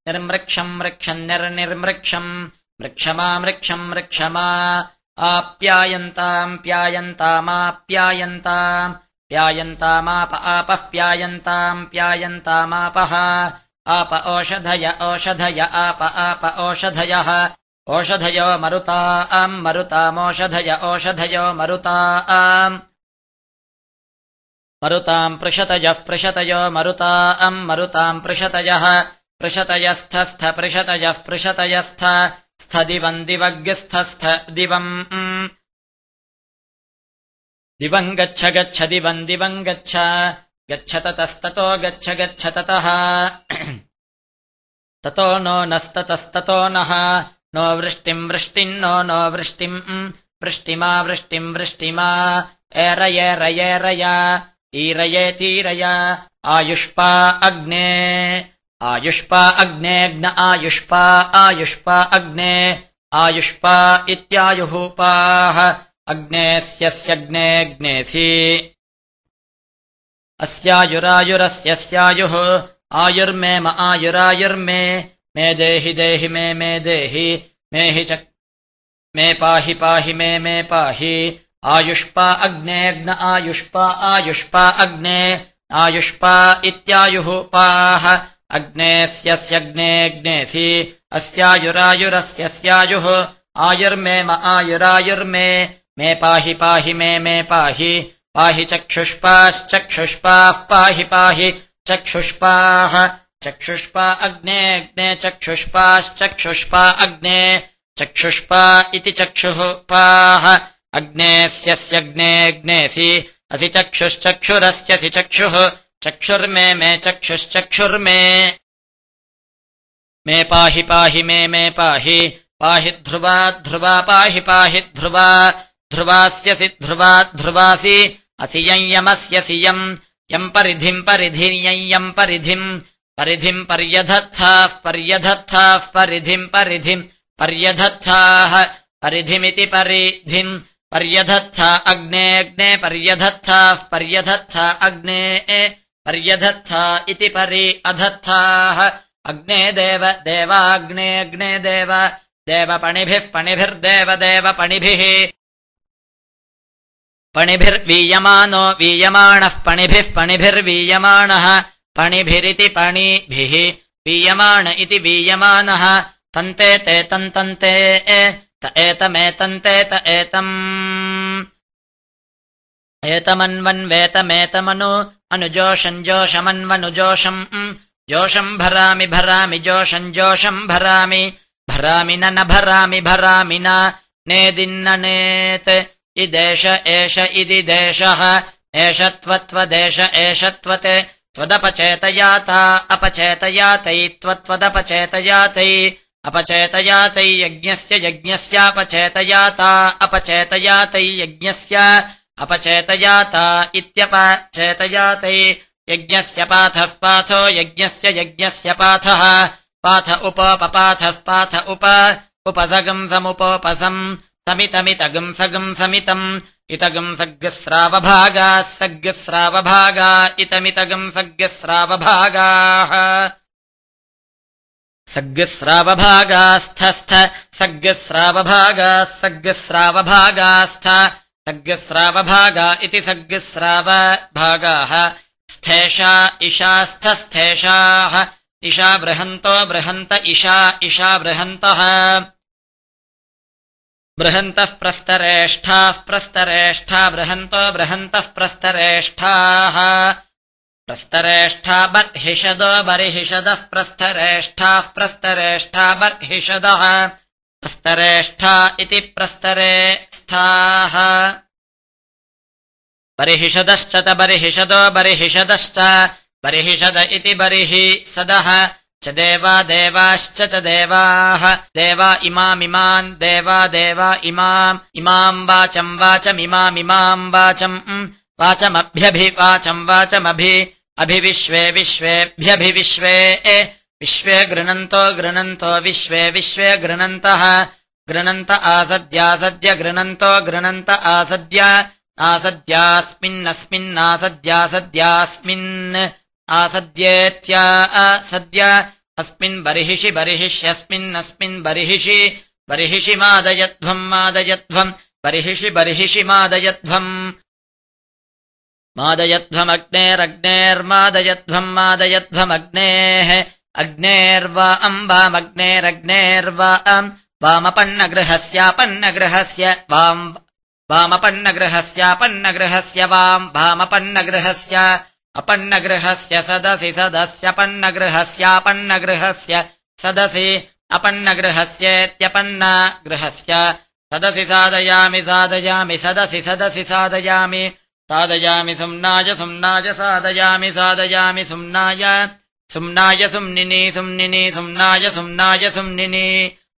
निर्मृक्षम् मृक्षम् निर्निर्मृक्षम् मृक्षमा मृक्षम् मृक्षमा आप्यायन्ताम् प्यायन्तामाप्यायन्ताम् प्यायन्तामाप आपः प्यायन्ताम् प्यायन्तामापः आप ओषधय ओषधय आप आप ओषधयः ओषधयो मरुता आम् मरुतामोषधय ओषधयो मरुता आम् मरुताम् पृषतयः पृषतयो मरुता अम् मरुताम् पृषतयः पृषतयस्थस्थ पृषतयः पृषतयस्थ स्थ दिवम्। दिवम् गच्छ गच्छ दिवम् दिवम् गच्छ। गच्छ ततस्ततो गच्छ गच्छ ततः। ततो नो नस्ततस्ततो नः। नो वृष्टिम् वृष्टिम् नो नो वृष्टिम्। वृष्टिमा वृष्टिम् वृष्टिमा। एरयेरयेरय ईरयेतीरय आयुष्पा अग्ने आयुष्पा अग्नेऽग्न आयुष्पा आयुष्पा अग्ने आयुष्पा इत्यायुहूपाः अग्नेस्यस्यग्नेऽग्नेसि अस्यायुरायुरस्य स्यायुः आयुर्मे म आयुरायुर्मे मे देहि देहि मे मे देहि मे हि च मे पाहि पाहि मे मे पाहि। आयुष्पा अग्नेऽग्न आयुष्पा आयुष्पा अग्ने आयुष्पा इत्यायुः पाः अग्नेस्यस्यग्नेऽग्नेसि अस्यायुरायुरस्यस्यायुः। आयुर्मे म आयुरायुर्मे मे पाहि पाहि मे मे पाहि पाहि चक्षुष्पाश्चक्षुष्पाः पाहि पाहि चक्षुष्पाः। चक्षुष्पा अग्ने अग्ने चक्षुष्पाश्चक्षुष्पा अग्ने चक्षुष्पा इति चक्षुः पाः अग्नेऽस्यस्यग्नेऽग्नेऽसि असि चक्षुश्चक्षुरस्यसि चक्षुः चक्षुर्मे मे चक्षुश्चक्षुर्मे। मे पाहि पाहि मे मे पाहि पाहि ध्रुवा ध्रुवा पाहि पाहि ध्रुवा ध्रुवास्यसि ध्रुवा ध्रुवासि असि यम् यम् परिधिम् परिधिर्यम् यम् परिधिम् परिधिम् पर्यधत्थाः पर्यधत्थाः परिधिम् परिधिम् पर्यधत्थाः परिधिमिति परिधिम् पर्यधत्था अग्ने अग्ने पर्यधत्थाः पर्यधत्था अग्ने पर्यधत्था इति परि अधत्थाः। अग्ने देव देवाग्ने अग्ने देव। देवपणिभिः पणिभिर्देव देवपणिभिः पणिभिर्वीयमानो वीयमाणः पणिभिः पणिभिर्वीयमाणः। पणिभिरिति पणिभिः। वीयमाण इति वीयमानः। तन्ते ते तन्तन्ते त एतमेतन्ते त एतम्। एतमन्वन्वेतमेतमनु अनुजोषम् जोषमन्वनुजोषम् जोषम् भरामि भरामि जोषम् जोषम् भरामि भरामि न न भरामि भरामि न नेदिन्न नेत् इदेश एष इति देशः एष त्वत्वदेश एष त्वत् त्वदपचेतयाता अपचेतयातै त्वत्वदपचेतयातै अपचेतयातै यज्ञस्य यज्ञस्यापचेतयाता अपचेतयातै यज्ञस्य अपचेतयाता इत्यपचेतयातै यज्ञस्य पाथः पाथो यज्ञस्य यज्ञस्य पाथः। पाथ उपपपाथः पाथ उप। उपसगम् समुपोपसम् समितमितगम् सगम् समितम् इतगम् सग्स्रावभागाः सग्स्रावभागा इतमितगम् सग्स्रावभागाः सग्स्रावभागास्थस्थ सग्स्रावभागाः सग्स्रावभागास्थ सग्स्रावभागा इति सग्स्रावभागाः स्थेषा इशास्थस्थेषाः। इषा बृहन्तो बृहन्त इषा इषा बृहन्तः। बृहन्तः प्रस्तरेष्ठाः प्रस्तरेष्ठा बृहन्तो बृहन्तः प्रस्तरेष्ठाः। प्रस्तरेष्ठा बर्हिषदो बर्हिषदः प्रस्तरेष्ठाः प्रस्तरेष्ठा बर्हिषदः प्रस्तरेष्ठा इति प्रस्तरे स्थाः। बर्हिषदश्च त बर्हिषदो बर्हिषदश्च बर्हिषद इति बर्हि सदः च देवा देवाश्च च देवाः। देवा इमामिमान् देवा देवा इमाम्। इमाम् वाचम् वाचमिमामिमाम् वाचम् वाचमभ्यभिवाचम् वाचमभि। अभिविश्वे विश्वेभ्यभिविश्वे विश्वे गृणन्तो गृणन्तो विश्वे विश्वे गृणन्तः गृणन्त आसद्यासद्य गृणन्तो गृणन्त आसद्य। आसद्यास्मिन्नस्मिन्नासद्यासद्यास्मिन् आसद्येत्या सद्य अस्मिन् बर्हिषि बर्हिष्यस्मिन्नस्मिन् बर्हिषि। बर्हिषि मादयध्वम् मादयध्वम्। बर्हिषि बर्हिषि मादयध्वम्। मादयध्वमग्नेरग्नेर्मादयध्वम् मादयध्वमग्नेः अग्नेर्वा अम्बामग्नेरग्नेर्वा अम् वामपन्नगृहस्यापन्नगृहस्य वाम् वामपन्नगृहस्यापन्नगृहस्य वाम् वामपन्नगृहस्य अपन्नगृहस्य सदसि सदस्यपन्नगृहस्यापन्नगृहस्य सदसि अपन्नगृहस्येत्यपन्न गृहस्य सदसि साधयामि साधयामि सदसि सदसि साधयामि साधयामि सुम्नाय सुम्नाय साधयामि साधयामि सुम्नाय सुम्नाय सुम्निनि सुम्निनि सुम्नाय सुम्नाय सुम्निनि।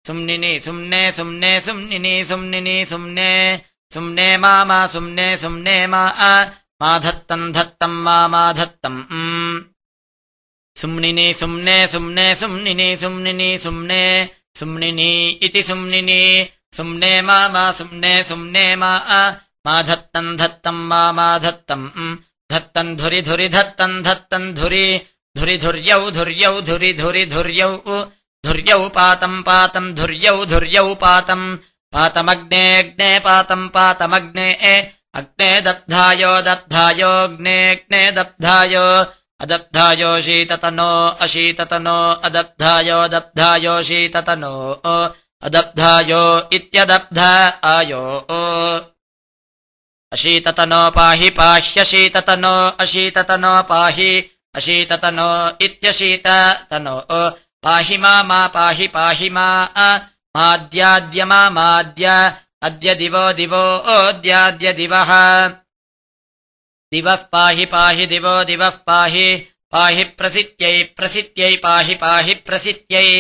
सुम्निनि सुम्ने सुम्ने सुम्निनि सुम्निनि सुम्ने। सुम्ने मा मा सुम्ने सुम्ने मा धत्तम् धत्तम् मा मा धत्तम् सुम्निनि सुम्ने सुम्ने सुम्निनि सुम्निनि सुम्ने। सुम्निनि इति सुम्ने मा मा सुम्ने सुम्ने मा मा धत्तम् धत्तम् मा मा धत्तम् धत्तम् धुरि धुरि धत्तम् धत्तम् धुरि धुरि धुर्यौ धुर्यौ धुरि धुरि धुर्यौ धुर्यौ पातम् पातम् धुर्यौ धुर्यौ पातम् पातमग्नेऽग्ने पातम् पातमग्ने अग्ने दब्धायो दब्धायोऽग्नेऽग्ने दब्धायो अदब्धायो शीततनो अशीततनो अदब्धायो दब्धायो शीततनो अदब्धायो इत्यदब्ध आयो अशीततनो पाहि पाह्यशीततनो अशीततनो पाहि अशीततनो इत्यशीततनो पाहि मा मा पाहि पाहि मा माद्याद्य मा माद्य अद्य दिवो दिवो ओद्याद्य दिवः। दिवः पाहि पाहि दिवो दिवः पाहि पाहि प्रसित्यै प्रसित्यै पाहि पाहि प्रसित्यै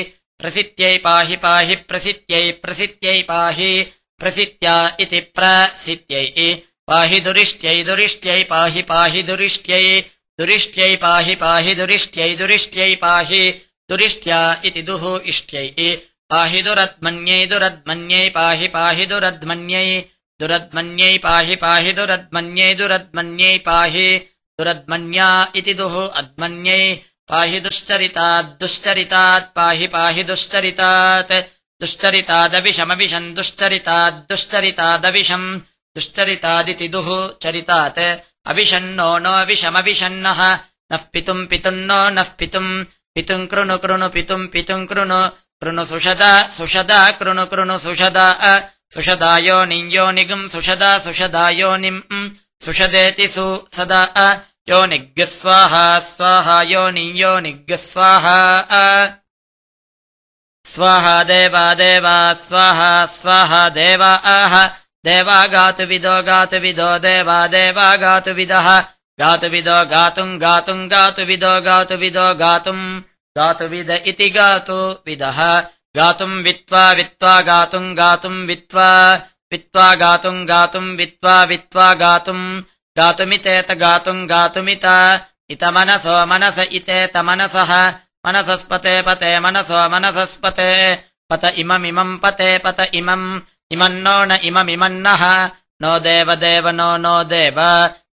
प्रसित्यै पाहि पाहि प्रसित्यै प्रसित्यै पाहि प्रसित्या इति प्रसित्यै पाहि दुरिष्ट्यै दुरिष्ट्यै पाहि पाहि दुरिष्ट्यै दुरिष्ट्यै पाहि पाहि दुरिष्ट्यै दुरिष्ट्यै पाहि दुरिष्ट्या इति दुः इष्ट्यै। पाहि दुरद्मन्यै दुरद्मन्यै पाहि पाहि दुरद्मन्यै दुरद्मन्यै पाहि पाहि दुरद्मन्यै दुरद्मन्यै पाहि दुरद्मन्या इति दुः अद्मन्यै पाहि दुश्चरितात् दुश्चरितात् पाहि पाहि दुश्चरितात् दुश्चरितादविषमविशम् दुश्चरितात् दुश्चरितादविषम् दुश्चरितादिति दुः चरितात् अविशन्नो नोऽविषमविशन्नः नः पितुम् पितुम् नो नः पितुम् पितुम् कृणु कृणु पितुम् पितुम् कृणु। कृणु सुषदा सुषदा कृणु कृणु सुषदा सुषदायोनिञ्यो निगम् सुषदा सुषदायोनिम् सुषदेति सु सदा यो निग्स्वाहा स्वाहा योनिञ्यो निग्स्वाहा स्वाहा देवा देवा स्वाहा स्वाहा देवा आह देवा गातुविदो गातुविदो देवा देवा गातुविदः गातुविदो गातुम् गातुम् गातुविदो गातुविदो गातुम् गातुविद इति गातु विदः। गातुम् वित्त्वा वित्त्वा गातुम् गातुम् वित्त्वा वित्त्वा गातुम् गातुम् वित्त्वा वित्त्वा गातुम् गातुमितेत गातुम् गातुमित। इत मनसो मनस इतेत मनसः। मनसस्पते पते मनसो मनसस्पते। पत इममिमम् पते पत इमम् इमम् नो इममिमन्नः। नो देवदेव नो नो देव।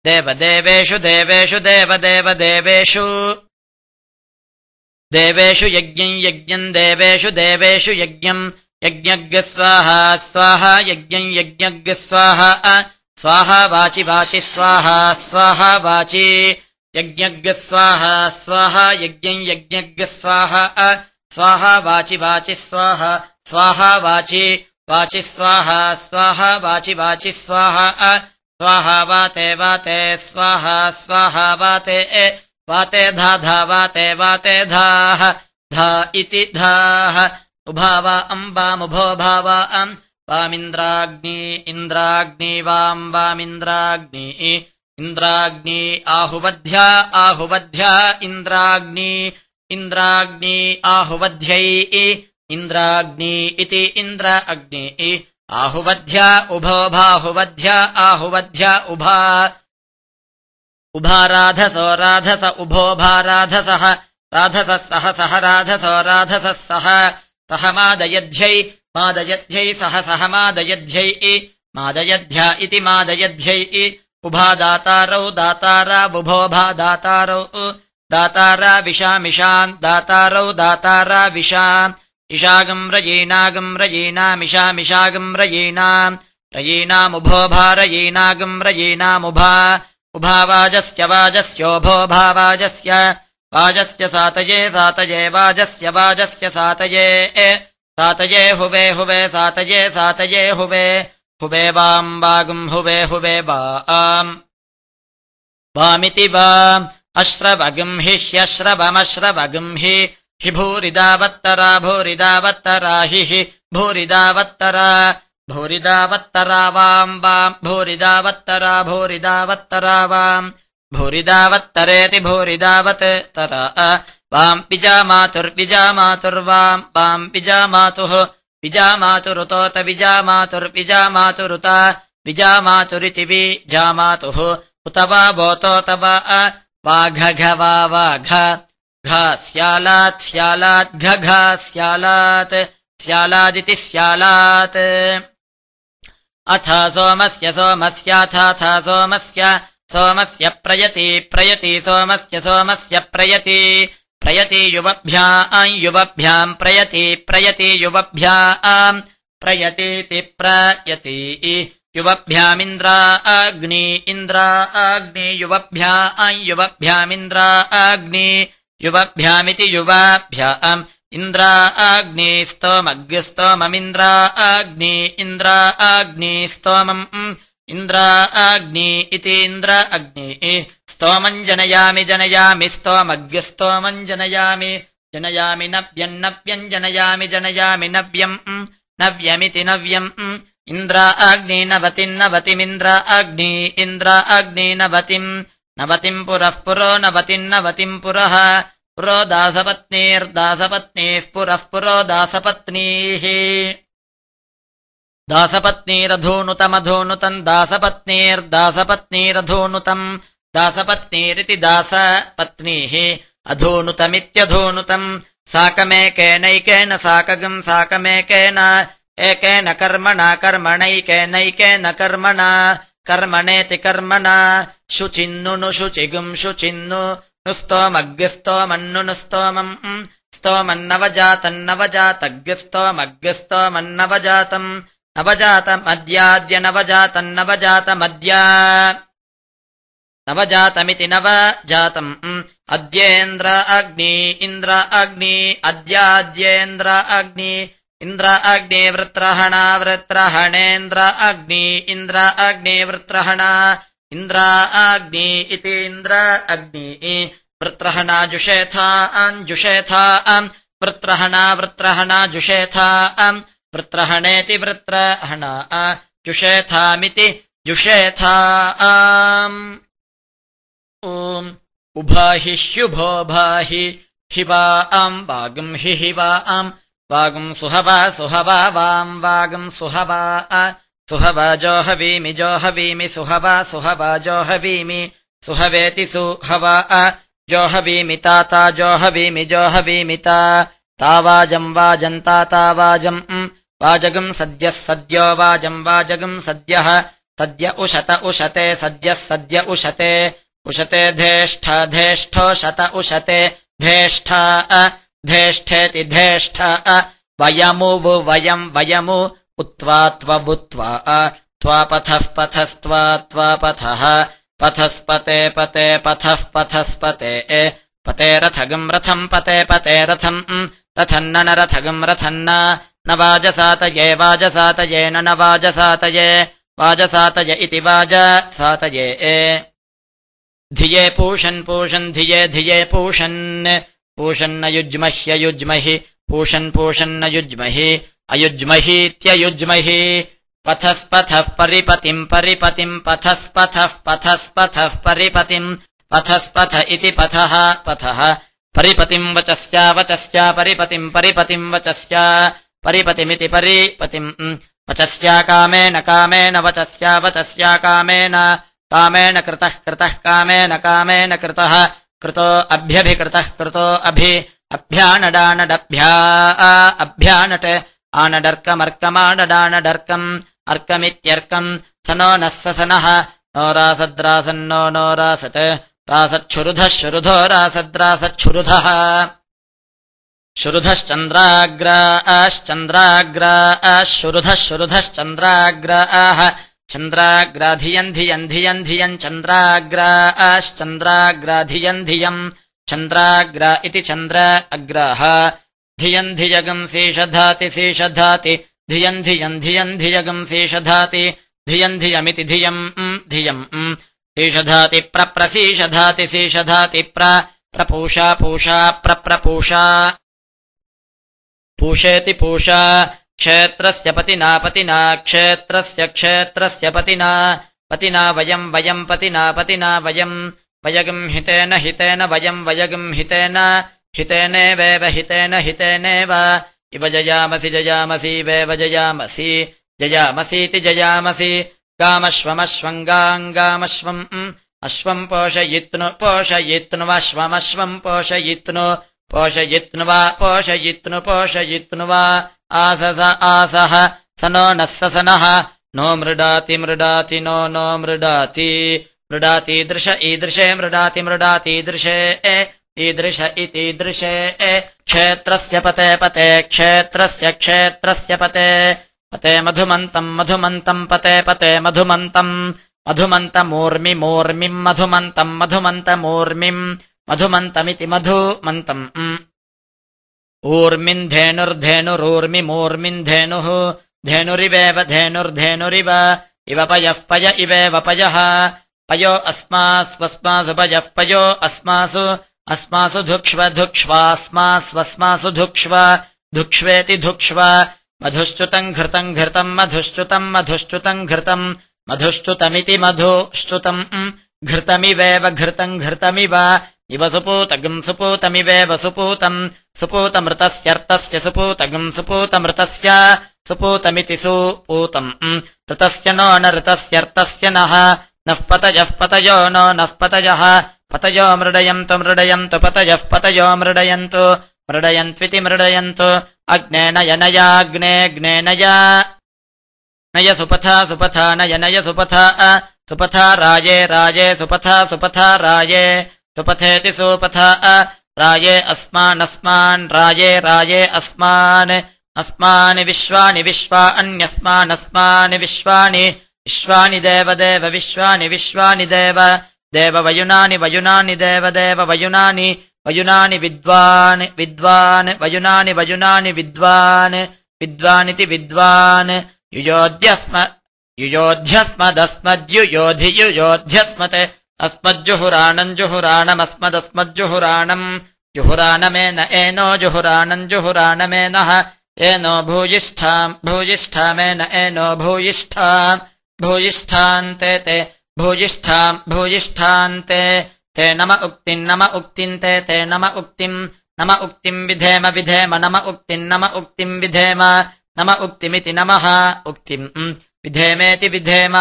देवदेवेषु देवेषु देवदेवदेवेषु देवेषु। यज्ञम् यज्ञम् देवेषु देवेषु यज्ञम् यज्ञग्स्वाहा स्वाहा यज्ञम् यज्ञग्स्वाहा स्वाहा। वाचि वाचि स्वाहा स्वाहा वाचि। यज्ञग्स्वाहा स्वाहा यज्ञम् यज्ञग्स्वाहा स्वाहा वाचि वाचि स्वाहा। स्वाहा वाचि वाचि स्वाहा स्वाहा वाचि वाचि स्वाहा स्वाहा वाते वाते स्वाहा स्वाहा वाते वाते धा धा वाते वाते धाः धा इति धाः उभावा अम्बामुभो भावा अम्। वामिन्द्राग्नि इन्द्राग्नि वाम् वामिन्द्राग्नि इन्द्राग्नि आहुवध्या आहुवध्या इन्द्राग्नि इन्द्राग्नि आहुवध्यै इन्द्राग्नि इति इन्द्र अग्नि आहुवध्या उभो भाहुवध्या आहुवध्या उभा। उभाराधसो राधस उभो भाराधसः। राधसः सह सह राधसो राधसः सह। सह मादयध्यै मादयध्यै सह सह मादयध्यै मादयध्या इति मादयध्यै उभा दातारौ दातारा बुभो भा दातारौ दातारा विशामिषान् दातारौ दातारा विशाम् इषागम् रयीनागम् रयीनामिषामिषागम् रयीणाम् रयीणामुभो भारयीनागम् रयीणामुभा उभावाजस्य वाजस्योभो भावाजस्य वाजस्य सातये सातये वाजस्य वाजस्य सातये सातये हुवे हुवे सातये सातये हुवे हुवे वाम् वागुम् हुवे हुवे वा हि ह्यश्रवमश्रवगम् हि हि भूरिदावत्तरा भूरिदावत्तरा हि हि भूरिदावत्तरा। भूरिदावत्तरा वाम् वाम्। भूरिदावत्तरा भूरिदावत्तरा वाम्। भूरिदावत्तरेति भूरिदावत् तरा वाम् विजामातुर्विजामातुर्वाम् वाम्। विजामातुः विजामातुरुतोत विजामातुर्विजामातुरुत विजामातुरिति विजामातुः उत वा वोतोत वा वाघघ वा वाघ घा स्यालात् स्यालात् घघा स्यालात् स्यालादिति स्यालात्। अथ सोमस्य सोमस्याथाथ सोमस्य सोमस्य प्रयति प्रयति सोमस्य सोमस्य प्रयति प्रयति युवभ्याम् युवभ्याम् प्रयति प्रयति युवभ्याम् प्रयतीति प्रयति युवभ्यामिन्द्रा अग्नि इन्द्रा अग्नि युवभ्या युवभ्यामिन्द्रा अग्नि युवभ्यामिति युवाभ्याम् इन्द्रा अग्नि स्तोमग्निस्तोममिन्द्रा अग्नि इन्द्रा स्तोमम् इन्द्रा अग्नि इति इन्द्र अग्नि स्तोमम् जनयामि जनयामि स्तोमग्निस्तोमम् जनयामि जनयामि नव्यन्नव्यम् जनयामि जनयामि नव्यम् नव्यमिति नव्यम् इन्द्र अग्नि नवतिम् नवतिमिन्द्र अग्नि इन्द्र अग्नि नवतिम् नवतिम् पुरः पुरो नवतिम् पुरः। पुरो दासपत्नीर्दासपत्नीः पुरः पुरो दासपत्नीः। दासपत्नीरधोनुतमधोनुतम् दासपत्नीर्दासपत्नीरधोनुतम् दासपत्नीरिति दासपत्नीः। अधोनुतमित्यधोनुतम् साकमेकेनैकेन साकगम् साकमेकेन एकेन कर्मणा कर्मणैकेनैकेन कर्मणा कर्मणेति कर्मणा शुचिन्नु शुचिगुम् शुचिन्नु नु स्तोमग्स्तोमन्नु नु स्तोमम् स्तोमन्नवजातन्नवजातग्स्तोमग्स्तोमन्नवजातम् नवजातमद्याद्यनवजातन्नवजातमद्या नवजातमिति नव जातम् अद्येन्द्र अग्नि इन्द्र अग्नि अद्याद्येन्द्र अग्नि इन्द्र अग्नि वृत्रहणा वृत्रहणेन्द्र अग्नि इन्द्र अग्नि वृत्रहणा इन्द्र अग्नि इति इन्द्र अग्नि वृत्रहणा जुषेथा अञ्जुषेथा अम् वृत्रहणा वृत्रहणा जुषेथा अम् वृत्रहणेति वृत्रहणा जुषेथामिति जुषेथा आम् ॐ। उभाहि ह्युभो भाहि हि वा आम् वागम् हि हि वा आम् वागम् सुहवा सुहवा वाम् वागम् सुहवा सुहवा जोहवीमि जोहवीमि सुहवा सुहवा जोहवीमि सुहवेति सुहवा जोहवीमि ताता जोहवीमि जोहवीमि तावाजम् वाजम् तातावाजम् वाजगम् सद्यः सद्यो वाजम् वाजगम् सद्यः। सद्य उशत उशते सद्यः सद्य उशते। उशते धेष्ठ धेष्ठो शत उशते धेष्ठा धेष्ठेति धेष्ठ वयमु वयम् वयमु उत्त्वा त्वबुत्वा त्वापथः पथस्त्वा त्वापथः पथस्पते पते पथः पथस्पते पते रथगम् रथम् पते पते रथम् रथन्न न रथगम् रथन्न न वाजसातये वाजसातयेन न वाजसातये वाजसातय इति वाजसातये। धिये पूषन् पूषन् धिये धिये पूषन् पूषन्न युज्मह्ययुज्महि पूषन् पूषन्न युज्महि अयुज्महीत्ययुज्महि पथस्पथः परिपतिम् परिपतिम् पथस्पथः पथस्पथः परिपतिम् पथस्पथ इति पथः पथः। परिपतिम् वचस्या वचस्या परिपतिम् परिपतिम् वचस्या। परिपतिमिति परिपतिम्। वचस्या कामेन कामेन वचस्या वचस्या कामेन। कामेन कृतः कृतः कामेन कामेन कृतः कृतो अभ्यभिकृतः कृतो अभि अभ्यानडानडभ्या अभ्यानट् आनडर्कमर्कमानडानडर्कम् अर्कमित्यर्कम् स नो नः स नः नो रासद्रासन्नो नो रासच्छुरुधः शुरुधो रासद्रासच्छुरुधः शुरुधश्चन्द्राग्राश्चन्द्राग्राश्चन्द्राग्राः शुरुधश्चन्द्राग्राः चन्द्राग्राधियम् धियम् धियम् धियम् चन्द्राग्रा इति चन्द्र अग्राः धियम् धियगम् शेषधाति शेषधाति धियम् धियम् धियम् धियगम् शेषधाति धियम् धियमिति धियम् धियम् शेषधाति प्रप्रशीषधाति शेषधाति प्रपूषा पूषा प्रप्रपूषा पूषेति पूषा क्षेत्रस्य पतिना पतिना क्षेत्रस्य क्षेत्रस्य पतिना पतिना वयम् वयम् पतिना पतिना वयम् वयगम् हितेन हितेन वयम् वयगम् हितेन हितेनेवेव हितेन हितेनेव इव जयामसि जयामसीवेव जयामसि जयामसीति जयामसि गामश्वमश्वम् गाङ्गामश्वम् अश्वम् पोषयित्नु पोषयित्नुवश्वमश्वम् पोषयित्नु पोषयित्नुवा पोषयित्नु पोषयित्नुवा आसस आसः स नो नः स नः मृडाति मृडाति नो नो मृडाति। मृडातीदृश ईदृशे मृडाति मृडातीदृशे ईदृश इतीदृशे क्षेत्रस्य पते पते क्षेत्रस्य क्षेत्रस्य पते। पते मधुमन्तम् मधुमन्तम् पते पते मधुमन्तम् मधुमन्तमूर्मि मूर्मिम् मधुमन्तम् मधुमन्तमूर्मिम् मधुमन्तमिति मधुमन्तम् ऊर्मिन् धेनुर्धेनुरूर्मिमूर्मिन् धेनुः धेनुरिवेव धेनुर्धेनुरिव इव पयः पय इवेव पयः। पयो अस्मास्वस्मासु पयः पयो अस्मासु अस्मासु धुक्ष्व धुक्ष्वास्मास्वस्मासु धुक्ष्व धुक्ष्वेति धुक्ष्व। मधुश्च्युतम् घृतम् घृतम् मधुश्च्युतम् मधुश्च्युतम् घृतम् मधुश्च्युतमिति मधुश्च्युतम्। घृतमिवेव घृतम् घृतमिव इव सुपूतगम् सुपूतमिवेव सुपूतम् सुपूतमृतस्यर्थस्य सुपूतगम् सुपूतमृतस्य सुपूतमिति सुपूतम्। ऋतस्य नो न ऋतस्यर्थस्य नः नः पतयः पतयो नो नः पतयः पतयो मृडयन्तु मृडयन्तु पतयः पतयो मृडयन्तु मृडयन्त्विति मृडयन्तु अग्ने नयनयाग्नेऽग्ने नय नय सुपथा सुपथा नय नय सुपथा सुपथा राये राये सुपथा सुपथा राये सुपथेति सुपथा राये अस्मानस्मान् राये राये अस्मान्। अस्मानि विश्वानि विश्वा अन्यस्मानस्मानि विश्वानि। विश्वानि देवदेव विश्वानि विश्वानि देव। देववयुनानि वयुनानि देवदेव वयुनानि। वयुनानि विद्वान् विद्वान्। वयुनानि वयुनानि विद्वान्। विद्वानिति विद्वान्। युयोध्यस्म युयोध्यस्मदस्मद्युयोधियुयोध्यस्मत् अस्मज्जुहुराणम् जुहुराणमस्मदस्मज्जुहुराणम् जुहुराणमेन एनो जुहुराणम् जुहुराणमेनः एनो भूयिष्ठाम् भूयिष्ठामेन एनो भूयिष्ठाम् भूयिष्ठान्ते ते भूयिष्ठाम् भूयिष्ठान्ते ते नम उक्तिम् नम उक्तिम् ते ते नम उक्तिम् नम उक्तिम् विधेम विधेम नम उक्तिम् नम उक्तिम् विधेम नम उक्तिमिति नमः उक्तिम् विधेमेति विधेम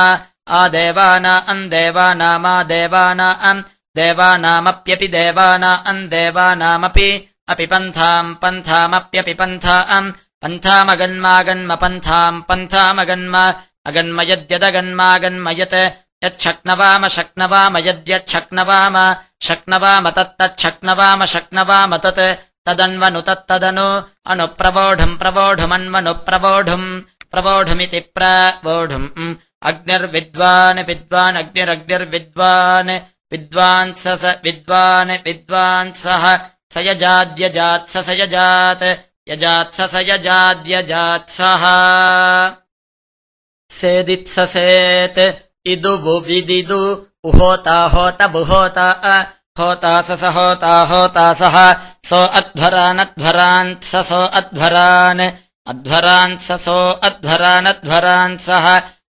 आदेवाना अम् देवानामा देवानाम् देवानामप्यपि देवाना अम् देवानामपि अपि पन्थाम् पन्थामप्यपि पन्थाम् पन्थामगन्मागन्म पन्थाम् पन्थामगन्म अगन्म यद्यदगन्मागन्मयत् यच्छक्नवाम शक्नवाम यद्यच्छक्नवाम शक्नवाम तत्तच्छक्नवाम शक्नवाम तत् तदन्वनु तत्तदनु अनुप्रवोढुम् प्रवोढुमन्वनु प्रवोढुम् प्रवोढुमिति प्रवोढुम् अग्निर्विद्वान् विद्वान् अग्निरग्निर्विद्वान् विद्वान्स स विद्वान् विद्वांसः यजात् यजात्स स यजाद्यजात्सः सेदित्ससेत् इदुबुविदिदु उहोता होत बुहोता होता स स होता होता सः। अध्वरान् अध्वरान् स सो अध्वरानध्वरान्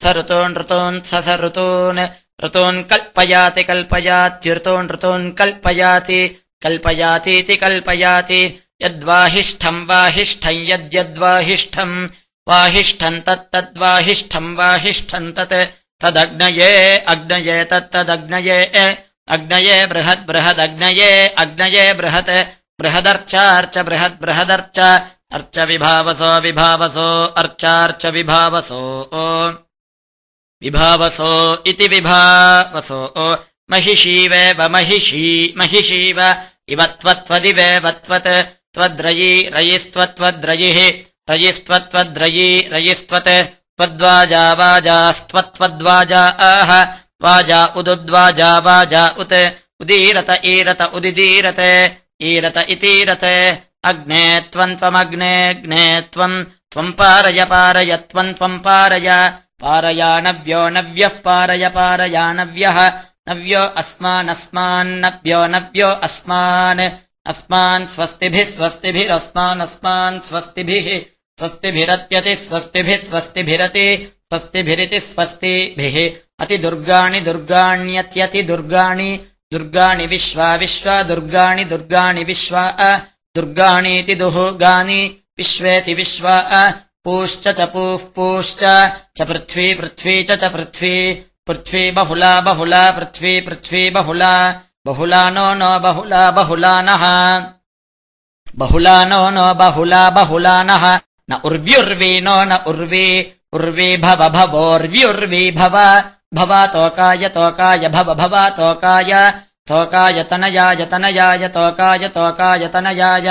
सः ऋतून् ऋतून् स स ऋतून् ऋतून् कल्पयाति कल्पयात्युतून् ऋतून् कल्पयाति कल्पयातीति कल्पयाति यद्वाहिष्ठम् वाहिष्ठम् यद्यद्वाहिष्ठम् वाहिष्ठम् तत्तद्वाहिष्ठम् वाहिष्ठम् तत् तदग्नये अग्नये तत्तदग्नये अग्नये बृहद् बृहदग्नये अग्नये बृहत् बृहदर्चार्च बृहद् बृहदर्च अर्च विभावसो विभावसो अर्चार्च विभावसो विभावसो इति विभावसो। महिषीवेव महिषी महिषीव। इव त्वत्त्वदिवेव त्वत्। त्वद्रयी रयिस्त्वत्त्वद्रयिः रयिस्त्वत्त्वद्रयी रयिस्त्वत् त्वद्वाजा वाजास्त्वत्त्वद्वाजा आह। वाजा उदुद्वाजा वाजा उत्। उदीरत ईरत उदिदीरत। ईरत इतीरत। अग्ने त्वम् त्वमग्नेऽग्ने त्वम् त्वम् पारय पारय त्वम् त्वम् पारय पारयानव्यो नव्यः पारय पारयानव्यः। नव्यो अस्मानस्मान्नव्यो नव्यो अस्मान्। अस्मान् स्वस्तिभिः स्वस्तिभिरस्मानस्मान् स्वस्तिभिः। स्वस्तिभिरत्यति स्वस्तिभिः स्वस्तिभिरति। स्वस्तिभिरिति स्वस्तिभिः। अतिदुर्गाणि दुर्गाण्यत्यति दुर्गाणि दुर्गाणि विश्वा विश्वा दुर्गाणि दुर्गाणि विश्वा दुर्गाणीति दुहुगानि विश्वेति विश्वा पूश्च च पूः पूश्च च पृथ्वी पृथ्वी च च पृथ्वी पृथ्वी बहुला बहुला पृथ्वी पृथ्वी बहुला बहुला नो नो बहुला बहुलानः बहुला नो नो बहुला बहुलानः न। उर्व्युर्वी नो न उर्वी उर्वी भव भवोर्व्युर्वी भव। भवातोकाय तोकाय भव भवातोकाय तोकाय तनयाय तनयाय तोकाय तोकाय तनयाय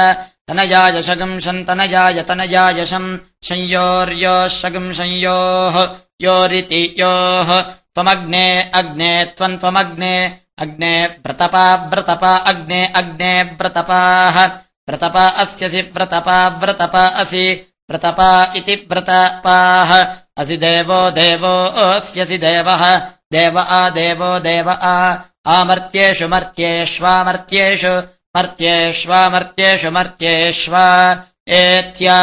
तनयाय शगंशम् तनयाय तनयायशम् संयोर्योः शगम् संयोः योरिति योः त्वमग्ने अग्ने त्वम् त्वमग्ने अग्ने व्रतपा व्रतपा अग्ने अग्ने व्रतपाः व्रतपा अस्यसि व्रतपा व्रतपा असि व्रतपा इति व्रतपाः असि देवो देवो अस्यसि देवः देव आ देवो देव आ आमर्त्येषु मर्त्येष्वामर्त्येषु मर्त्येष्वामर्त्येषु मर्त्येष्वा एत्या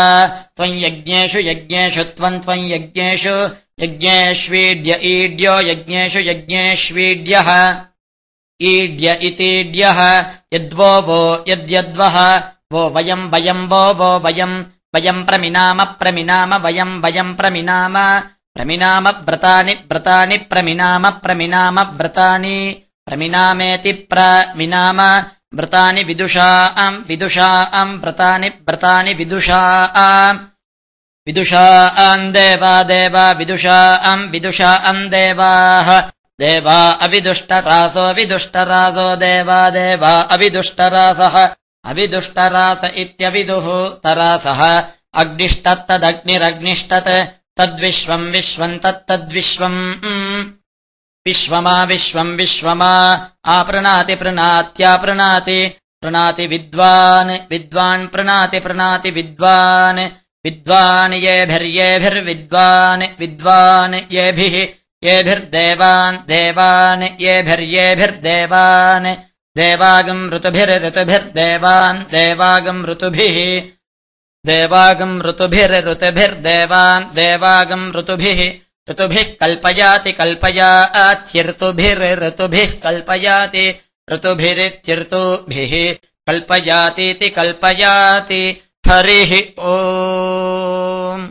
त्वम् यज्ञेषु यज्ञेषु त्वम् त्वम् यज्ञेषु यज्ञेष्वीड्य ईड्यो यज्ञेषु यज्ञेष्वीड्यः। ईड्य इतीड्यः यद्वो वो यद्यद्वः वो वयम् वयम् वो वो वयम् वयम् प्रमिनाम प्रमिनाम वयम् वयम् प्रमिनाम प्रमिनाम व्रतानि व्रतानि प्रमिनाम प्रमिनाम व्रतानि प्रमिनामेति प्रमिनाम व्रतानि विदुषा अम् विदुषा अम् व्रतानि व्रतानि विदुषा विदुषा अम् देवा देवा विदुषा अम् विदुषा अम् देवाः। देवा अविदुष्टरासो विदुष्टरासो देवा देवा अविदुष्टरासः। अविदुष्टरास इत्यविदुः तरासः। अग्निष्टत्तदग्निरग्निष्टत्। तद्विश्वम् विश्वम् तत्तद्विश्वम् विश्वमा विश्वम् विश्वमा। आपृणाति प्रणात्यापृणाति प्रणाति विद्वान् विद्वान् प्रणाति प्रणाति विद्वान्। विद्वान् येभिर्येभिर्विद्वान्। विद्वान् येभिः येभिर्देवान्। देवान् येभिर्येभिर्देवान्। देवागम् ऋतुभिर्ऋतुभिर्देवान्। देवागम् ऋतुभिः। देवागम् ऋतुभिर्ऋतुभिर्देवान्। देवागम् ऋतुभिः ऋतुभिः कल्पयाति कल्पयात्यर्तुभिर्ऋतुभिः कल्पयाति ऋतुभिरित्यर्तुभिः कल्पयातीति कल्पयाति हरिः ओ।